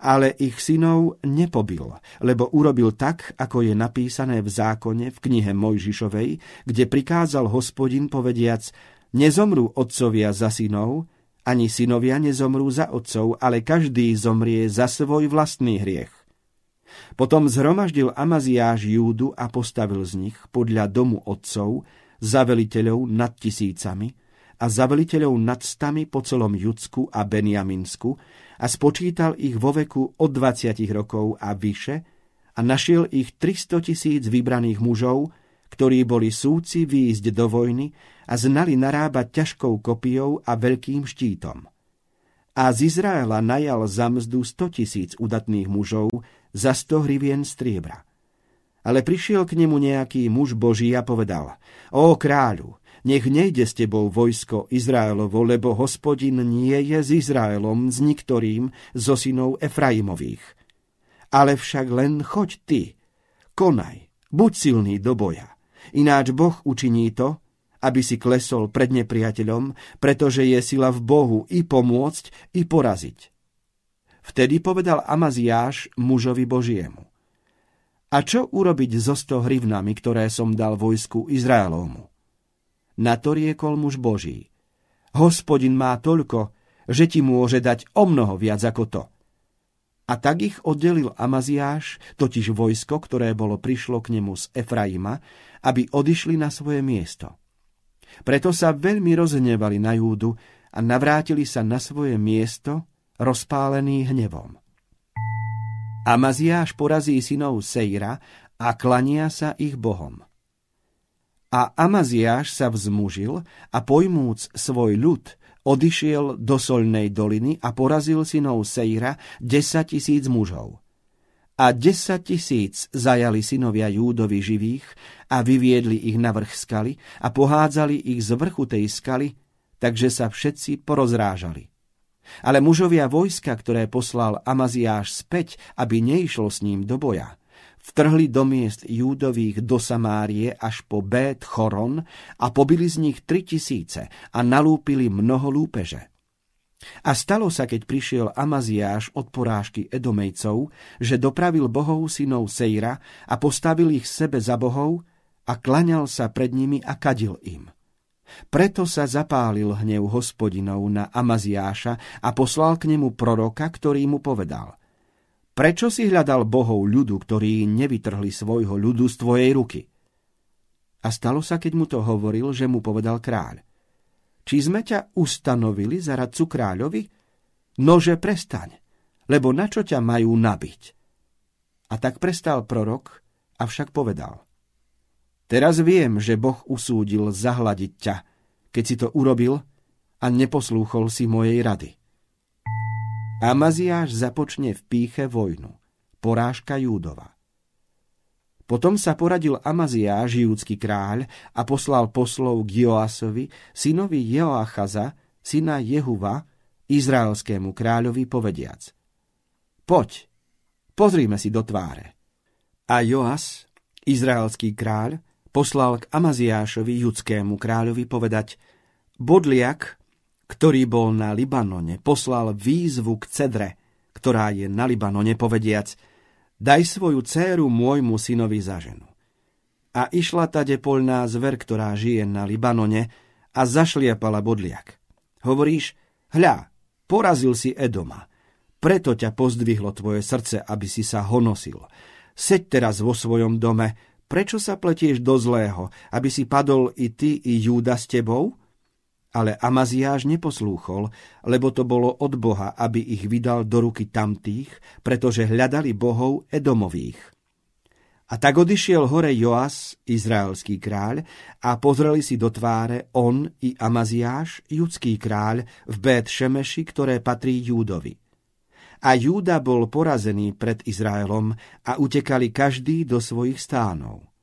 ale ich synov nepobil, lebo urobil tak, ako je napísané v zákone v knihe Mojžišovej, kde prikázal hospodin povediac, nezomrú otcovia za synov, ani synovia nezomrú za otcov, ale každý zomrie za svoj vlastný hriech. Potom zhromaždil Amaziáš Júdu a postavil z nich podľa domu otcov za veliteľov nad tisícami a za veliteľov nad stami po celom Judsku a Benjaminsku a spočítal ich vo veku od 20 rokov a vyše a našiel ich 300 tisíc vybraných mužov, ktorí boli súci výjsť do vojny a znali narábať ťažkou kopijou a veľkým štítom. A z Izraela najal za mzdu 100 tisíc udatných mužov za 100 hrivien striebra. Ale prišiel k nemu nejaký muž Boží a povedal, O kráľu, nech nejde s tebou vojsko Izraelovo, lebo hospodin nie je s Izraelom, s niktorým zo synov Efraimových. Ale však len choď ty, konaj, buď silný do boja. Ináč Boh učiní to, aby si klesol pred nepriateľom, pretože je sila v Bohu i pomôcť, i poraziť. Vtedy povedal Amaziáš mužovi Božiemu. A čo urobiť so sto hrivnami, ktoré som dal vojsku Izraelovmu? Na to riekol muž Boží. Hospodin má toľko, že ti môže dať o mnoho viac ako to. A tak ich oddelil Amaziáš, totiž vojsko, ktoré bolo prišlo k nemu z Efraima, aby odišli na svoje miesto. Preto sa veľmi roznevali na Júdu a navrátili sa na svoje miesto, rozpálený hnevom. Amaziáš porazí synov Sejra a klania sa ich bohom. A Amaziáš sa vzmužil a pojmúc svoj ľud, odišiel do solnej doliny a porazil synov Sejra 10 tisíc mužov. A 10 tisíc zajali synovia Júdovi živých a vyviedli ich na vrch skaly a pohádzali ich z vrchu tej skaly, takže sa všetci porozrážali. Ale mužovia vojska, ktoré poslal Amaziáš späť, aby neišlo s ním do boja, vtrhli do miest Júdových do Samárie až po Bét Choron a pobili z nich tri tisíce a nalúpili mnoho lúpeže. A stalo sa, keď prišiel Amaziáš od porážky Edomejcov, že dopravil bohov synov Sejra a postavil ich sebe za bohov a klaňal sa pred nimi a kadil im. Preto sa zapálil hnev hospodinov na Amaziáša a poslal k nemu proroka, ktorý mu povedal Prečo si hľadal bohov ľudu, ktorí nevytrhli svojho ľudu z tvojej ruky? A stalo sa, keď mu to hovoril, že mu povedal kráľ. Či sme ťa ustanovili za radcu kráľovi? Nože prestaň, lebo na čo ťa majú nabiť? A tak prestal prorok, avšak povedal – Teraz viem, že Boh usúdil zahladiť ťa, keď si to urobil a neposlúchol si mojej rady. Amaziáš započne v píche vojnu. Porážka Júdova. Potom sa poradil Amaziáš, júdsky kráľ, a poslal poslov k Joasovi, synovi Joachaza, syna Jehuva, izraelskému kráľovi, povediac. Poď, pozrime si do tváre. A Joas, izraelský kráľ, poslal k Amaziášovi, judskému kráľovi, povedať Bodliak, ktorý bol na Libanone, poslal výzvu k Cedre, ktorá je na Libanone, povediac Daj svoju dceru môjmu synovi za ženu. A išla tade polná zver, ktorá žije na Libanone a zašliapala bodliak. Hovoríš, hľa, porazil si Edoma, preto ťa pozdvihlo tvoje srdce, aby si sa honosil. Seď teraz vo svojom dome, prečo sa pletieš do zlého, aby si padol i ty, i Júda s tebou? Ale Amaziáš neposlúchol, lebo to bolo od Boha, aby ich vydal do ruky tamtých, pretože hľadali bohov Edomových. A tak odišiel hore Joas, izraelský kráľ, a pozreli si do tváre on i Amaziáš, judský kráľ, v Bet Šemeši, ktoré patrí Júdovi. A Júda bol porazený pred Izraelom a utekali každý do svojich stánov.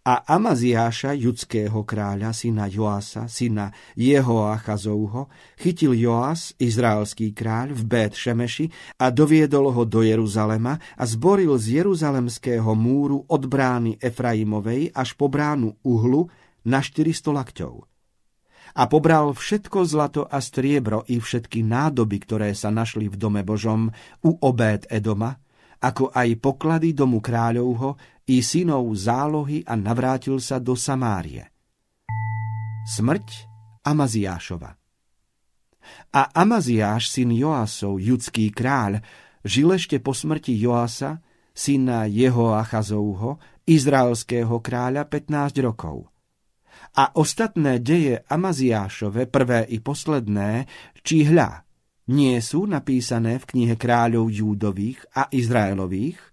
A Amaziáša, judského kráľa, syna Joasa, syna Jehoachazovho, chytil Joas, izraelský kráľ, v Bet Šemeši a doviedol ho do Jeruzalema a zboril z Jeruzalemského múru od brány Efraimovej až po bránu Uhlu na 400 lakťov. A pobral všetko zlato a striebro i všetky nádoby, ktoré sa našli v dome Božom u obét Edoma, ako aj poklady domu kráľovho i synov zálohy a navrátil sa do Samárie. Smrť Amaziášova A Amaziáš, syn Joasov, judský kráľ, žil ešte po smrti Joasa, syna Jehoachazovho, izraelského kráľa 15 rokov – a ostatné deje Amaziášove, prvé i posledné, či hľa, nie sú napísané v knihe kráľov Júdových a Izraelových?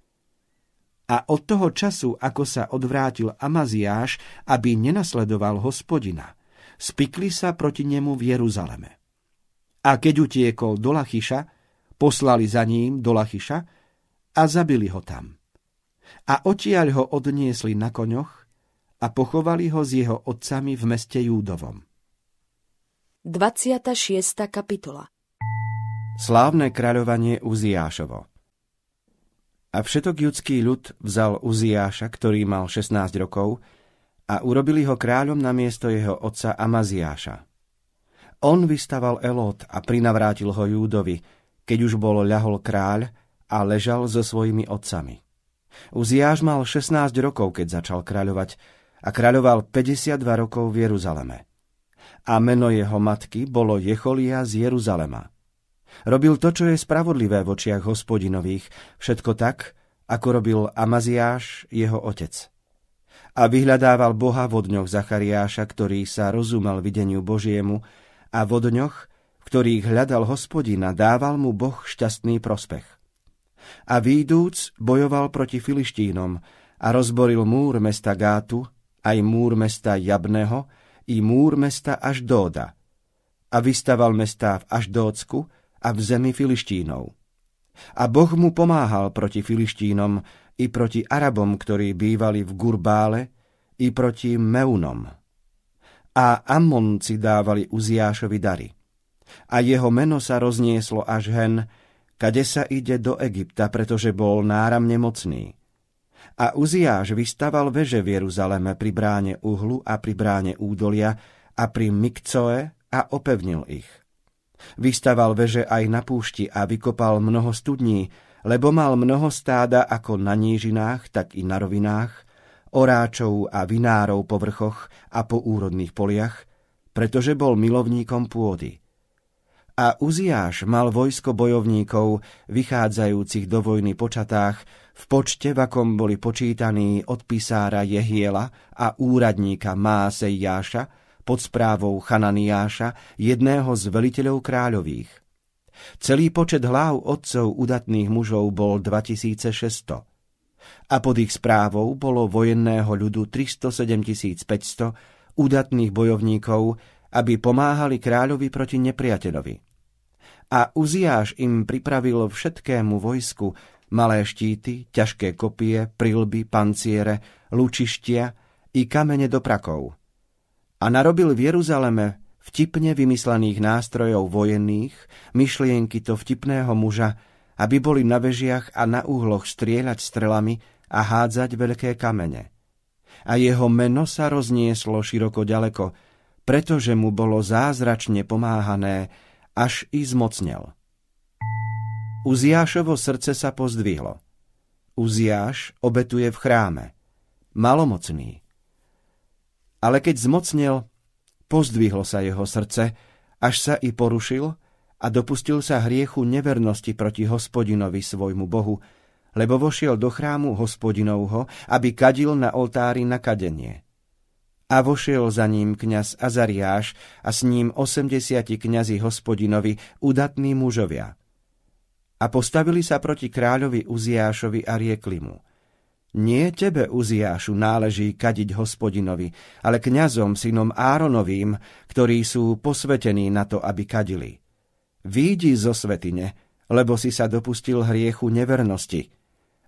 A od toho času, ako sa odvrátil Amaziáš, aby nenasledoval hospodina, spikli sa proti nemu v Jeruzaleme. A keď utiekol do Lachyša, poslali za ním do Lachyša a zabili ho tam. A odtiaľ ho odniesli na koňoch a pochovali ho s jeho otcami v meste Júdovom. 26. kapitola Slávne kráľovanie Uziášovo A všetok judský ľud vzal Uziáša, ktorý mal 16 rokov, a urobili ho kráľom na miesto jeho otca Amaziáša. On vystaval Elot a prinavrátil ho Júdovi, keď už bol ľahol kráľ a ležal so svojimi otcami. Uziáš mal 16 rokov, keď začal kráľovať a kráľoval 52 rokov v Jeruzaleme. A meno jeho matky bolo Jecholia z Jeruzalema. Robil to, čo je spravodlivé v očiach hospodinových, všetko tak, ako robil Amaziáš, jeho otec. A vyhľadával Boha v dňoch Zachariáša, ktorý sa rozumel videniu Božiemu, a v dňoch, v ktorých hľadal hospodina, dával mu Boh šťastný prospech. A výjdúc bojoval proti Filištínom a rozboril múr mesta Gátu aj múr mesta Jabného, i múr mesta Aždóda. A vystaval mesta v Aždódsku a v zemi Filištínov. A Boh mu pomáhal proti Filištínom i proti Arabom, ktorí bývali v Gurbále, i proti Meunom. A Ammonci dávali Uziášovi dary. A jeho meno sa roznieslo až hen, kade sa ide do Egypta, pretože bol náramne mocný. A Uziáš vystaval veže v Jeruzaleme pri bráne uhlu a pri bráne údolia a pri Mikcoe a opevnil ich. Vystaval veže aj na púšti a vykopal mnoho studní, lebo mal mnoho stáda ako na nížinách, tak i na rovinách, oráčov a vinárov po vrchoch a po úrodných poliach, pretože bol milovníkom pôdy. A Uziáš mal vojsko bojovníkov, vychádzajúcich do vojny počatách, v počte, v akom boli počítaní od písára Jehiela a úradníka Másejáša pod správou Chananiáša, jedného z veliteľov kráľových. Celý počet hlav otcov udatných mužov bol 2600 a pod ich správou bolo vojenného ľudu 307 500 udatných bojovníkov, aby pomáhali kráľovi proti nepriateľovi. A Uziáš im pripravil všetkému vojsku malé štíty, ťažké kopie, prilby, panciere, lučištia i kamene do prakov. A narobil v Jeruzaleme vtipne vymyslených nástrojov vojenných, myšlienky to vtipného muža, aby boli na vežiach a na úhloch strieľať strelami a hádzať veľké kamene. A jeho meno sa roznieslo široko ďaleko, pretože mu bolo zázračne pomáhané, až i zmocnel. Uziášovo srdce sa pozdvihlo. Uziáš obetuje v chráme. Malomocný. Ale keď zmocnil, pozdvihlo sa jeho srdce, až sa i porušil a dopustil sa hriechu nevernosti proti hospodinovi svojmu Bohu, lebo vošiel do chrámu hospodinovho, aby kadil na oltári na kadenie. A vošiel za ním kňaz Azariáš a s ním osemdesiati kňazi hospodinovi, udatní mužovia – a postavili sa proti kráľovi Uziášovi a riekli mu Nie tebe, Uziášu, náleží kadiť hospodinovi, ale kňazom, synom Áronovým, ktorí sú posvetení na to, aby kadili. Výjdi zo svetine, lebo si sa dopustil hriechu nevernosti.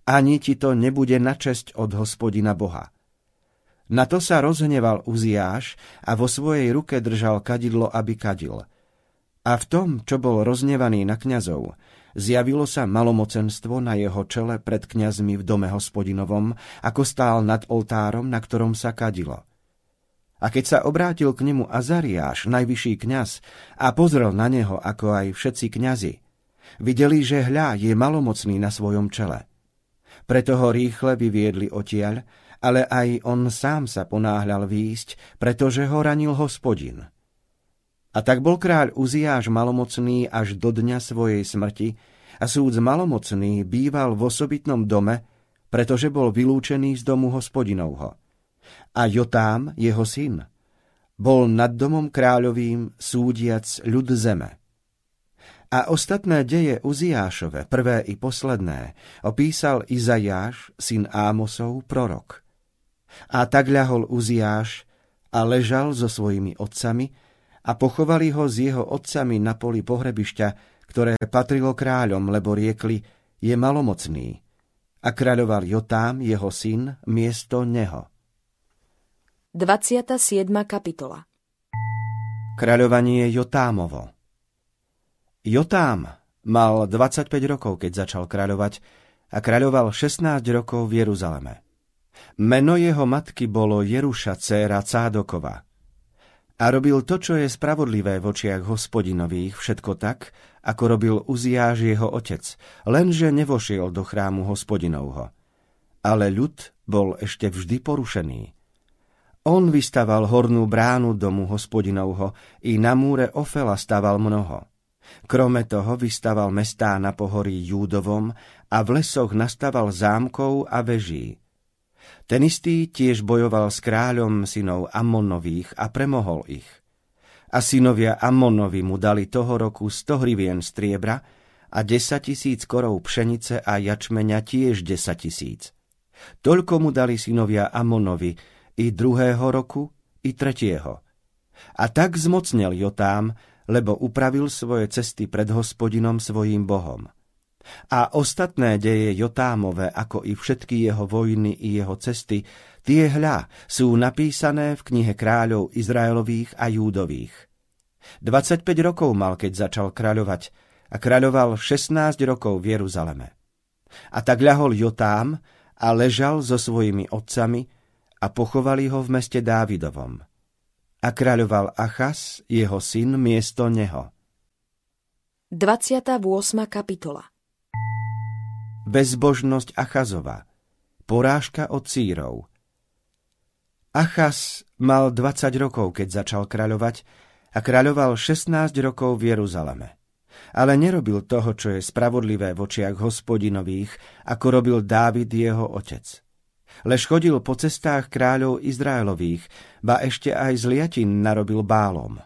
Ani ti to nebude na česť od hospodina Boha. Na to sa rozhneval Uziáš a vo svojej ruke držal kadidlo, aby kadil. A v tom, čo bol roznevaný na kňazov, zjavilo sa malomocenstvo na jeho čele pred kňazmi v dome hospodinovom, ako stál nad oltárom, na ktorom sa kadilo. A keď sa obrátil k nemu Azariáš, najvyšší kňaz, a pozrel na neho, ako aj všetci kňazi, videli, že hľa je malomocný na svojom čele. Preto ho rýchle vyviedli odtiaľ, ale aj on sám sa ponáhľal výjsť, pretože ho ranil hospodin. A tak bol kráľ Uziáš malomocný až do dňa svojej smrti a súd malomocný býval v osobitnom dome, pretože bol vylúčený z domu hospodinovho. A Jotám, jeho syn, bol nad domom kráľovým súdiac ľud zeme. A ostatné deje Uziášove, prvé i posledné, opísal Izajáš, syn Ámosov, prorok. A tak ľahol Uziáš a ležal so svojimi otcami, a pochovali ho s jeho otcami na poli pohrebišťa, ktoré patrilo kráľom, lebo riekli, je malomocný. a kráľoval Jotám, jeho syn, miesto neho. 27. kapitola Kráľovanie Jotámovo Jotám mal 25 rokov, keď začal kráľovať a kráľoval 16 rokov v Jeruzaleme. Meno jeho matky bolo Jeruša, céra Cádokova. A robil to, čo je spravodlivé v očiach hospodinových, všetko tak, ako robil Uziáš jeho otec, lenže nevošiel do chrámu hospodinovho. Ale ľud bol ešte vždy porušený. On vystaval hornú bránu domu hospodinovho, i na múre Ofela staval mnoho. Krome toho vystaval mestá na pohorí Júdovom a v lesoch nastaval zámkov a veží. Ten istý tiež bojoval s kráľom synov Ammonových a premohol ich. A synovia Ammonovi mu dali toho roku sto hrivien striebra a desať tisíc korov pšenice a jačmeňa tiež desať tisíc. Toľko mu dali synovia Ammonovi i druhého roku, i tretieho. A tak zmocnel Jotám, lebo upravil svoje cesty pred hospodinom svojím Bohom. A ostatné deje Jotámove, ako i všetky jeho vojny i jeho cesty, tie hľa sú napísané v knihe kráľov Izraelových a Júdových. 25 rokov mal, keď začal kráľovať a kráľoval 16 rokov v Jeruzaleme. A tak ľahol Jotám a ležal so svojimi otcami a pochovali ho v meste Dávidovom a kráľoval Achas, jeho syn, miesto neho. 28. kapitola Bezbožnosť Achazova Porážka od Círov Achaz mal 20 rokov, keď začal kráľovať a kráľoval 16 rokov v Jeruzaleme. Ale nerobil toho, čo je spravodlivé v očiach hospodinových, ako robil Dávid jeho otec lež chodil po cestách kráľov Izraelových, ba ešte aj zliatin narobil bálom.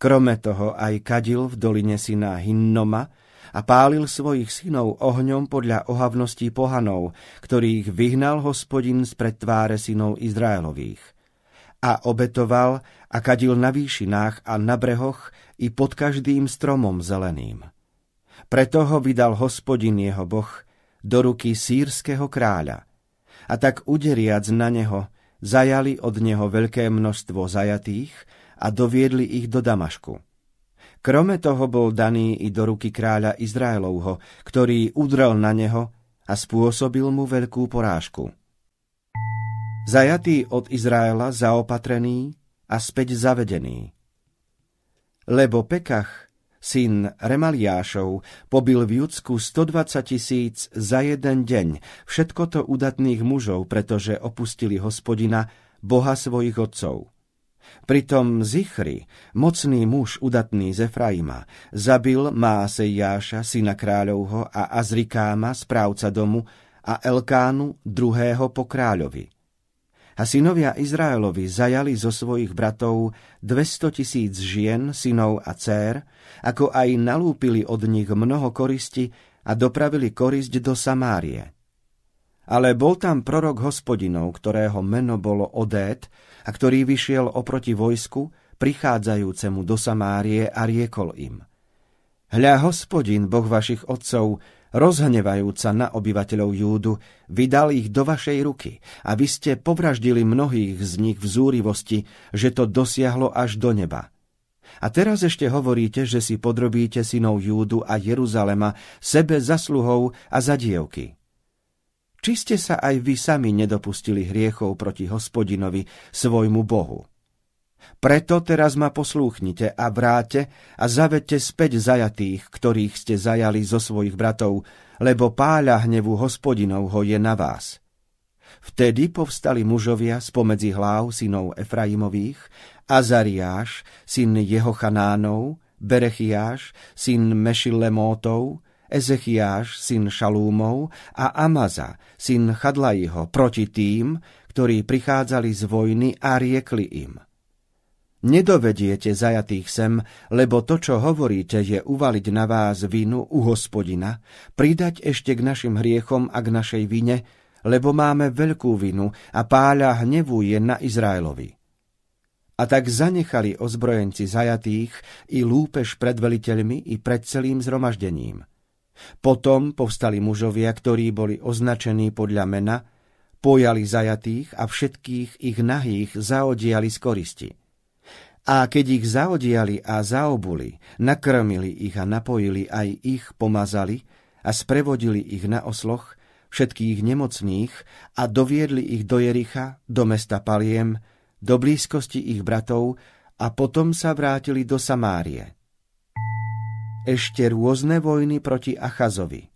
Krome toho aj kadil v doline syna Hinnoma a pálil svojich synov ohňom podľa ohavností pohanov, ktorých vyhnal hospodin z tváre synov Izraelových. A obetoval a kadil na výšinách a na brehoch i pod každým stromom zeleným. Preto ho vydal hospodin jeho boh do ruky sírskeho kráľa, a tak uderiac na neho, zajali od neho veľké množstvo zajatých a doviedli ich do Damašku. Krome toho bol daný i do ruky kráľa Izraelovho, ktorý udrel na neho a spôsobil mu veľkú porážku. Zajatý od Izraela zaopatrený a späť zavedený. Lebo Pekach syn Remaliášov, pobil v Judsku 120 tisíc za jeden deň, všetko to udatných mužov, pretože opustili hospodina, boha svojich otcov. Pritom Zichri, mocný muž udatný z Efraima, zabil Másejáša, syna kráľovho a Azrikáma, správca domu, a Elkánu, druhého po kráľovi. A synovia Izraelovi zajali zo svojich bratov 200 tisíc žien, synov a dcér, ako aj nalúpili od nich mnoho koristi a dopravili korisť do Samárie. Ale bol tam prorok hospodinov, ktorého meno bolo Odét a ktorý vyšiel oproti vojsku, prichádzajúcemu do Samárie a riekol im. Hľa hospodin, boh vašich otcov, rozhnevajúca na obyvateľov Júdu, vydal ich do vašej ruky a vy ste povraždili mnohých z nich v zúrivosti, že to dosiahlo až do neba. A teraz ešte hovoríte, že si podrobíte synov Júdu a Jeruzalema sebe zasluhou a za dievky. Či ste sa aj vy sami nedopustili hriechov proti hospodinovi, svojmu Bohu? Preto teraz ma poslúchnite a vráte a zavedte späť zajatých, ktorých ste zajali zo svojich bratov, lebo páľa hnevu hospodinovho je na vás. Vtedy povstali mužovia spomedzi hlav synov Efraimových, Azariáš, syn Jehochanánov, Berechiáš, syn Mešilemótov, Ezechiáš, syn Šalúmov a Amaza, syn Chadlaiho, proti tým, ktorí prichádzali z vojny a riekli im – Nedovediete zajatých sem, lebo to, čo hovoríte, je uvaliť na vás vinu u hospodina, pridať ešte k našim hriechom a k našej vine, lebo máme veľkú vinu a páľa hnevu je na Izraelovi. A tak zanechali ozbrojenci zajatých i lúpež pred veliteľmi i pred celým zhromaždením. Potom povstali mužovia, ktorí boli označení podľa mena, pojali zajatých a všetkých ich nahých zaodiali z koristi. A keď ich zaodiali a zaobuli, nakrmili ich a napojili aj ich pomazali a sprevodili ich na osloch, všetkých nemocných a doviedli ich do Jericha, do mesta Paliem, do blízkosti ich bratov a potom sa vrátili do Samárie. Ešte rôzne vojny proti Achazovi.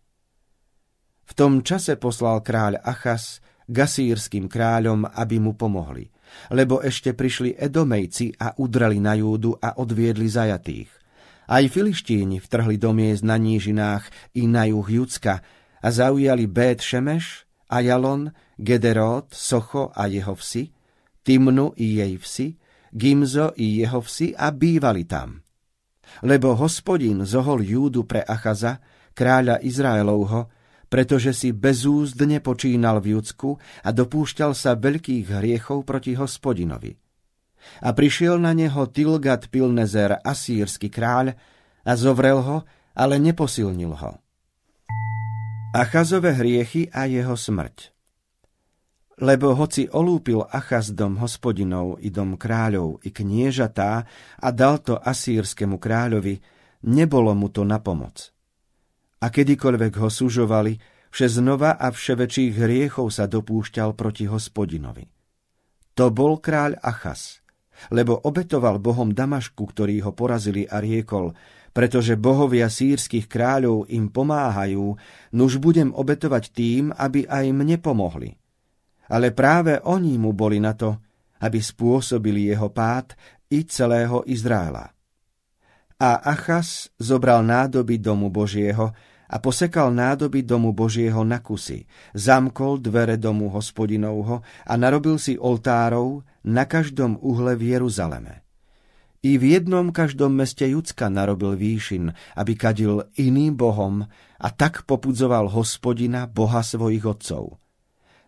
V tom čase poslal kráľ Achaz gasírským kráľom, aby mu pomohli – lebo ešte prišli Edomejci a udrali na Júdu a odviedli zajatých. Aj filištíni vtrhli do miest na nížinách i na juh Judska a zaujali Bét Šemeš, Ajalon, Gederot, Socho a jeho vsi, Timnu i jej vsi, Gimzo i jeho vsi a bývali tam. Lebo hospodin zohol Júdu pre Achaza, kráľa Izraelovho, pretože si bezúzdne počínal v Judsku a dopúšťal sa veľkých hriechov proti hospodinovi. A prišiel na neho Tilgat Pilnezer, asýrsky kráľ, a zovrel ho, ale neposilnil ho. Achazové hriechy a jeho smrť lebo hoci olúpil Achaz dom hospodinov i dom kráľov i kniežatá a dal to asýrskému kráľovi, nebolo mu to na pomoc a kedykoľvek ho sužovali, vše znova a vševäčších hriechov sa dopúšťal proti hospodinovi. To bol kráľ Achas, lebo obetoval bohom Damašku, ktorí ho porazili a riekol, pretože bohovia sírskych kráľov im pomáhajú, nuž budem obetovať tým, aby aj mne pomohli. Ale práve oni mu boli na to, aby spôsobili jeho pád i celého Izraela. A Achas zobral nádoby domu Božieho a posekal nádoby domu Božieho na kusy, zamkol dvere domu hospodinovho a narobil si oltárov na každom uhle v Jeruzaleme. I v jednom každom meste Judska narobil výšin, aby kadil iným bohom a tak popudzoval hospodina, boha svojich otcov.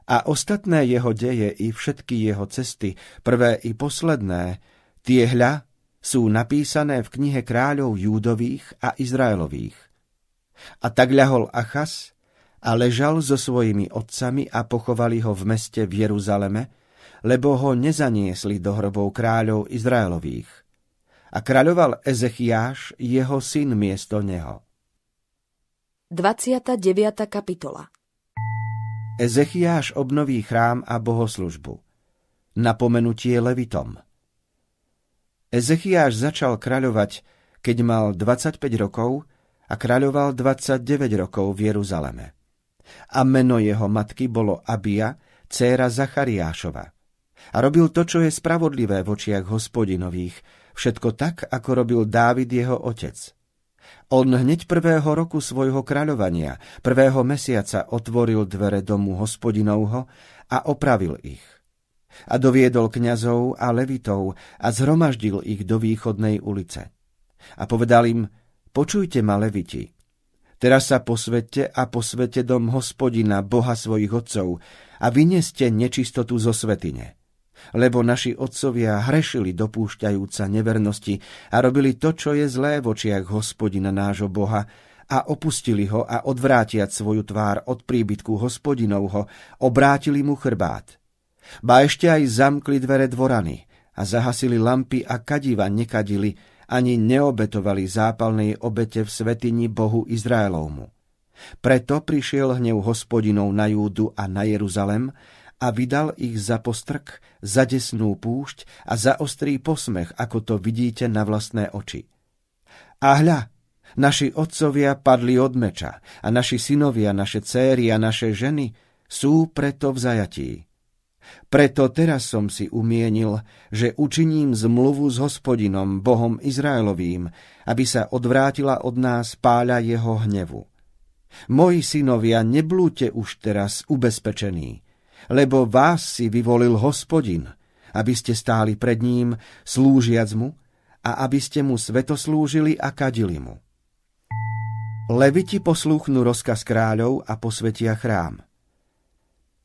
A ostatné jeho deje i všetky jeho cesty, prvé i posledné, tie hľa sú napísané v knihe kráľov Júdových a Izraelových. A tak ľahol Achas a ležal so svojimi otcami a pochovali ho v meste v Jeruzaleme, lebo ho nezaniesli do hrobov kráľov Izraelových. A kráľoval Ezechiáš, jeho syn miesto neho. 29. kapitola Ezechiáš obnoví chrám a bohoslužbu. Napomenutie Levitom Ezechiáš začal kráľovať, keď mal 25 rokov a kráľoval 29 rokov v Jeruzaleme. A meno jeho matky bolo Abia, dcéra Zachariášova. A robil to, čo je spravodlivé v očiach hospodinových, všetko tak, ako robil Dávid jeho otec. On hneď prvého roku svojho kráľovania, prvého mesiaca otvoril dvere domu hospodinovho a opravil ich. A doviedol kňazov a levitov a zhromaždil ich do východnej ulice. A povedal im, Počujte ma, leviti. Teraz sa posvete a posvete dom hospodina, boha svojich otcov, a vyneste nečistotu zo svetine. Lebo naši otcovia hrešili dopúšťajúca nevernosti a robili to, čo je zlé v očiach hospodina nášho boha, a opustili ho a odvrátiať svoju tvár od príbytku hospodinovho, obrátili mu chrbát. Ba ešte aj zamkli dvere dvorany a zahasili lampy a kadiva nekadili, ani neobetovali zápalnej obete v svetini Bohu Izraelovmu. Preto prišiel hnev hospodinov na Júdu a na Jeruzalem a vydal ich za postrk, za desnú púšť a za ostrý posmech, ako to vidíte na vlastné oči. A hľa, naši otcovia padli od meča a naši synovia, naše céry a naše ženy sú preto v zajatí. Preto teraz som si umienil, že učiním zmluvu s hospodinom, Bohom Izraelovým, aby sa odvrátila od nás páľa jeho hnevu. Moji synovia, neblúte už teraz ubezpečení, lebo vás si vyvolil hospodin, aby ste stáli pred ním, slúžiac mu, a aby ste mu sveto slúžili a kadili mu. Leviti poslúchnú rozkaz kráľov a posvetia chrám.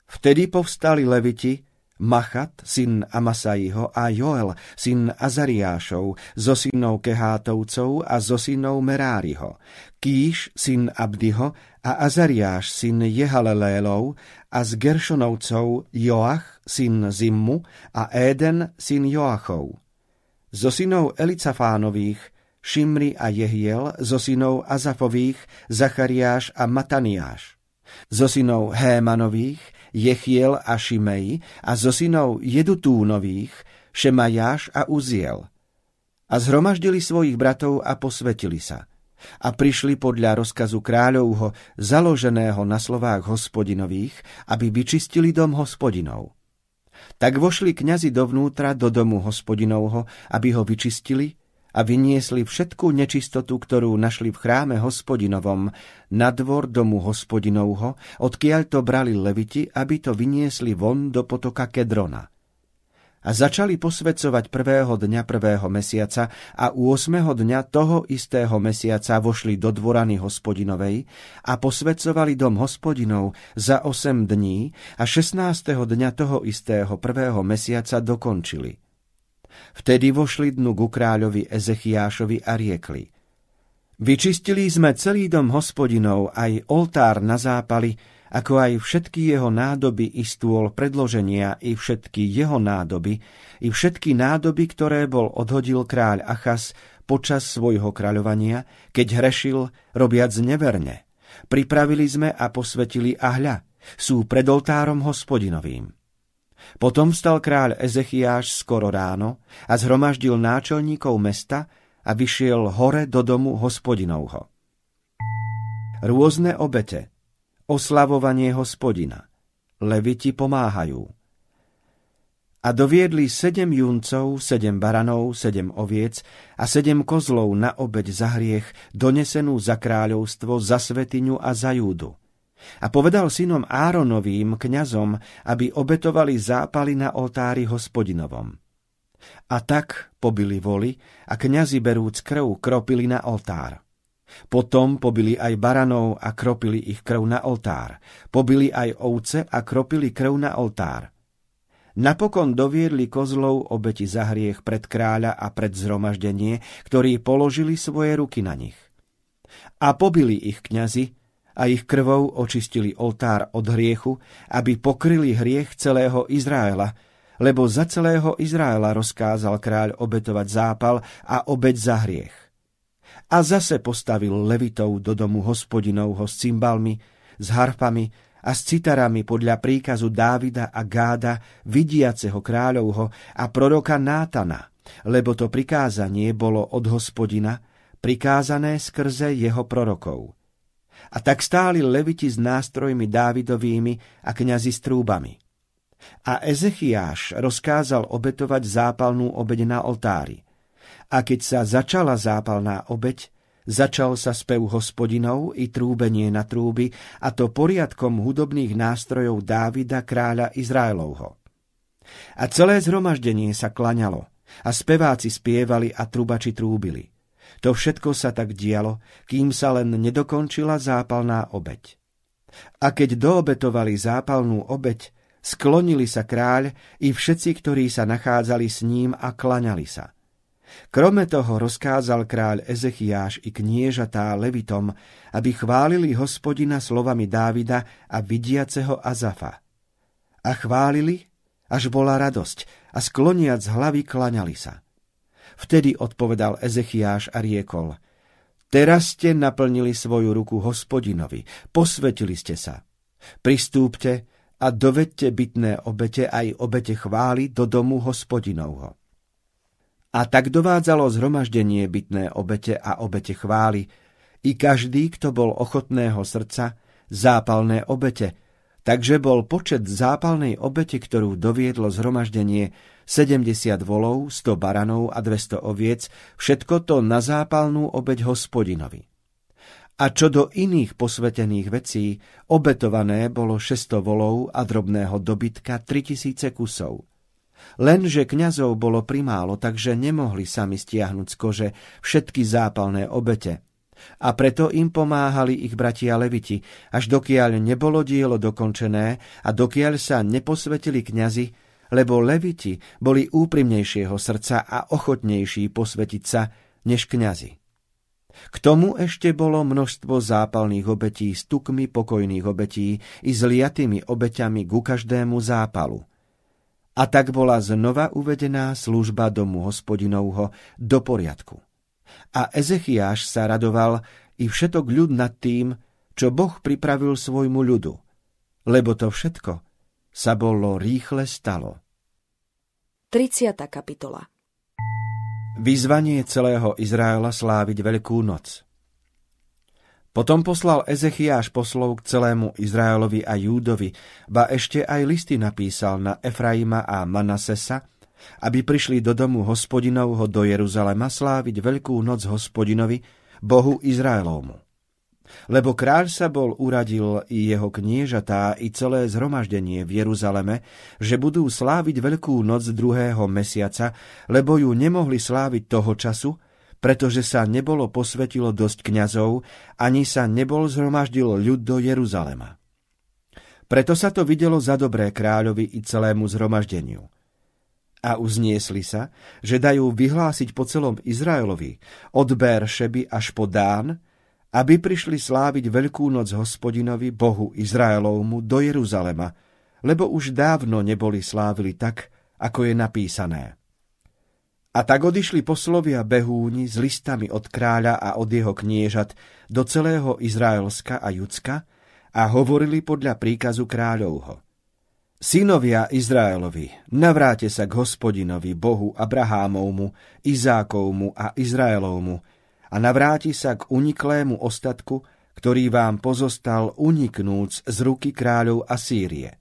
Vtedy povstali leviti Machat, syn Amasaiho a Joel, syn Azariášov, zo synov Kehátovcov a zo synov Meráriho, Kýš, syn Abdiho a Azariáš, syn Jehalelélov a z Geršonovcov Joach, syn Zimmu a Éden, syn Joachov. Zo synov Elicafánových Šimri a Jehiel, zo synov Azafových Zachariáš a Mataniáš. Zo synov Hémanových Jechiel a Šimej a zo synov Jedutúnových Šemajáš a Uziel. A zhromaždili svojich bratov a posvetili sa. A prišli podľa rozkazu kráľovho, založeného na slovách hospodinových, aby vyčistili dom hospodinov. Tak vošli kňazi dovnútra do domu hospodinovho, aby ho vyčistili a vyniesli všetku nečistotu, ktorú našli v chráme hospodinovom, na dvor domu hospodinovho, odkiaľ to brali leviti, aby to vyniesli von do potoka Kedrona. A začali posvedcovať prvého dňa prvého mesiaca a u osmého dňa toho istého mesiaca vošli do dvorany hospodinovej a posvedcovali dom hospodinov za osem dní a šestnásteho dňa toho istého prvého mesiaca dokončili – Vtedy vošli dnu ku kráľovi Ezechiášovi a riekli. Vyčistili sme celý dom hospodinov, aj oltár na zápali, ako aj všetky jeho nádoby i stôl predloženia, i všetky jeho nádoby, i všetky nádoby, ktoré bol odhodil kráľ Achas počas svojho kráľovania, keď hrešil, robiac neverne. Pripravili sme a posvetili a hľa, sú pred oltárom hospodinovým. Potom vstal kráľ Ezechiáš skoro ráno a zhromaždil náčelníkov mesta a vyšiel hore do domu hospodinovho. Rôzne obete, oslavovanie hospodina, leviti pomáhajú. A doviedli sedem juncov, sedem baranov, sedem oviec a sedem kozlov na obeď za hriech, donesenú za kráľovstvo, za svetiňu a za júdu a povedal synom Áronovým kňazom, aby obetovali zápaly na oltári hospodinovom. A tak pobili voli a kňazi berúc krv kropili na oltár. Potom pobili aj baranov a kropili ich krv na oltár. Pobili aj ovce a kropili krv na oltár. Napokon doviedli kozlov obeti za hriech pred kráľa a pred zhromaždenie, ktorí položili svoje ruky na nich. A pobili ich kňazi a ich krvou očistili oltár od hriechu, aby pokryli hriech celého Izraela, lebo za celého Izraela rozkázal kráľ obetovať zápal a obeť za hriech. A zase postavil levitov do domu hospodinovho s cymbalmi, s harpami a s citarami podľa príkazu Dávida a Gáda, vidiaceho kráľovho a proroka Nátana, lebo to prikázanie bolo od hospodina, prikázané skrze jeho prorokov. A tak stáli leviti s nástrojmi Dávidovými a kňazi s trúbami. A Ezechiáš rozkázal obetovať zápalnú obeď na oltári. A keď sa začala zápalná obeď, začal sa spev hospodinov i trúbenie na trúby, a to poriadkom hudobných nástrojov Dávida kráľa Izraelovho. A celé zhromaždenie sa klaňalo, a speváci spievali a trubači trúbili. To všetko sa tak dialo, kým sa len nedokončila zápalná obeď. A keď doobetovali zápalnú obeď, sklonili sa kráľ i všetci, ktorí sa nachádzali s ním a klaňali sa. Krome toho rozkázal kráľ Ezechiáš i kniežatá Levitom, aby chválili hospodina slovami Dávida a vidiaceho Azafa. A chválili, až bola radosť, a skloniac hlavy klaňali sa. Vtedy odpovedal Ezechiáš a riekol, Teraz ste naplnili svoju ruku hospodinovi, posvetili ste sa. Pristúpte a dovedte bytné obete aj obete chvály do domu hospodinovho. A tak dovádzalo zhromaždenie bytné obete a obete chvály, i každý, kto bol ochotného srdca, zápalné obete, takže bol počet zápalnej obete, ktorú doviedlo zhromaždenie, 70 volov, 100 baranov a 200 oviec, všetko to na zápalnú obeď hospodinovi. A čo do iných posvetených vecí, obetované bolo 600 volov a drobného dobytka 3000 kusov. Lenže kňazov bolo primálo, takže nemohli sami stiahnuť z kože všetky zápalné obete. A preto im pomáhali ich bratia Leviti, až dokiaľ nebolo dielo dokončené a dokiaľ sa neposvetili kňazi, lebo leviti boli úprimnejšieho srdca a ochotnejší posvetiť sa než kňazi. K tomu ešte bolo množstvo zápalných obetí s tukmi pokojných obetí i s liatými obeťami ku každému zápalu. A tak bola znova uvedená služba domu hospodinovho do poriadku. A Ezechiáš sa radoval i všetok ľud nad tým, čo Boh pripravil svojmu ľudu, lebo to všetko sa bolo rýchle stalo. 30. kapitola Vyzvanie celého Izraela sláviť Veľkú noc Potom poslal Ezechiáš poslov k celému Izraelovi a Júdovi, ba ešte aj listy napísal na Efraima a Manasesa, aby prišli do domu hospodinovho do Jeruzalema sláviť Veľkú noc hospodinovi, Bohu Izraelovmu. Lebo kráľ sa bol uradil i jeho kniežatá i celé zhromaždenie v Jeruzaleme, že budú sláviť Veľkú noc druhého mesiaca, lebo ju nemohli sláviť toho času, pretože sa nebolo posvetilo dosť kňazov, ani sa nebol zhromaždil ľud do Jeruzalema. Preto sa to videlo za dobré kráľovi i celému zhromaždeniu. A uzniesli sa, že dajú vyhlásiť po celom Izraelovi od Šeby až po Dán, aby prišli sláviť Veľkú noc hospodinovi, Bohu Izraelovmu, do Jeruzalema, lebo už dávno neboli slávili tak, ako je napísané. A tak odišli poslovia Behúni s listami od kráľa a od jeho kniežat do celého Izraelska a Judska a hovorili podľa príkazu kráľovho. Synovia Izraelovi, navráte sa k hospodinovi, Bohu Abrahámovmu, Izákovmu a Izraelovmu, a navráti sa k uniklému ostatku, ktorý vám pozostal uniknúc z ruky kráľov Asýrie.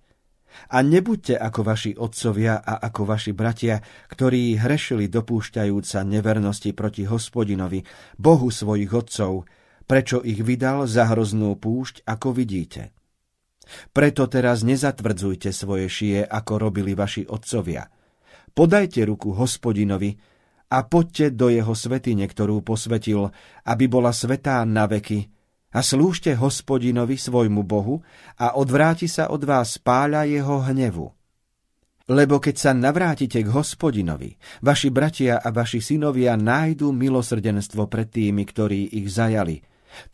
A nebuďte ako vaši otcovia a ako vaši bratia, ktorí hrešili dopúšťajúca nevernosti proti hospodinovi, Bohu svojich otcov, prečo ich vydal za hroznú púšť, ako vidíte. Preto teraz nezatvrdzujte svoje šie, ako robili vaši otcovia. Podajte ruku hospodinovi, a poďte do jeho svetine, ktorú posvetil, aby bola svetá na veky, a slúžte hospodinovi svojmu Bohu a odvráti sa od vás páľa jeho hnevu. Lebo keď sa navrátite k hospodinovi, vaši bratia a vaši synovia nájdu milosrdenstvo pred tými, ktorí ich zajali,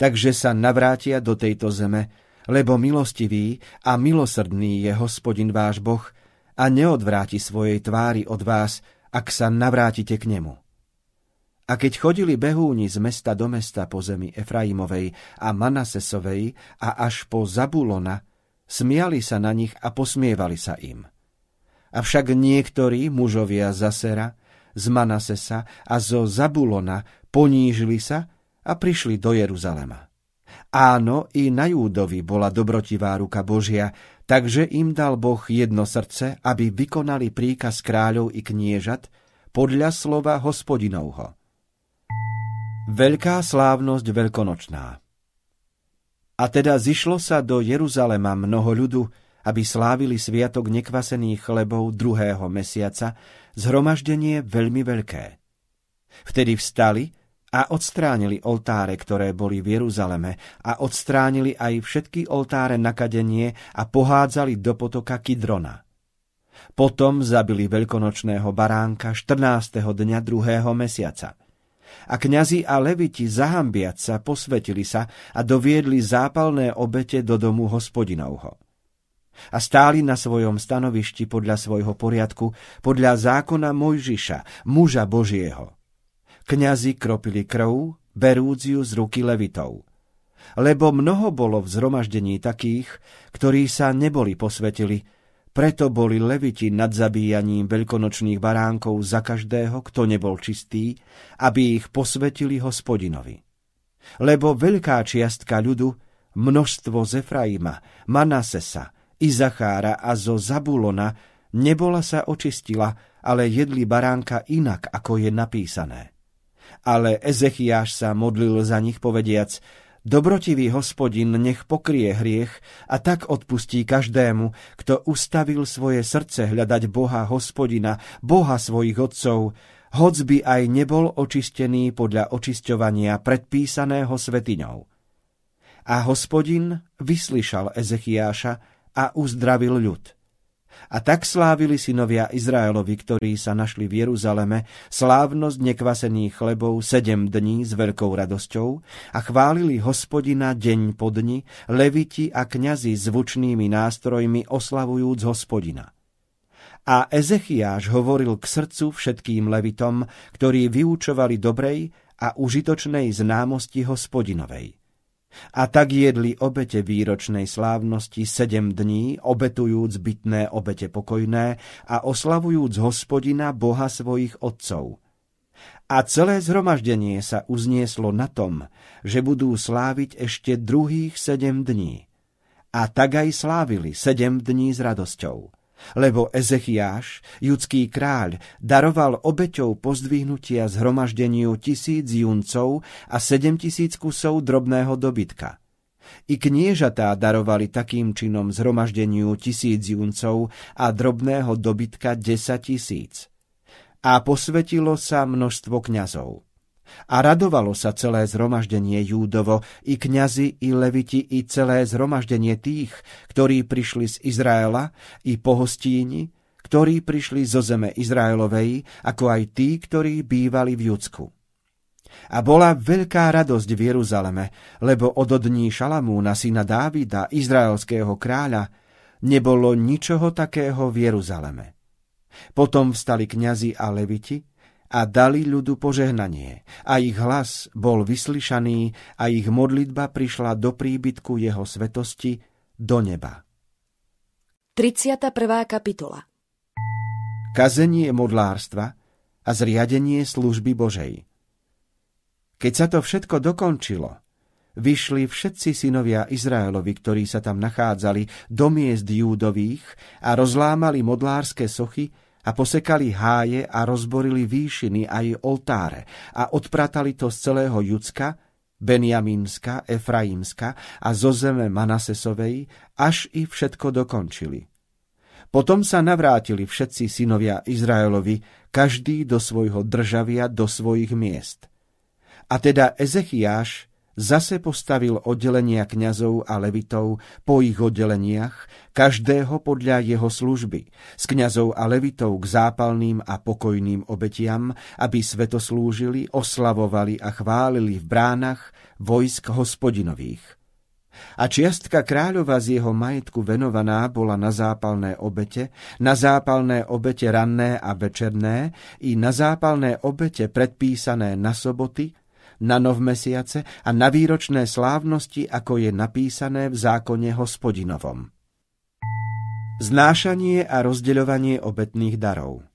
takže sa navrátia do tejto zeme, lebo milostivý a milosrdný je hospodin váš Boh a neodvráti svojej tvári od vás, ak sa navrátite k nemu. A keď chodili behúni z mesta do mesta po zemi Efraimovej a Manasesovej a až po Zabulona, smiali sa na nich a posmievali sa im. Avšak niektorí mužovia Zasera, z Manasesa a zo Zabulona ponížili sa a prišli do Jeruzalema. Áno, i na Júdovi bola dobrotivá ruka Božia, takže im dal Boh jedno srdce, aby vykonali príkaz kráľov i kniežat podľa slova hospodinovho. Veľká slávnosť veľkonočná A teda zišlo sa do Jeruzalema mnoho ľudu, aby slávili sviatok nekvasených chlebov druhého mesiaca, zhromaždenie veľmi veľké. Vtedy vstali a odstránili oltáre, ktoré boli v Jeruzaleme a odstránili aj všetky oltáre na kadenie a pohádzali do potoka Kidrona. Potom zabili veľkonočného baránka 14. dňa druhého mesiaca. A kňazi a leviti zahambiať sa posvetili sa a doviedli zápalné obete do domu hospodinovho. A stáli na svojom stanovišti podľa svojho poriadku, podľa zákona Mojžiša, muža Božieho – Kňazi kropili krv, berúc ju z ruky levitov. Lebo mnoho bolo v zhromaždení takých, ktorí sa neboli posvetili, preto boli leviti nad zabíjaním veľkonočných baránkov za každého, kto nebol čistý, aby ich posvetili hospodinovi. Lebo veľká čiastka ľudu, množstvo z Efraima, Manasesa, Izachára a zo Zabulona nebola sa očistila, ale jedli baránka inak, ako je napísané. Ale Ezechiáš sa modlil za nich povediac, Dobrotivý hospodin nech pokrie hriech a tak odpustí každému, kto ustavil svoje srdce hľadať Boha hospodina, Boha svojich otcov, hoc by aj nebol očistený podľa očisťovania predpísaného svetiňou. A hospodin vyslyšal Ezechiáša a uzdravil ľud. A tak slávili synovia Izraelovi, ktorí sa našli v Jeruzaleme, slávnosť nekvasených chlebov sedem dní s veľkou radosťou a chválili hospodina deň po dni, leviti a kňazi zvučnými nástrojmi oslavujúc hospodina. A Ezechiáš hovoril k srdcu všetkým levitom, ktorí vyučovali dobrej a užitočnej známosti hospodinovej. A tak jedli obete výročnej slávnosti sedem dní, obetujúc bytné obete pokojné a oslavujúc hospodina Boha svojich otcov. A celé zhromaždenie sa uznieslo na tom, že budú sláviť ešte druhých sedem dní. A tak aj slávili sedem dní s radosťou lebo Ezechiáš, judský kráľ, daroval obeťou pozdvihnutia zhromaždeniu tisíc juncov a sedem tisíc kusov drobného dobytka. I kniežatá darovali takým činom zhromaždeniu tisíc juncov a drobného dobytka desať tisíc. A posvetilo sa množstvo kňazov. A radovalo sa celé zhromaždenie Júdovo, i kňazi, i leviti, i celé zhromaždenie tých, ktorí prišli z Izraela, i pohostíni, ktorí prišli zo zeme Izraelovej, ako aj tí, ktorí bývali v Judsku. A bola veľká radosť v Jeruzaleme, lebo od dní Šalamúna, syna Dávida, izraelského kráľa, nebolo ničoho takého v Jeruzaleme. Potom vstali kňazi a leviti, a dali ľudu požehnanie. A ich hlas bol vyslyšaný a ich modlitba prišla do príbytku jeho svetosti do neba. 31. kapitola Kazenie modlárstva a zriadenie služby Božej Keď sa to všetko dokončilo, vyšli všetci synovia Izraelovi, ktorí sa tam nachádzali, do miest júdových a rozlámali modlárske sochy a posekali háje a rozborili výšiny aj oltáre a odpratali to z celého Judska, Benjamínska, Efraimska a zo zeme Manasesovej, až i všetko dokončili. Potom sa navrátili všetci synovia Izraelovi, každý do svojho državia, do svojich miest. A teda Ezechiáš Zase postavil oddelenia kňazov a levitov po ich oddeleniach, každého podľa jeho služby, z kňazov a levitov k zápalným a pokojným obetiam, aby sveto slúžili, oslavovali a chválili v bránach vojsk hospodinových. A čiastka kráľova z jeho majetku venovaná bola na zápalné obete, na zápalné obete ranné a večerné i na zápalné obete predpísané na soboty, na nov mesiace a na výročné slávnosti, ako je napísané v zákone hospodinovom. Znášanie a rozdeľovanie obetných darov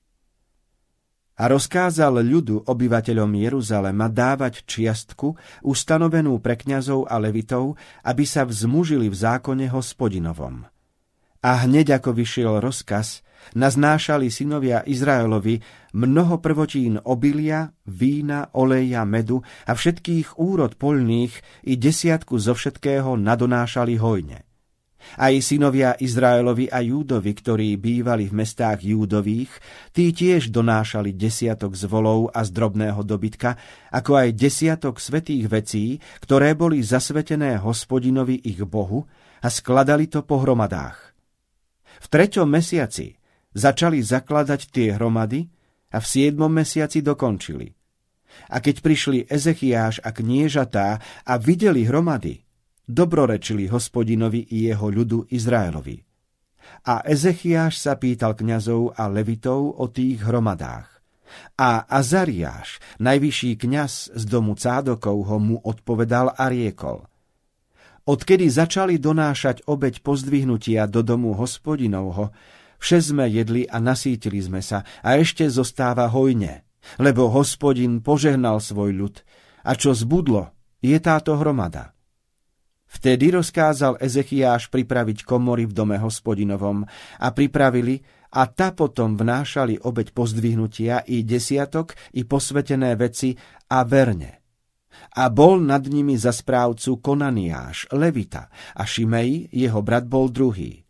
a rozkázal ľudu obyvateľom Jeruzalema dávať čiastku ustanovenú pre kňazov a levitov, aby sa vzmužili v zákone hospodinovom. A hneď ako vyšiel rozkaz, naznášali synovia Izraelovi mnoho prvotín obilia, vína, oleja, medu a všetkých úrod poľných i desiatku zo všetkého nadonášali hojne. Aj synovia Izraelovi a Júdovi, ktorí bývali v mestách Júdových, tí tiež donášali desiatok z volov a z drobného dobytka, ako aj desiatok svetých vecí, ktoré boli zasvetené hospodinovi ich bohu a skladali to po hromadách. V treťom mesiaci začali zakladať tie hromady a v siedmom mesiaci dokončili. A keď prišli Ezechiáš a kniežatá a videli hromady, dobrorečili hospodinovi i jeho ľudu Izraelovi. A Ezechiáš sa pýtal kňazov a levitov o tých hromadách. A Azariáš, najvyšší kňaz z domu Cádokov, ho mu odpovedal a riekol. Odkedy začali donášať obeď pozdvihnutia do domu hospodinovho, Vše sme jedli a nasítili sme sa a ešte zostáva hojne, lebo hospodin požehnal svoj ľud a čo zbudlo, je táto hromada. Vtedy rozkázal Ezechiáš pripraviť komory v dome hospodinovom a pripravili a ta potom vnášali obeď pozdvihnutia i desiatok i posvetené veci a verne. A bol nad nimi za správcu Konaniáš, Levita a Šimej, jeho brat bol druhý.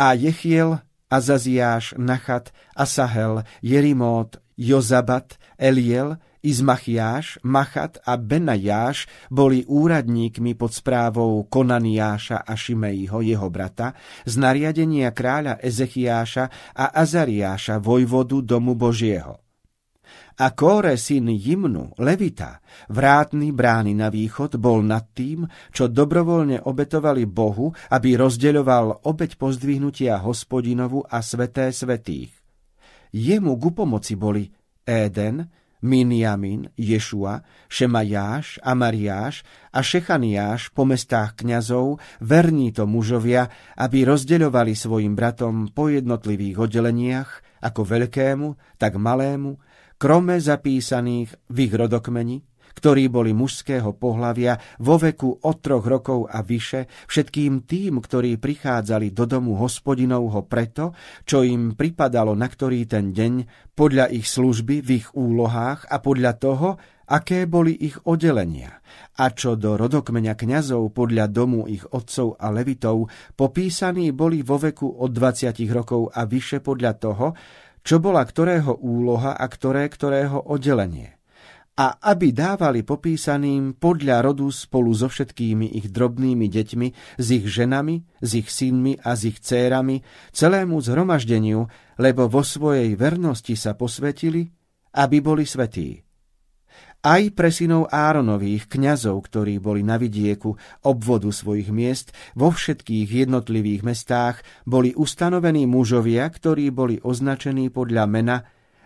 A Jechiel, Azaziáš, Nachat, Asahel, Jerimót, Jozabat, Eliel Izmachiáš, Machat a Benajáš boli úradníkmi pod správou Konaniáša a Šimejho, jeho brata, z nariadenia kráľa Ezechiáša a Azariáša, vojvodu domu Božieho. A Kóre, syn Jimnu, Levita, vrátny brány na východ, bol nad tým, čo dobrovoľne obetovali Bohu, aby rozdeľoval obeť pozdvihnutia hospodinovu a sveté svetých. Jemu ku pomoci boli Éden, Miniamin, Ješua, Šemajáš, Amariáš a Šechaniáš po mestách kňazov, verní to mužovia, aby rozdeľovali svojim bratom po jednotlivých oddeleniach, ako veľkému, tak malému, krome zapísaných v ich rodokmeni, ktorí boli mužského pohlavia vo veku od troch rokov a vyše, všetkým tým, ktorí prichádzali do domu hospodinovho preto, čo im pripadalo na ktorý ten deň, podľa ich služby v ich úlohách a podľa toho, aké boli ich oddelenia. A čo do rodokmeňa kňazov podľa domu ich otcov a levitov, popísaní boli vo veku od 20 rokov a vyše podľa toho, čo bola ktorého úloha a ktoré ktorého oddelenie a aby dávali popísaným podľa rodu spolu so všetkými ich drobnými deťmi, s ich ženami, s ich synmi a s ich cérami, celému zhromaždeniu, lebo vo svojej vernosti sa posvetili, aby boli svetí. Aj pre synov Áronových, kňazov, ktorí boli na vidieku obvodu svojich miest, vo všetkých jednotlivých mestách, boli ustanovení mužovia, ktorí boli označení podľa mena,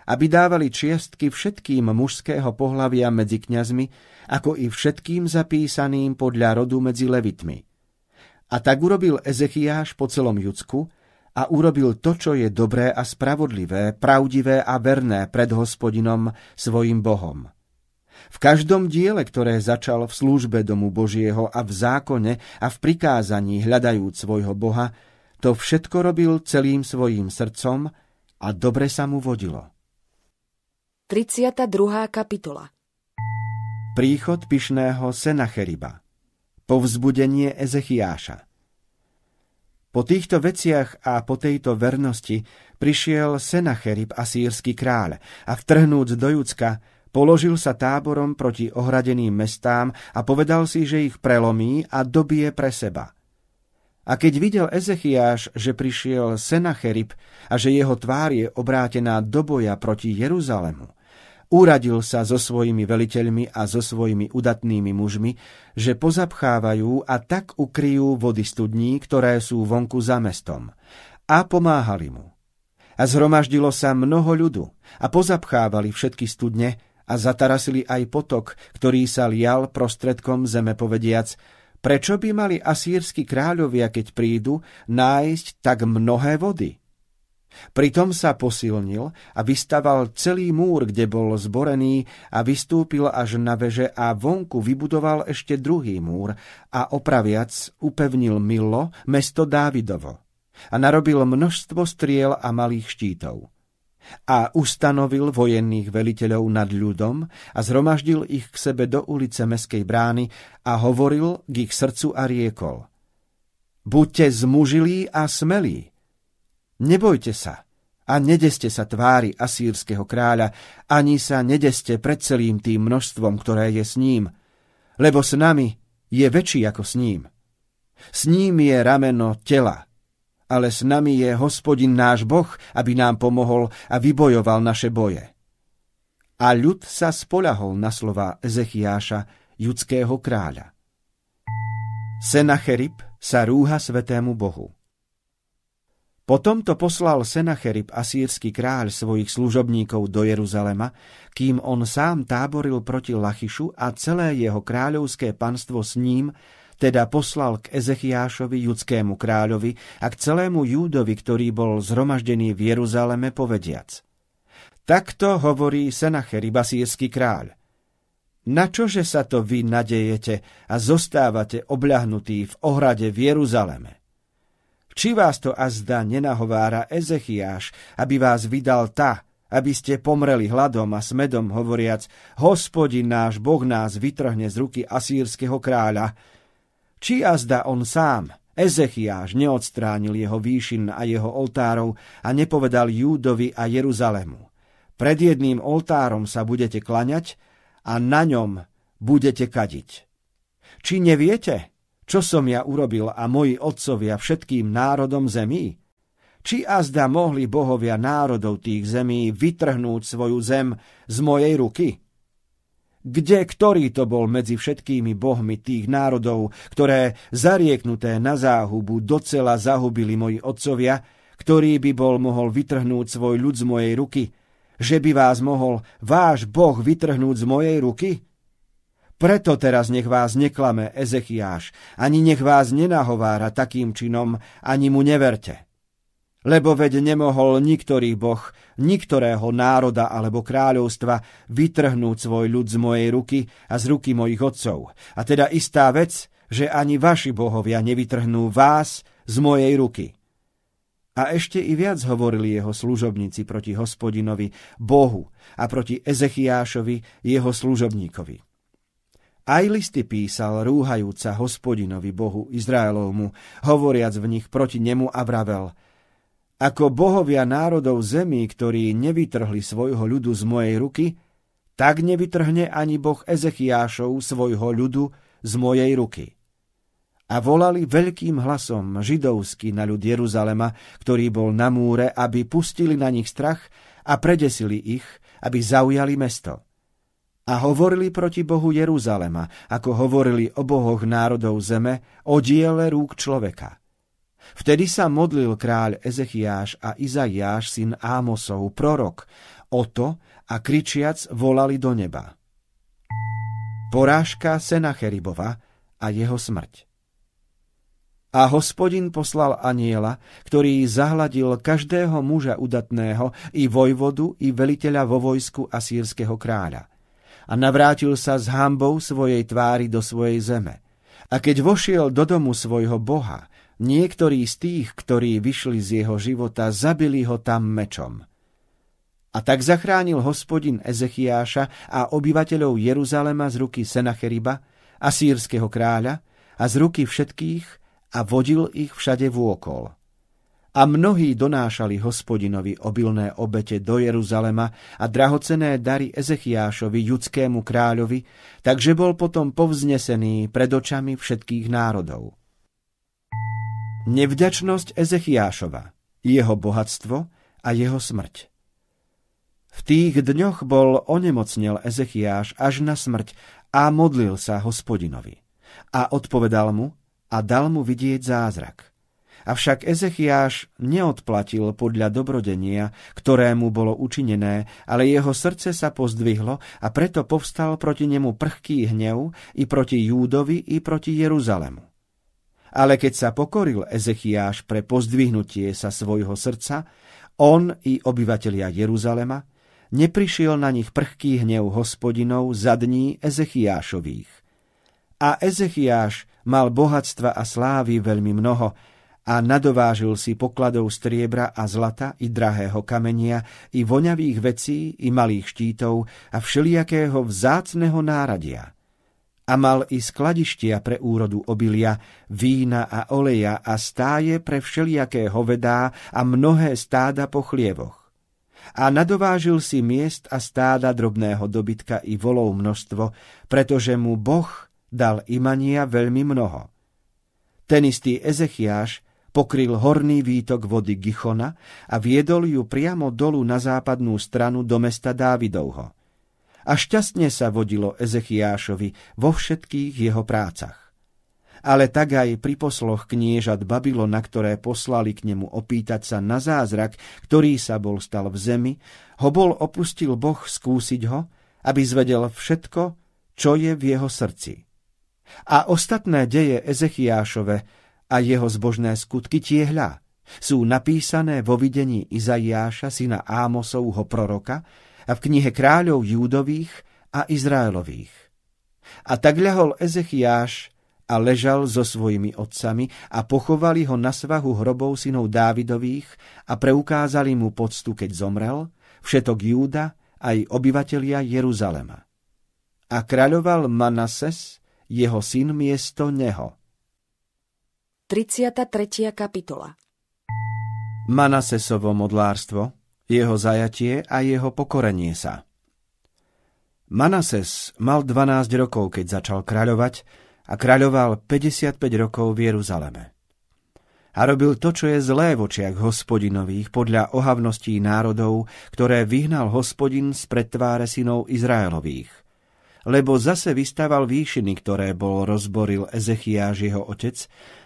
aby dávali čiastky všetkým mužského pohlavia medzi kňazmi, ako i všetkým zapísaným podľa rodu medzi levitmi. A tak urobil Ezechiáš po celom Judsku a urobil to, čo je dobré a spravodlivé, pravdivé a verné pred hospodinom, svojim Bohom. V každom diele, ktoré začal v službe domu Božieho a v zákone a v prikázaní hľadajúc svojho Boha, to všetko robil celým svojím srdcom a dobre sa mu vodilo. 32. kapitola Príchod pyšného Senacheriba Povzbudenie Ezechiáša Po týchto veciach a po tejto vernosti prišiel Senacherib, asýrsky kráľ, a vtrhnúc do Judska, položil sa táborom proti ohradeným mestám a povedal si, že ich prelomí a dobije pre seba – a keď videl Ezechiáš, že prišiel Senacherib a že jeho tvár je obrátená do boja proti Jeruzalemu, uradil sa so svojimi veliteľmi a so svojimi udatnými mužmi, že pozapchávajú a tak ukryjú vody studní, ktoré sú vonku za mestom. A pomáhali mu. A zhromaždilo sa mnoho ľudu a pozapchávali všetky studne a zatarasili aj potok, ktorý sa lial prostredkom zeme povediac – Prečo by mali asýrsky kráľovia, keď prídu, nájsť tak mnohé vody? Pritom sa posilnil a vystaval celý múr, kde bol zborený a vystúpil až na veže a vonku vybudoval ešte druhý múr a opraviac upevnil Milo, mesto Dávidovo. A narobil množstvo striel a malých štítov a ustanovil vojenných veliteľov nad ľudom a zhromaždil ich k sebe do ulice Meskej brány a hovoril k ich srdcu a riekol. Buďte zmužilí a smelí. Nebojte sa a nedeste sa tvári asýrskeho kráľa, ani sa nedeste pred celým tým množstvom, ktoré je s ním, lebo s nami je väčší ako s ním. S ním je rameno tela, ale s nami je hospodin náš Boh, aby nám pomohol a vybojoval naše boje. A ľud sa spoľahol na slova Ezechiáša, judského kráľa. Senacherib sa rúha svetému Bohu. Potom to poslal Senacherib, asýrsky kráľ, svojich služobníkov do Jeruzalema, kým on sám táboril proti Lachišu a celé jeho kráľovské panstvo s ním, teda poslal k Ezechiášovi, judskému kráľovi a k celému Júdovi, ktorý bol zhromaždený v Jeruzaleme, povediac. Takto hovorí Senacherib, asýrsky kráľ. Na čože sa to vy nadejete a zostávate obľahnutí v ohrade v Jeruzaleme? Či vás to azda nenahovára Ezechiáš, aby vás vydal ta, aby ste pomreli hladom a smedom, hovoriac, hospodin náš Boh nás vytrhne z ruky asýrskeho kráľa, či azda on sám, Ezechiáš, neodstránil jeho výšin a jeho oltárov a nepovedal Júdovi a Jeruzalému. Pred jedným oltárom sa budete klaňať a na ňom budete kadiť. Či neviete, čo som ja urobil a moji otcovia všetkým národom zemí? Či azda mohli bohovia národov tých zemí vytrhnúť svoju zem z mojej ruky? Kde ktorý to bol medzi všetkými bohmi tých národov, ktoré zarieknuté na záhubu docela zahubili moji otcovia, ktorý by bol mohol vytrhnúť svoj ľud z mojej ruky, že by vás mohol váš Boh vytrhnúť z mojej ruky? Preto teraz nech vás neklame Ezechiáš, ani nech vás nenahovára takým činom, ani mu neverte. Lebo veď nemohol niktorý boh, niktorého národa alebo kráľovstva vytrhnúť svoj ľud z mojej ruky a z ruky mojich otcov. A teda istá vec, že ani vaši bohovia nevytrhnú vás z mojej ruky. A ešte i viac hovorili jeho služobníci proti hospodinovi, Bohu a proti Ezechiášovi, jeho služobníkovi. Aj listy písal rúhajúca hospodinovi Bohu Izraelovmu, hovoriac v nich proti nemu a vravel Ako bohovia národov zemí, ktorí nevytrhli svojho ľudu z mojej ruky, tak nevytrhne ani boh Ezechiášov svojho ľudu z mojej ruky a volali veľkým hlasom židovský na ľud Jeruzalema, ktorý bol na múre, aby pustili na nich strach a predesili ich, aby zaujali mesto. A hovorili proti Bohu Jeruzalema, ako hovorili o bohoch národov zeme, o diele rúk človeka. Vtedy sa modlil kráľ Ezechiáš a Izaiáš, syn Ámosov, prorok, o to a kričiac volali do neba. Porážka Senacheribova a jeho smrť. A hospodin poslal aniela, ktorý zahladil každého muža udatného, i vojvodu, i veliteľa vo vojsku asýrskeho kráľa. A navrátil sa s hambou svojej tvári do svojej zeme. A keď vošiel do domu svojho boha, niektorí z tých, ktorí vyšli z jeho života, zabili ho tam mečom. A tak zachránil hospodin Ezechiáša a obyvateľov Jeruzalema z ruky Senacheriba, asýrskeho kráľa, a z ruky všetkých, a vodil ich všade vôkol. A mnohí donášali hospodinovi obilné obete do Jeruzalema a drahocené dary Ezechiášovi, judskému kráľovi, takže bol potom povznesený pred očami všetkých národov. Nevďačnosť Ezechiášova, jeho bohatstvo a jeho smrť. V tých dňoch bol onemocnel Ezechiáš až na smrť a modlil sa hospodinovi. A odpovedal mu, a dal mu vidieť zázrak. Avšak Ezechiáš neodplatil podľa dobrodenia, ktorému bolo učinené, ale jeho srdce sa pozdvihlo a preto povstal proti nemu prchký hnev i proti Júdovi, i proti Jeruzalemu. Ale keď sa pokoril Ezechiáš pre pozdvihnutie sa svojho srdca, on i obyvatelia Jeruzalema, neprišiel na nich prchký hnev hospodinov za dní Ezechiášových. A Ezechiáš mal bohatstva a slávy veľmi mnoho a nadovážil si pokladov striebra a zlata i drahého kamenia, i voňavých vecí, i malých štítov a všelijakého vzácného náradia. A mal i skladištia pre úrodu obilia, vína a oleja a stáje pre všelijaké hovedá a mnohé stáda po chlievoch a nadovážil si miest a stáda drobného dobytka i volov množstvo, pretože mu Boh dal imania veľmi mnoho. Ten istý Ezechiáš pokryl horný výtok vody Gichona a viedol ju priamo dolu na západnú stranu do mesta Dávidovho. A šťastne sa vodilo Ezechiášovi vo všetkých jeho prácach. Ale tak aj pri posloch kniežat Babylona, ktoré poslali k nemu opýtať sa na zázrak, ktorý sa bol stal v zemi, ho bol opustil Boh skúsiť ho, aby zvedel všetko, čo je v jeho srdci. A ostatné deje Ezechiášove a jeho zbožné skutky tiehľa sú napísané vo videní Izaiáša, syna Ámosovho proroka a v knihe kráľov Júdových a Izraelových. A tak ľahol Ezechiáš a ležal so svojimi otcami a pochovali ho na svahu hrobov synov Dávidových a preukázali mu poctu, keď zomrel, všetok Júda aj obyvatelia Jeruzalema. A kráľoval Manases, jeho syn miesto neho. 33. kapitola Manasesovo modlárstvo jeho zajatie a jeho pokorenie sa. Manases mal 12 rokov, keď začal kráľovať a kráľoval 55 rokov v Jeruzaleme. A robil to, čo je zlé v očiach hospodinových podľa ohavností národov, ktoré vyhnal hospodin z predtváre synov Izraelových lebo zase vystaval výšiny, ktoré bol rozboril Ezechiáš jeho otec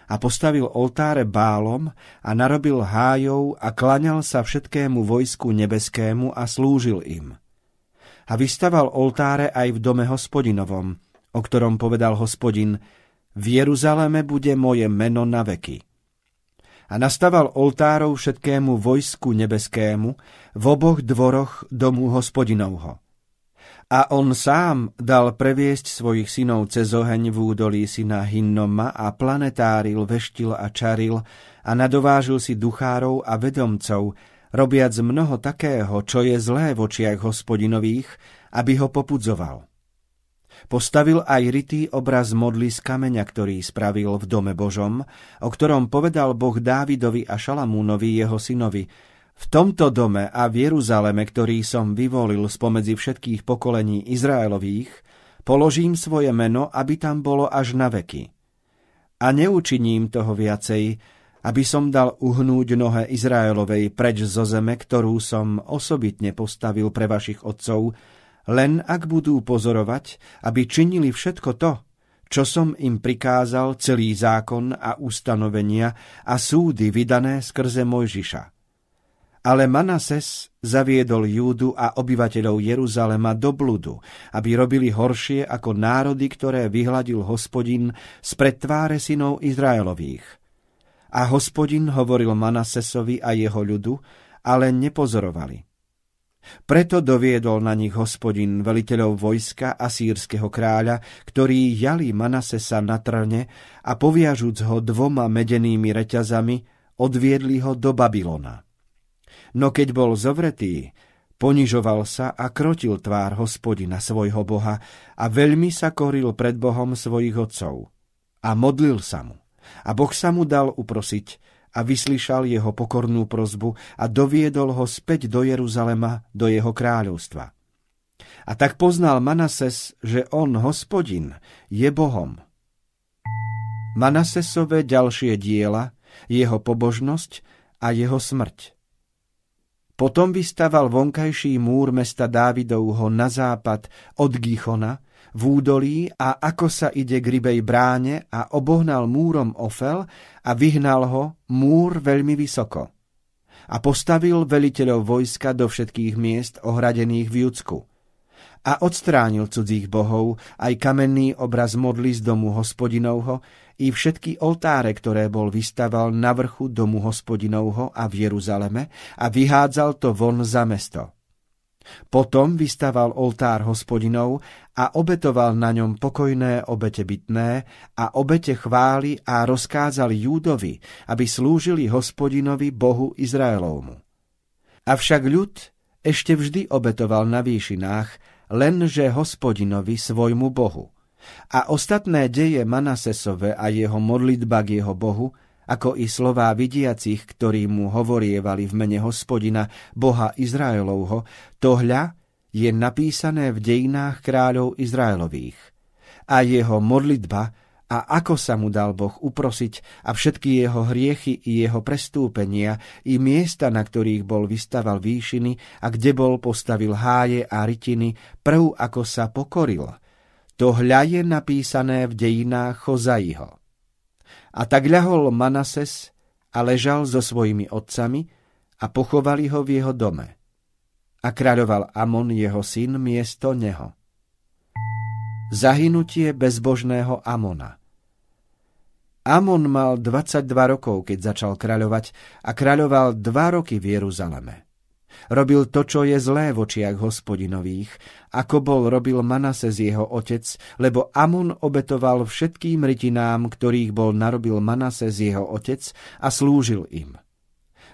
a postavil oltáre bálom a narobil hájov a klaňal sa všetkému vojsku nebeskému a slúžil im. A vystaval oltáre aj v dome hospodinovom, o ktorom povedal hospodin, v Jeruzaleme bude moje meno na veky. A nastaval oltárov všetkému vojsku nebeskému v oboch dvoroch domu hospodinovho a on sám dal previesť svojich synov cez oheň v údolí syna Hinnoma a planetáril, veštil a čaril a nadovážil si duchárov a vedomcov, robiac mnoho takého, čo je zlé v očiach hospodinových, aby ho popudzoval. Postavil aj rytý obraz modly z kameňa, ktorý spravil v dome Božom, o ktorom povedal Boh Dávidovi a Šalamúnovi jeho synovi, v tomto dome a v Jeruzaleme, ktorý som vyvolil spomedzi všetkých pokolení Izraelových, položím svoje meno, aby tam bolo až na veky. A neučiním toho viacej, aby som dal uhnúť nohe Izraelovej preč zo zeme, ktorú som osobitne postavil pre vašich otcov, len ak budú pozorovať, aby činili všetko to, čo som im prikázal celý zákon a ustanovenia a súdy vydané skrze Mojžiša ale Manases zaviedol Júdu a obyvateľov Jeruzalema do bludu, aby robili horšie ako národy, ktoré vyhladil hospodin z tváre synov Izraelových. A hospodin hovoril Manasesovi a jeho ľudu, ale nepozorovali. Preto doviedol na nich hospodin veliteľov vojska a sírskeho kráľa, ktorí jali Manasesa na trne a poviažúc ho dvoma medenými reťazami, odviedli ho do Babylona. No keď bol zovretý, ponižoval sa a krotil tvár hospodina svojho boha a veľmi sa koril pred Bohom svojich otcov. A modlil sa mu. A Boh sa mu dal uprosiť a vyslyšal jeho pokornú prozbu a doviedol ho späť do Jeruzalema, do jeho kráľovstva. A tak poznal Manases, že on, hospodin, je Bohom. Manasesové ďalšie diela, jeho pobožnosť a jeho smrť. Potom vystaval vonkajší múr mesta Dávidovho na západ od Gichona, v údolí a ako sa ide k rybej bráne a obohnal múrom Ofel a vyhnal ho múr veľmi vysoko. A postavil veliteľov vojska do všetkých miest ohradených v Judsku a odstránil cudzích bohov, aj kamenný obraz modly z domu hospodinovho, i všetky oltáre, ktoré bol vystaval na vrchu domu hospodinovho a v Jeruzaleme a vyhádzal to von za mesto. Potom vystaval oltár hospodinov a obetoval na ňom pokojné obete bytné a obete chvály a rozkázal Júdovi, aby slúžili hospodinovi Bohu Izraelovmu. Avšak ľud ešte vždy obetoval na výšinách, lenže hospodinovi svojmu Bohu. A ostatné deje Manasesove a jeho modlitba k jeho Bohu, ako i slová vidiacich, ktorí mu hovorievali v mene hospodina, Boha Izraelovho, to hľa je napísané v dejinách kráľov Izraelových. A jeho modlitba a ako sa mu dal Boh uprosiť a všetky jeho hriechy i jeho prestúpenia i miesta, na ktorých bol vystaval výšiny a kde bol postavil háje a rytiny, prv ako sa pokoril. To hľa je napísané v dejinách Chozaiho. A tak ľahol Manases a ležal so svojimi otcami a pochovali ho v jeho dome. A kráľoval Amon jeho syn miesto neho. Zahynutie bezbožného Amona Amon mal 22 rokov, keď začal kráľovať a kráľoval dva roky v Jeruzaleme. Robil to, čo je zlé v očiach hospodinových, ako bol robil Manase z jeho otec, lebo Amon obetoval všetkým rytinám, ktorých bol narobil Manase z jeho otec a slúžil im.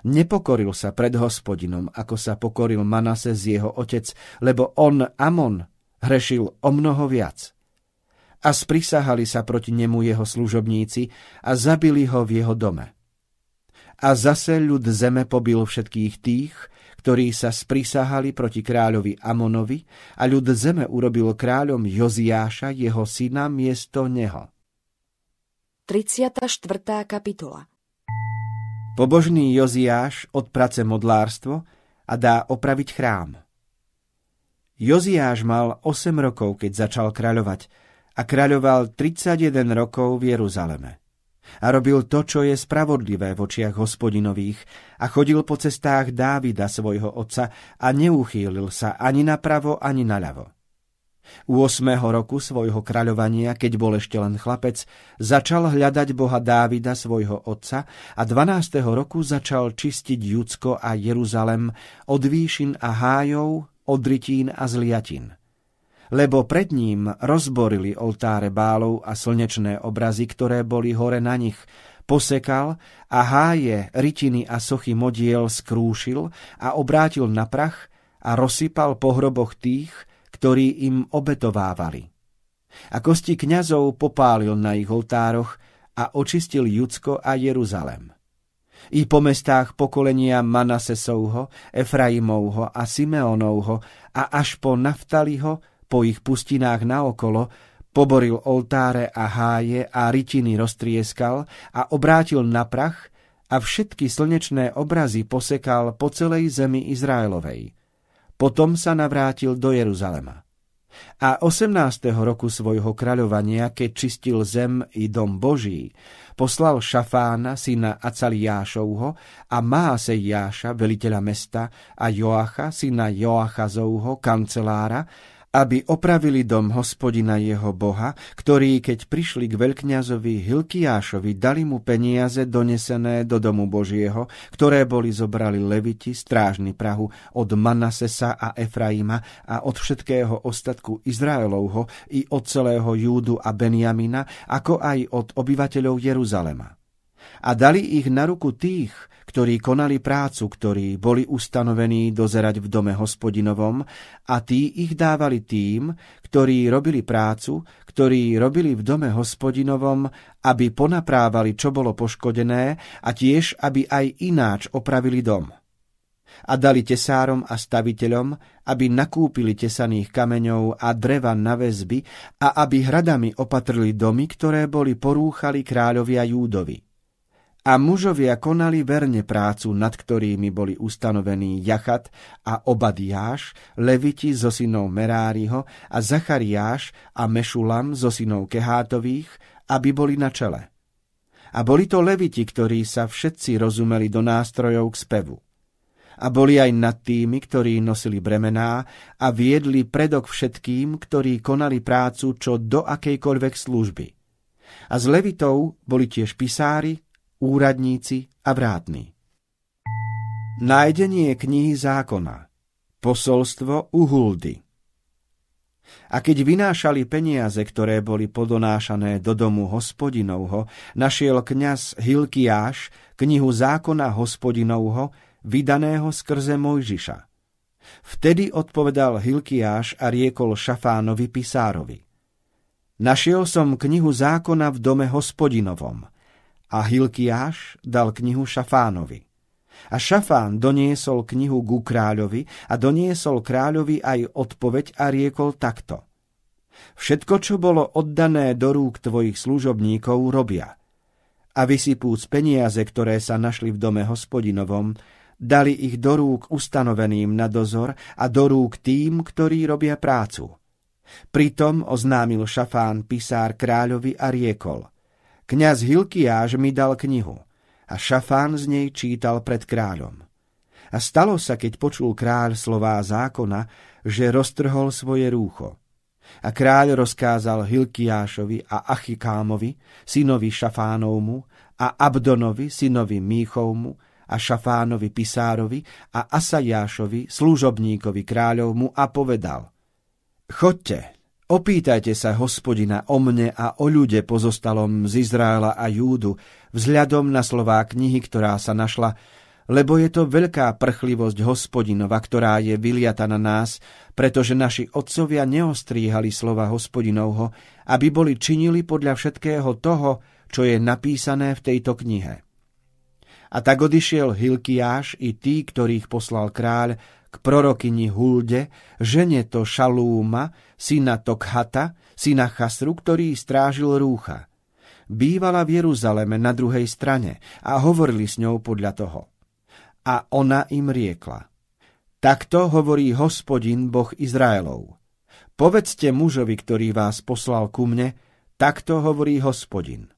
Nepokoril sa pred hospodinom, ako sa pokoril Manase z jeho otec, lebo on, Amon, hrešil o mnoho viac a sprisahali sa proti nemu jeho služobníci a zabili ho v jeho dome. A zase ľud zeme pobil všetkých tých, ktorí sa sprisahali proti kráľovi Amonovi a ľud zeme urobil kráľom Joziáša, jeho syna, miesto neho. 34. kapitola Pobožný Joziáš odprace modlárstvo a dá opraviť chrám. Joziáš mal 8 rokov, keď začal kráľovať a kráľoval 31 rokov v Jeruzaleme a robil to, čo je spravodlivé v očiach hospodinových a chodil po cestách Dávida svojho otca a neuchýlil sa ani napravo, ani naľavo. U 8. roku svojho kráľovania, keď bol ešte len chlapec, začal hľadať Boha Dávida, svojho otca, a 12. roku začal čistiť Judsko a Jeruzalem od výšin a hájov, od rytín a zliatin lebo pred ním rozborili oltáre bálov a slnečné obrazy, ktoré boli hore na nich, posekal a háje, rytiny a sochy modiel skrúšil a obrátil na prach a rozsypal po hroboch tých, ktorí im obetovávali. A kosti kňazov popálil na ich oltároch a očistil Judsko a Jeruzalem. I po mestách pokolenia Manasesovho, Efraimovho a Simeonovho a až po Naftaliho po ich pustinách naokolo, poboril oltáre a háje a rytiny roztrieskal a obrátil na prach a všetky slnečné obrazy posekal po celej zemi Izraelovej. Potom sa navrátil do Jeruzalema. A 18. roku svojho kráľovania, keď čistil zem i dom Boží, poslal Šafána, syna Acaliášovho a Másejáša, veliteľa mesta, a Joacha, syna Joachazovho, kancelára, aby opravili dom hospodina jeho boha, ktorí, keď prišli k veľkňazovi Hilkiášovi, dali mu peniaze donesené do domu Božieho, ktoré boli zobrali leviti, strážny Prahu, od Manasesa a Efraima a od všetkého ostatku Izraelovho i od celého Júdu a Benjamina, ako aj od obyvateľov Jeruzalema. A dali ich na ruku tých, ktorí konali prácu, ktorí boli ustanovení dozerať v dome hospodinovom a tí ich dávali tým, ktorí robili prácu, ktorí robili v dome hospodinovom, aby ponaprávali, čo bolo poškodené a tiež, aby aj ináč opravili dom. A dali tesárom a staviteľom, aby nakúpili tesaných kameňov a dreva na väzby a aby hradami opatrili domy, ktoré boli porúchali kráľovia Júdovi. A mužovia konali verne prácu, nad ktorými boli ustanovení Jachat a Obadiáš, Leviti zo synov Meráriho a Zachariáš a Mešulam zo synov Kehátových, aby boli na čele. A boli to Leviti, ktorí sa všetci rozumeli do nástrojov k spevu. A boli aj nad tými, ktorí nosili bremená a viedli predok všetkým, ktorí konali prácu čo do akejkoľvek služby. A z Levitov boli tiež pisári, úradníci a vrátni. Nájdenie knihy zákona Posolstvo Uhuldy a keď vynášali peniaze, ktoré boli podonášané do domu hospodinovho, našiel kňaz Hilkiáš knihu zákona hospodinovho, vydaného skrze Mojžiša. Vtedy odpovedal Hilkiáš a riekol Šafánovi Pisárovi. Našiel som knihu zákona v dome hospodinovom – a Hilkiáš dal knihu Šafánovi. A Šafán doniesol knihu ku kráľovi a doniesol kráľovi aj odpoveď a riekol takto. Všetko, čo bolo oddané do rúk tvojich služobníkov, robia. A vysypúc peniaze, ktoré sa našli v dome hospodinovom, dali ich do rúk ustanoveným na dozor a do rúk tým, ktorí robia prácu. Pritom oznámil Šafán pisár kráľovi a riekol – Kňaz Hilkiáž mi dal knihu a Šafán z nej čítal pred kráľom. A stalo sa, keď počul kráľ slová zákona, že roztrhol svoje rúcho. A kráľ rozkázal Hilkiášovi a Achikámovi, synovi Šafánovmu, a Abdonovi, synovi Míchovmu, a Šafánovi Pisárovi a Asajášovi, služobníkovi kráľovmu a povedal Chodte, Opýtajte sa hospodina o mne a o ľude pozostalom z Izraela a Júdu, vzhľadom na slová knihy, ktorá sa našla, lebo je to veľká prchlivosť hospodinova, ktorá je vyliata na nás, pretože naši otcovia neostríhali slova hospodinovho, aby boli činili podľa všetkého toho, čo je napísané v tejto knihe. A tak odišiel Hilkiáš i tí, ktorých poslal kráľ, k prorokyni Hulde, žene to Šalúma, syna Tokhata, syna Chasru, ktorý strážil rúcha. Bývala v Jeruzaleme na druhej strane a hovorili s ňou podľa toho. A ona im riekla. Takto hovorí hospodin, boh Izraelov. Povedzte mužovi, ktorý vás poslal ku mne, takto hovorí hospodin.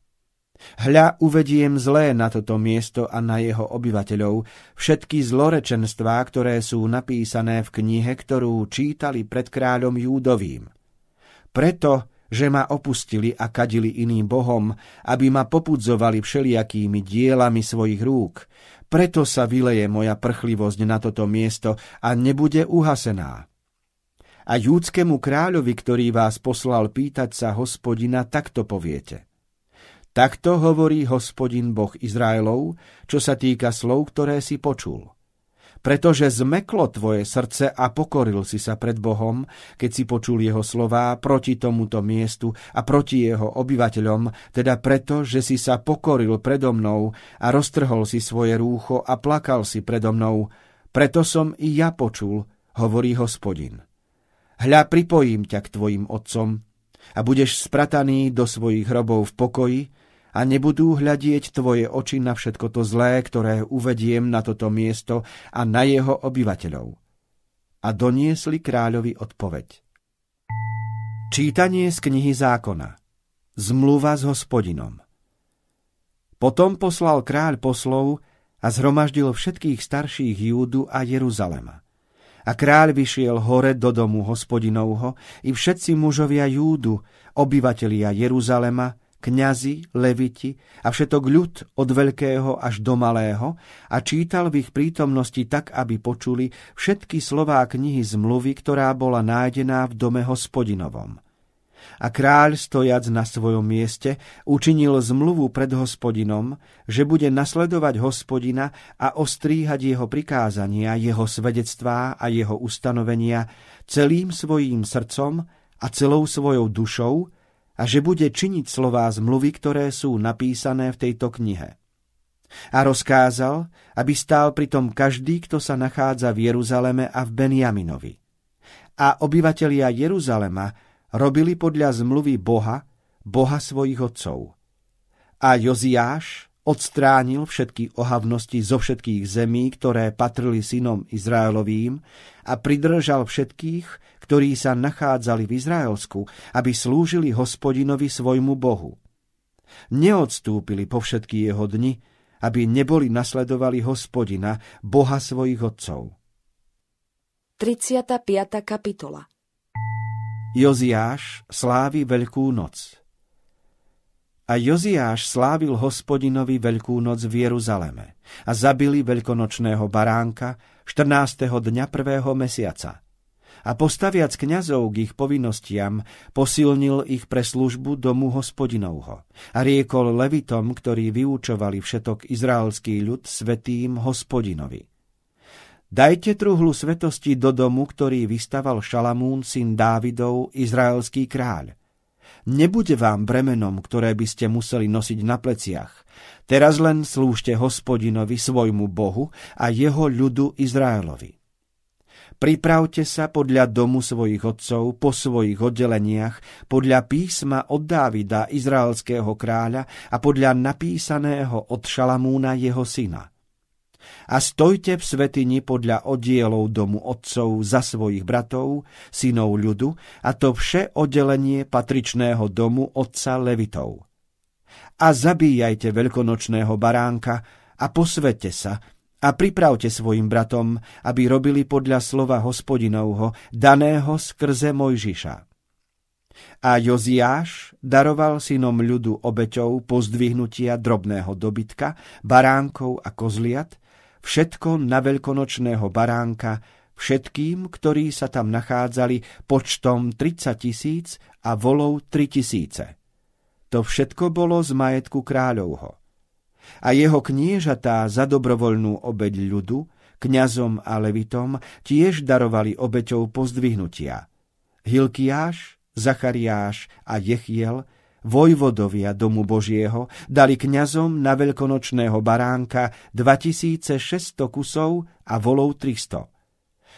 Hľa uvediem zlé na toto miesto a na jeho obyvateľov, všetky zlorečenstvá, ktoré sú napísané v knihe, ktorú čítali pred kráľom Júdovým. Preto, že ma opustili a kadili iným bohom, aby ma popudzovali všelijakými dielami svojich rúk, preto sa vyleje moja prchlivosť na toto miesto a nebude uhasená. A júdskému kráľovi, ktorý vás poslal pýtať sa hospodina, takto poviete. Takto hovorí hospodin Boh Izraelov, čo sa týka slov, ktoré si počul. Pretože zmeklo tvoje srdce a pokoril si sa pred Bohom, keď si počul jeho slová proti tomuto miestu a proti jeho obyvateľom, teda preto, že si sa pokoril predo mnou a roztrhol si svoje rúcho a plakal si predo mnou, preto som i ja počul, hovorí hospodin. Hľa pripojím ťa k tvojim otcom a budeš sprataný do svojich hrobov v pokoji, a nebudú hľadieť tvoje oči na všetko to zlé, ktoré uvediem na toto miesto a na jeho obyvateľov. A doniesli kráľovi odpoveď. Čítanie z knihy zákona. Zmluva s hospodinom. Potom poslal kráľ poslov a zhromaždil všetkých starších Júdu a Jeruzalema. A kráľ vyšiel hore do domu hospodinovho i všetci mužovia Júdu, obyvatelia Jeruzalema, kňazi, leviti a všetok ľud od veľkého až do malého a čítal v ich prítomnosti tak, aby počuli všetky slová knihy zmluvy, ktorá bola nájdená v dome hospodinovom. A kráľ, stojac na svojom mieste, učinil zmluvu pred hospodinom, že bude nasledovať hospodina a ostríhať jeho prikázania, jeho svedectvá a jeho ustanovenia celým svojím srdcom a celou svojou dušou, a že bude činiť slová zmluvy, ktoré sú napísané v tejto knihe. A rozkázal, aby stál pritom každý, kto sa nachádza v Jeruzaleme a v Benjaminovi. A obyvatelia Jeruzalema robili podľa zmluvy Boha, Boha svojich otcov. A Joziáš odstránil všetky ohavnosti zo všetkých zemí, ktoré patrili synom Izraelovým a pridržal všetkých, ktorí sa nachádzali v Izraelsku, aby slúžili hospodinovi svojmu Bohu. Neodstúpili po všetky jeho dni, aby neboli nasledovali hospodina, Boha svojich otcov. 35. kapitola Joziáš slávi Veľkú noc a Joziáš slávil hospodinovi Veľkú noc v Jeruzaleme a zabili veľkonočného baránka 14. dňa prvého mesiaca a postaviac kňazov k ich povinnostiam, posilnil ich pre službu domu hospodinovho a riekol levitom, ktorí vyučovali všetok izraelský ľud svetým hospodinovi. Dajte truhlu svetosti do domu, ktorý vystaval Šalamún, syn Dávidov, izraelský kráľ. Nebude vám bremenom, ktoré by ste museli nosiť na pleciach. Teraz len slúžte hospodinovi, svojmu Bohu a jeho ľudu Izraelovi. Pripravte sa podľa domu svojich otcov po svojich oddeleniach, podľa písma od Dávida, izraelského kráľa a podľa napísaného od Šalamúna jeho syna. A stojte v svetini podľa oddielov domu otcov za svojich bratov, synov ľudu, a to vše oddelenie patričného domu otca Levitov. A zabíjajte veľkonočného baránka a posvete sa, a pripravte svojim bratom, aby robili podľa slova hospodinovho, daného skrze Mojžiša. A Joziáš daroval synom ľudu obeťou pozdvihnutia drobného dobytka, baránkov a kozliat, všetko na veľkonočného baránka, všetkým, ktorí sa tam nachádzali počtom 30 tisíc a volov 3 tisíce. To všetko bolo z majetku kráľovho a jeho kniežatá za dobrovoľnú obeď ľudu, kňazom a levitom tiež darovali obeťou pozdvihnutia. Hilkiáš, Zachariáš a Jechiel, vojvodovia domu Božieho dali kňazom na veľkonočného baránka 2600 kusov a volov 300.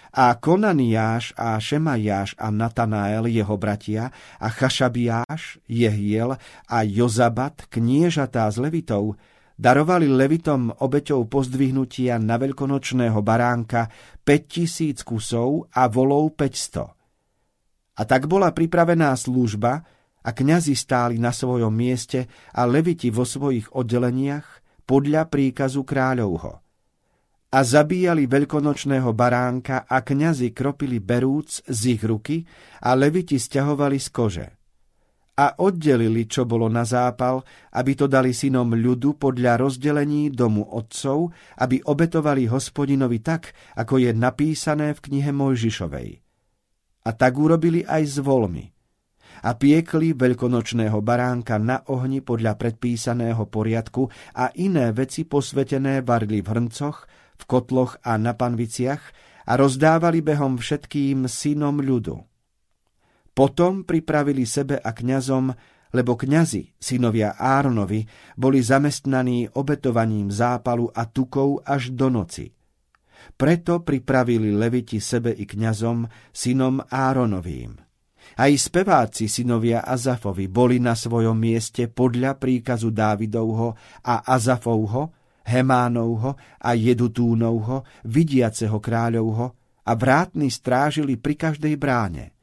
A Konaniáš a Šemajáš a Natanael, jeho bratia, a Chašabiáš, Jehiel a Jozabat, kniežatá z Levitov, darovali Levitom obeťou pozdvihnutia na veľkonočného baránka 5000 kusov a volov 500. A tak bola pripravená služba, a kňazi stáli na svojom mieste a leviti vo svojich oddeleniach podľa príkazu kráľovho. A zabíjali veľkonočného baránka a kňazi kropili berúc z ich ruky a leviti stiahovali z kože. A oddelili, čo bolo na zápal, aby to dali synom ľudu podľa rozdelení domu otcov, aby obetovali hospodinovi tak, ako je napísané v knihe Mojžišovej. A tak urobili aj s volmi – a piekli veľkonočného baránka na ohni podľa predpísaného poriadku a iné veci posvetené varili v hrncoch, v kotloch a na panviciach a rozdávali behom všetkým synom ľudu. Potom pripravili sebe a kňazom, lebo kňazi, synovia Áronovi, boli zamestnaní obetovaním zápalu a tukov až do noci. Preto pripravili leviti sebe i kňazom, synom Áronovým. Aj speváci synovia Azafovi boli na svojom mieste podľa príkazu Dávidovho a Azafovho, Hemánovho a Jedutúnovho, vidiaceho kráľovho a vrátni strážili pri každej bráne.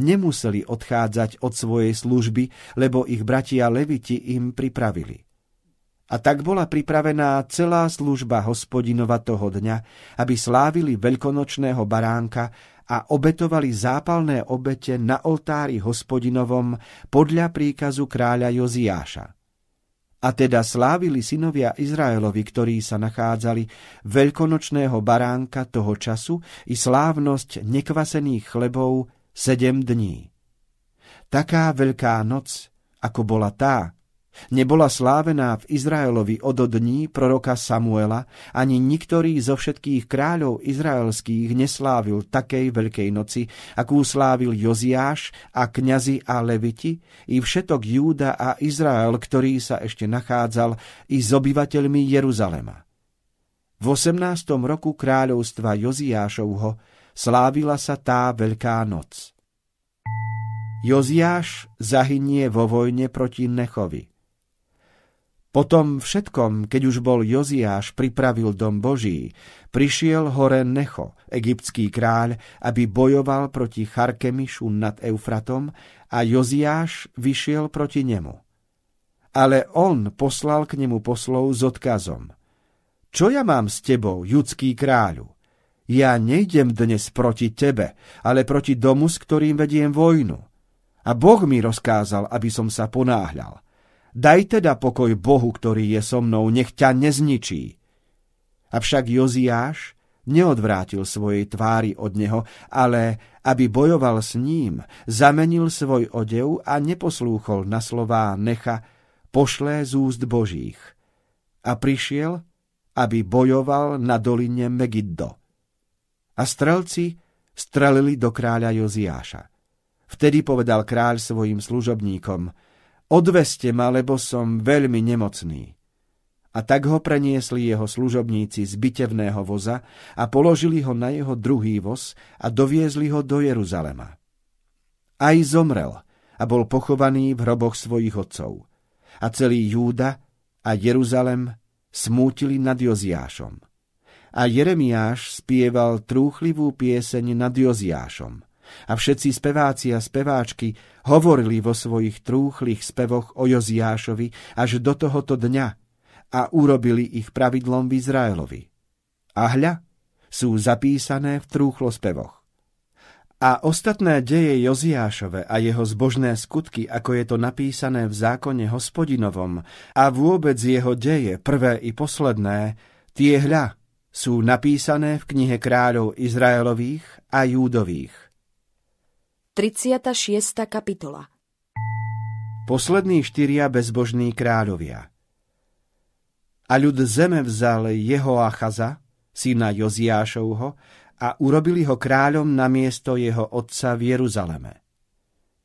Nemuseli odchádzať od svojej služby, lebo ich bratia Leviti im pripravili. A tak bola pripravená celá služba hospodinova toho dňa, aby slávili veľkonočného baránka a obetovali zápalné obete na oltári hospodinovom podľa príkazu kráľa Joziáša. A teda slávili synovia Izraelovi, ktorí sa nachádzali veľkonočného baránka toho času i slávnosť nekvasených chlebov sedem dní. Taká veľká noc, ako bola tá, Nebola slávená v Izraelovi od dní proroka Samuela, ani niktorý zo všetkých kráľov izraelských neslávil takej veľkej noci, akú slávil Joziáš a kňazi a leviti, i všetok Júda a Izrael, ktorý sa ešte nachádzal i s obyvateľmi Jeruzalema. V 18. roku kráľovstva Joziášovho slávila sa tá veľká noc. Joziáš zahynie vo vojne proti Nechovi. Potom všetkom, keď už bol Joziáš pripravil dom Boží, prišiel hore Necho, egyptský kráľ, aby bojoval proti Charkemišu nad Eufratom a Joziáš vyšiel proti nemu. Ale on poslal k nemu poslov s odkazom. Čo ja mám s tebou, judský kráľu? Ja nejdem dnes proti tebe, ale proti domu, s ktorým vediem vojnu. A Boh mi rozkázal, aby som sa ponáhľal. Daj teda pokoj Bohu, ktorý je so mnou, nech ťa nezničí. Avšak Joziáš neodvrátil svojej tvári od neho, ale aby bojoval s ním, zamenil svoj odev a neposlúchol na slová necha, pošlé z úst Božích. A prišiel, aby bojoval na doline Megiddo. A strelci strelili do kráľa Joziáša. Vtedy povedal kráľ svojim služobníkom – Odveste ma, lebo som veľmi nemocný. A tak ho preniesli jeho služobníci z bitevného voza a položili ho na jeho druhý voz a doviezli ho do Jeruzalema. Aj zomrel a bol pochovaný v hroboch svojich otcov. A celý Júda a Jeruzalem smútili nad Joziášom. A Jeremiáš spieval trúchlivú pieseň nad Joziášom – a všetci speváci a speváčky hovorili vo svojich trúchlých spevoch o Joziášovi až do tohoto dňa a urobili ich pravidlom v Izraelovi. A hľa, sú zapísané v trúchlo spevoch. A ostatné deje Joziášove a jeho zbožné skutky, ako je to napísané v zákone hospodinovom, a vôbec jeho deje, prvé i posledné, tie hľa, sú napísané v knihe kráľov Izraelových a Júdových. 36. kapitola Poslední štyria bezbožní kráľovia A ľud zeme vzal jeho Achaza, syna Joziášovho, a urobili ho kráľom na miesto jeho otca v Jeruzaleme.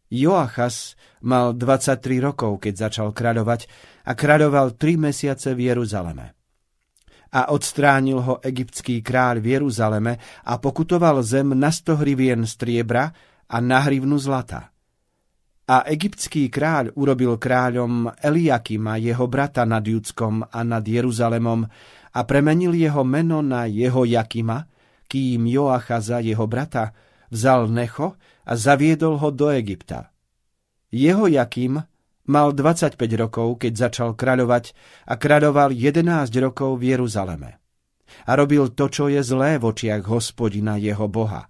Joachas mal 23 rokov, keď začal kráľovať a kráľoval 3 mesiace v Jeruzaleme. A odstránil ho egyptský kráľ v Jeruzaleme a pokutoval zem na 100 hrivien striebra a na hrivnu zlata. A egyptský kráľ urobil kráľom Eliakima, jeho brata nad Judskom a nad Jeruzalemom a premenil jeho meno na jeho Jakima, kým Joachaza, jeho brata, vzal Necho a zaviedol ho do Egypta. Jeho Jakim mal 25 rokov, keď začal kráľovať a kráľoval 11 rokov v Jeruzaleme. A robil to, čo je zlé v očiach hospodina jeho boha.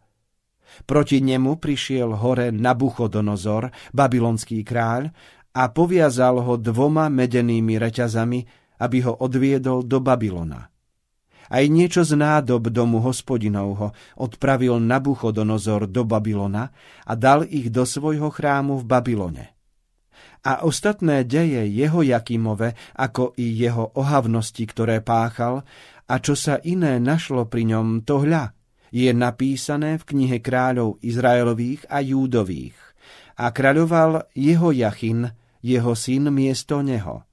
Proti nemu prišiel hore Nabuchodonozor, babylonský kráľ, a poviazal ho dvoma medenými reťazami, aby ho odviedol do Babylona. Aj niečo z nádob domu hospodinovho odpravil Nabuchodonozor do Babylona a dal ich do svojho chrámu v Babylone. A ostatné deje jeho Jakimove, ako i jeho ohavnosti, ktoré páchal, a čo sa iné našlo pri ňom, to hľa, je napísané v knihe kráľov Izraelových a Júdových. A kráľoval jeho Jachin, jeho syn miesto neho.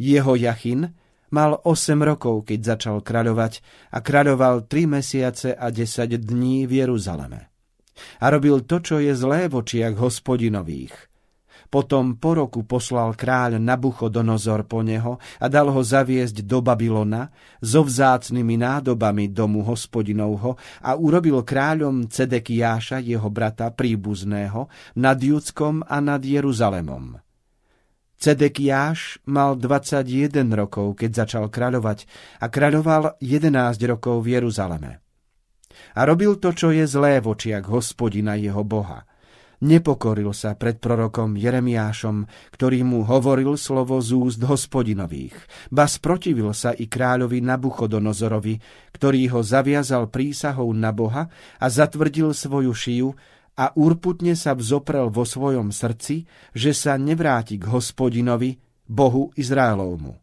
Jeho Jachin Mal 8 rokov, keď začal kráľovať a kráľoval 3 mesiace a 10 dní v Jeruzaleme. A robil to, čo je zlé v očiach hospodinových. Potom po roku poslal kráľ Nabuchodonozor po neho a dal ho zaviesť do Babylona so vzácnými nádobami domu hospodinovho a urobil kráľom Cedekiáša, jeho brata príbuzného, nad Judskom a nad Jeruzalemom Cedekiáš mal 21 rokov, keď začal kráľovať a kráľoval 11 rokov v Jeruzaleme. A robil to, čo je zlé v očiach hospodina jeho boha. Nepokoril sa pred prorokom Jeremiášom, ktorý mu hovoril slovo z úst hospodinových, ba sprotivil sa i kráľovi Nabuchodonozorovi, ktorý ho zaviazal prísahou na Boha a zatvrdil svoju šiju, a urputne sa vzoprel vo svojom srdci, že sa nevráti k hospodinovi, Bohu Izraelovmu.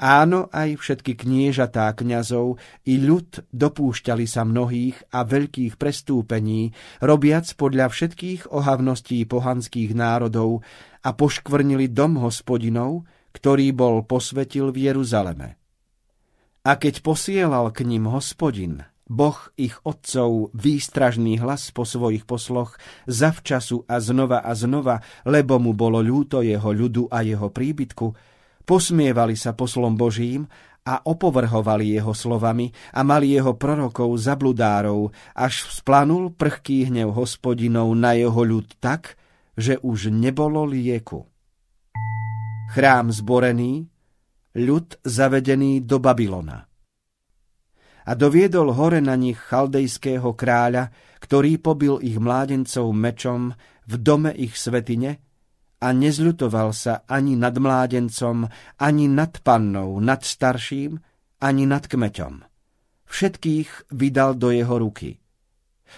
Áno, aj všetky kniežatá kňazov i ľud dopúšťali sa mnohých a veľkých prestúpení, robiac podľa všetkých ohavností pohanských národov a poškvrnili dom hospodinov, ktorý bol posvetil v Jeruzaleme. A keď posielal k ním hospodin, Boh ich otcov výstražný hlas po svojich posloch zavčasu a znova a znova, lebo mu bolo ľúto jeho ľudu a jeho príbytku, posmievali sa poslom Božím a opovrhovali jeho slovami a mali jeho prorokov za bludárov, až vzplanul prchký hnev hospodinov na jeho ľud tak, že už nebolo lieku. Chrám zborený, ľud zavedený do Babylona a doviedol hore na nich chaldejského kráľa, ktorý pobil ich mládencov mečom v dome ich svetine a nezľutoval sa ani nad mládencom, ani nad pannou, nad starším, ani nad kmeťom. Všetkých vydal do jeho ruky.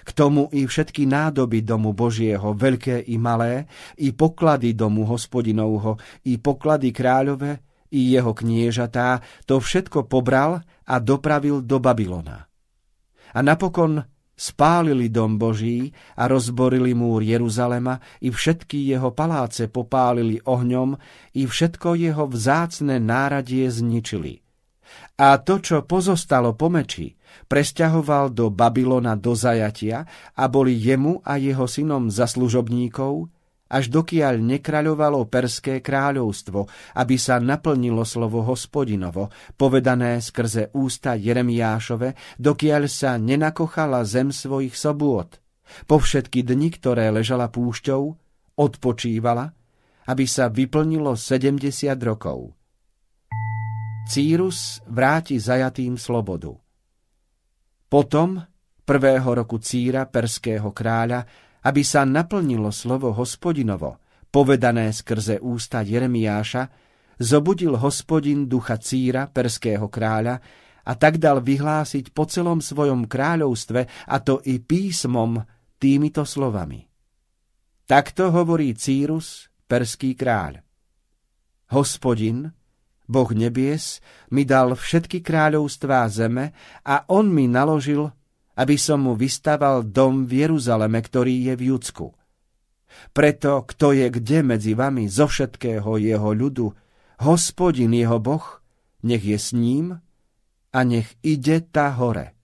K tomu i všetky nádoby domu Božieho, veľké i malé, i poklady domu hospodinovho, i poklady kráľove, i jeho kniežatá, to všetko pobral a dopravil do Babylona. A napokon spálili dom Boží a rozborili múr Jeruzalema, i všetky jeho paláce popálili ohňom, i všetko jeho vzácne náradie zničili. A to, čo pozostalo po meči, presťahoval do Babylona do zajatia a boli jemu a jeho synom zaslužobníkov, až dokiaľ nekraľovalo Perské kráľovstvo, aby sa naplnilo slovo hospodinovo, povedané skrze ústa Jeremiášove, dokiaľ sa nenakochala zem svojich sobôt. Po všetky dni, ktoré ležala púšťou, odpočívala, aby sa vyplnilo 70 rokov. Círus vráti zajatým slobodu. Potom, prvého roku Círa, perského kráľa, aby sa naplnilo slovo hospodinovo, povedané skrze ústa Jeremiáša, zobudil hospodin ducha Círa, perského kráľa, a tak dal vyhlásiť po celom svojom kráľovstve, a to i písmom, týmito slovami. Takto hovorí Círus, perský kráľ. Hospodin, Boh nebies, mi dal všetky kráľovstvá zeme a on mi naložil aby som mu vystaval dom v Jeruzaleme, ktorý je v Judsku. Preto, kto je kde medzi vami zo všetkého jeho ľudu, hospodin jeho boh, nech je s ním a nech ide tá hore.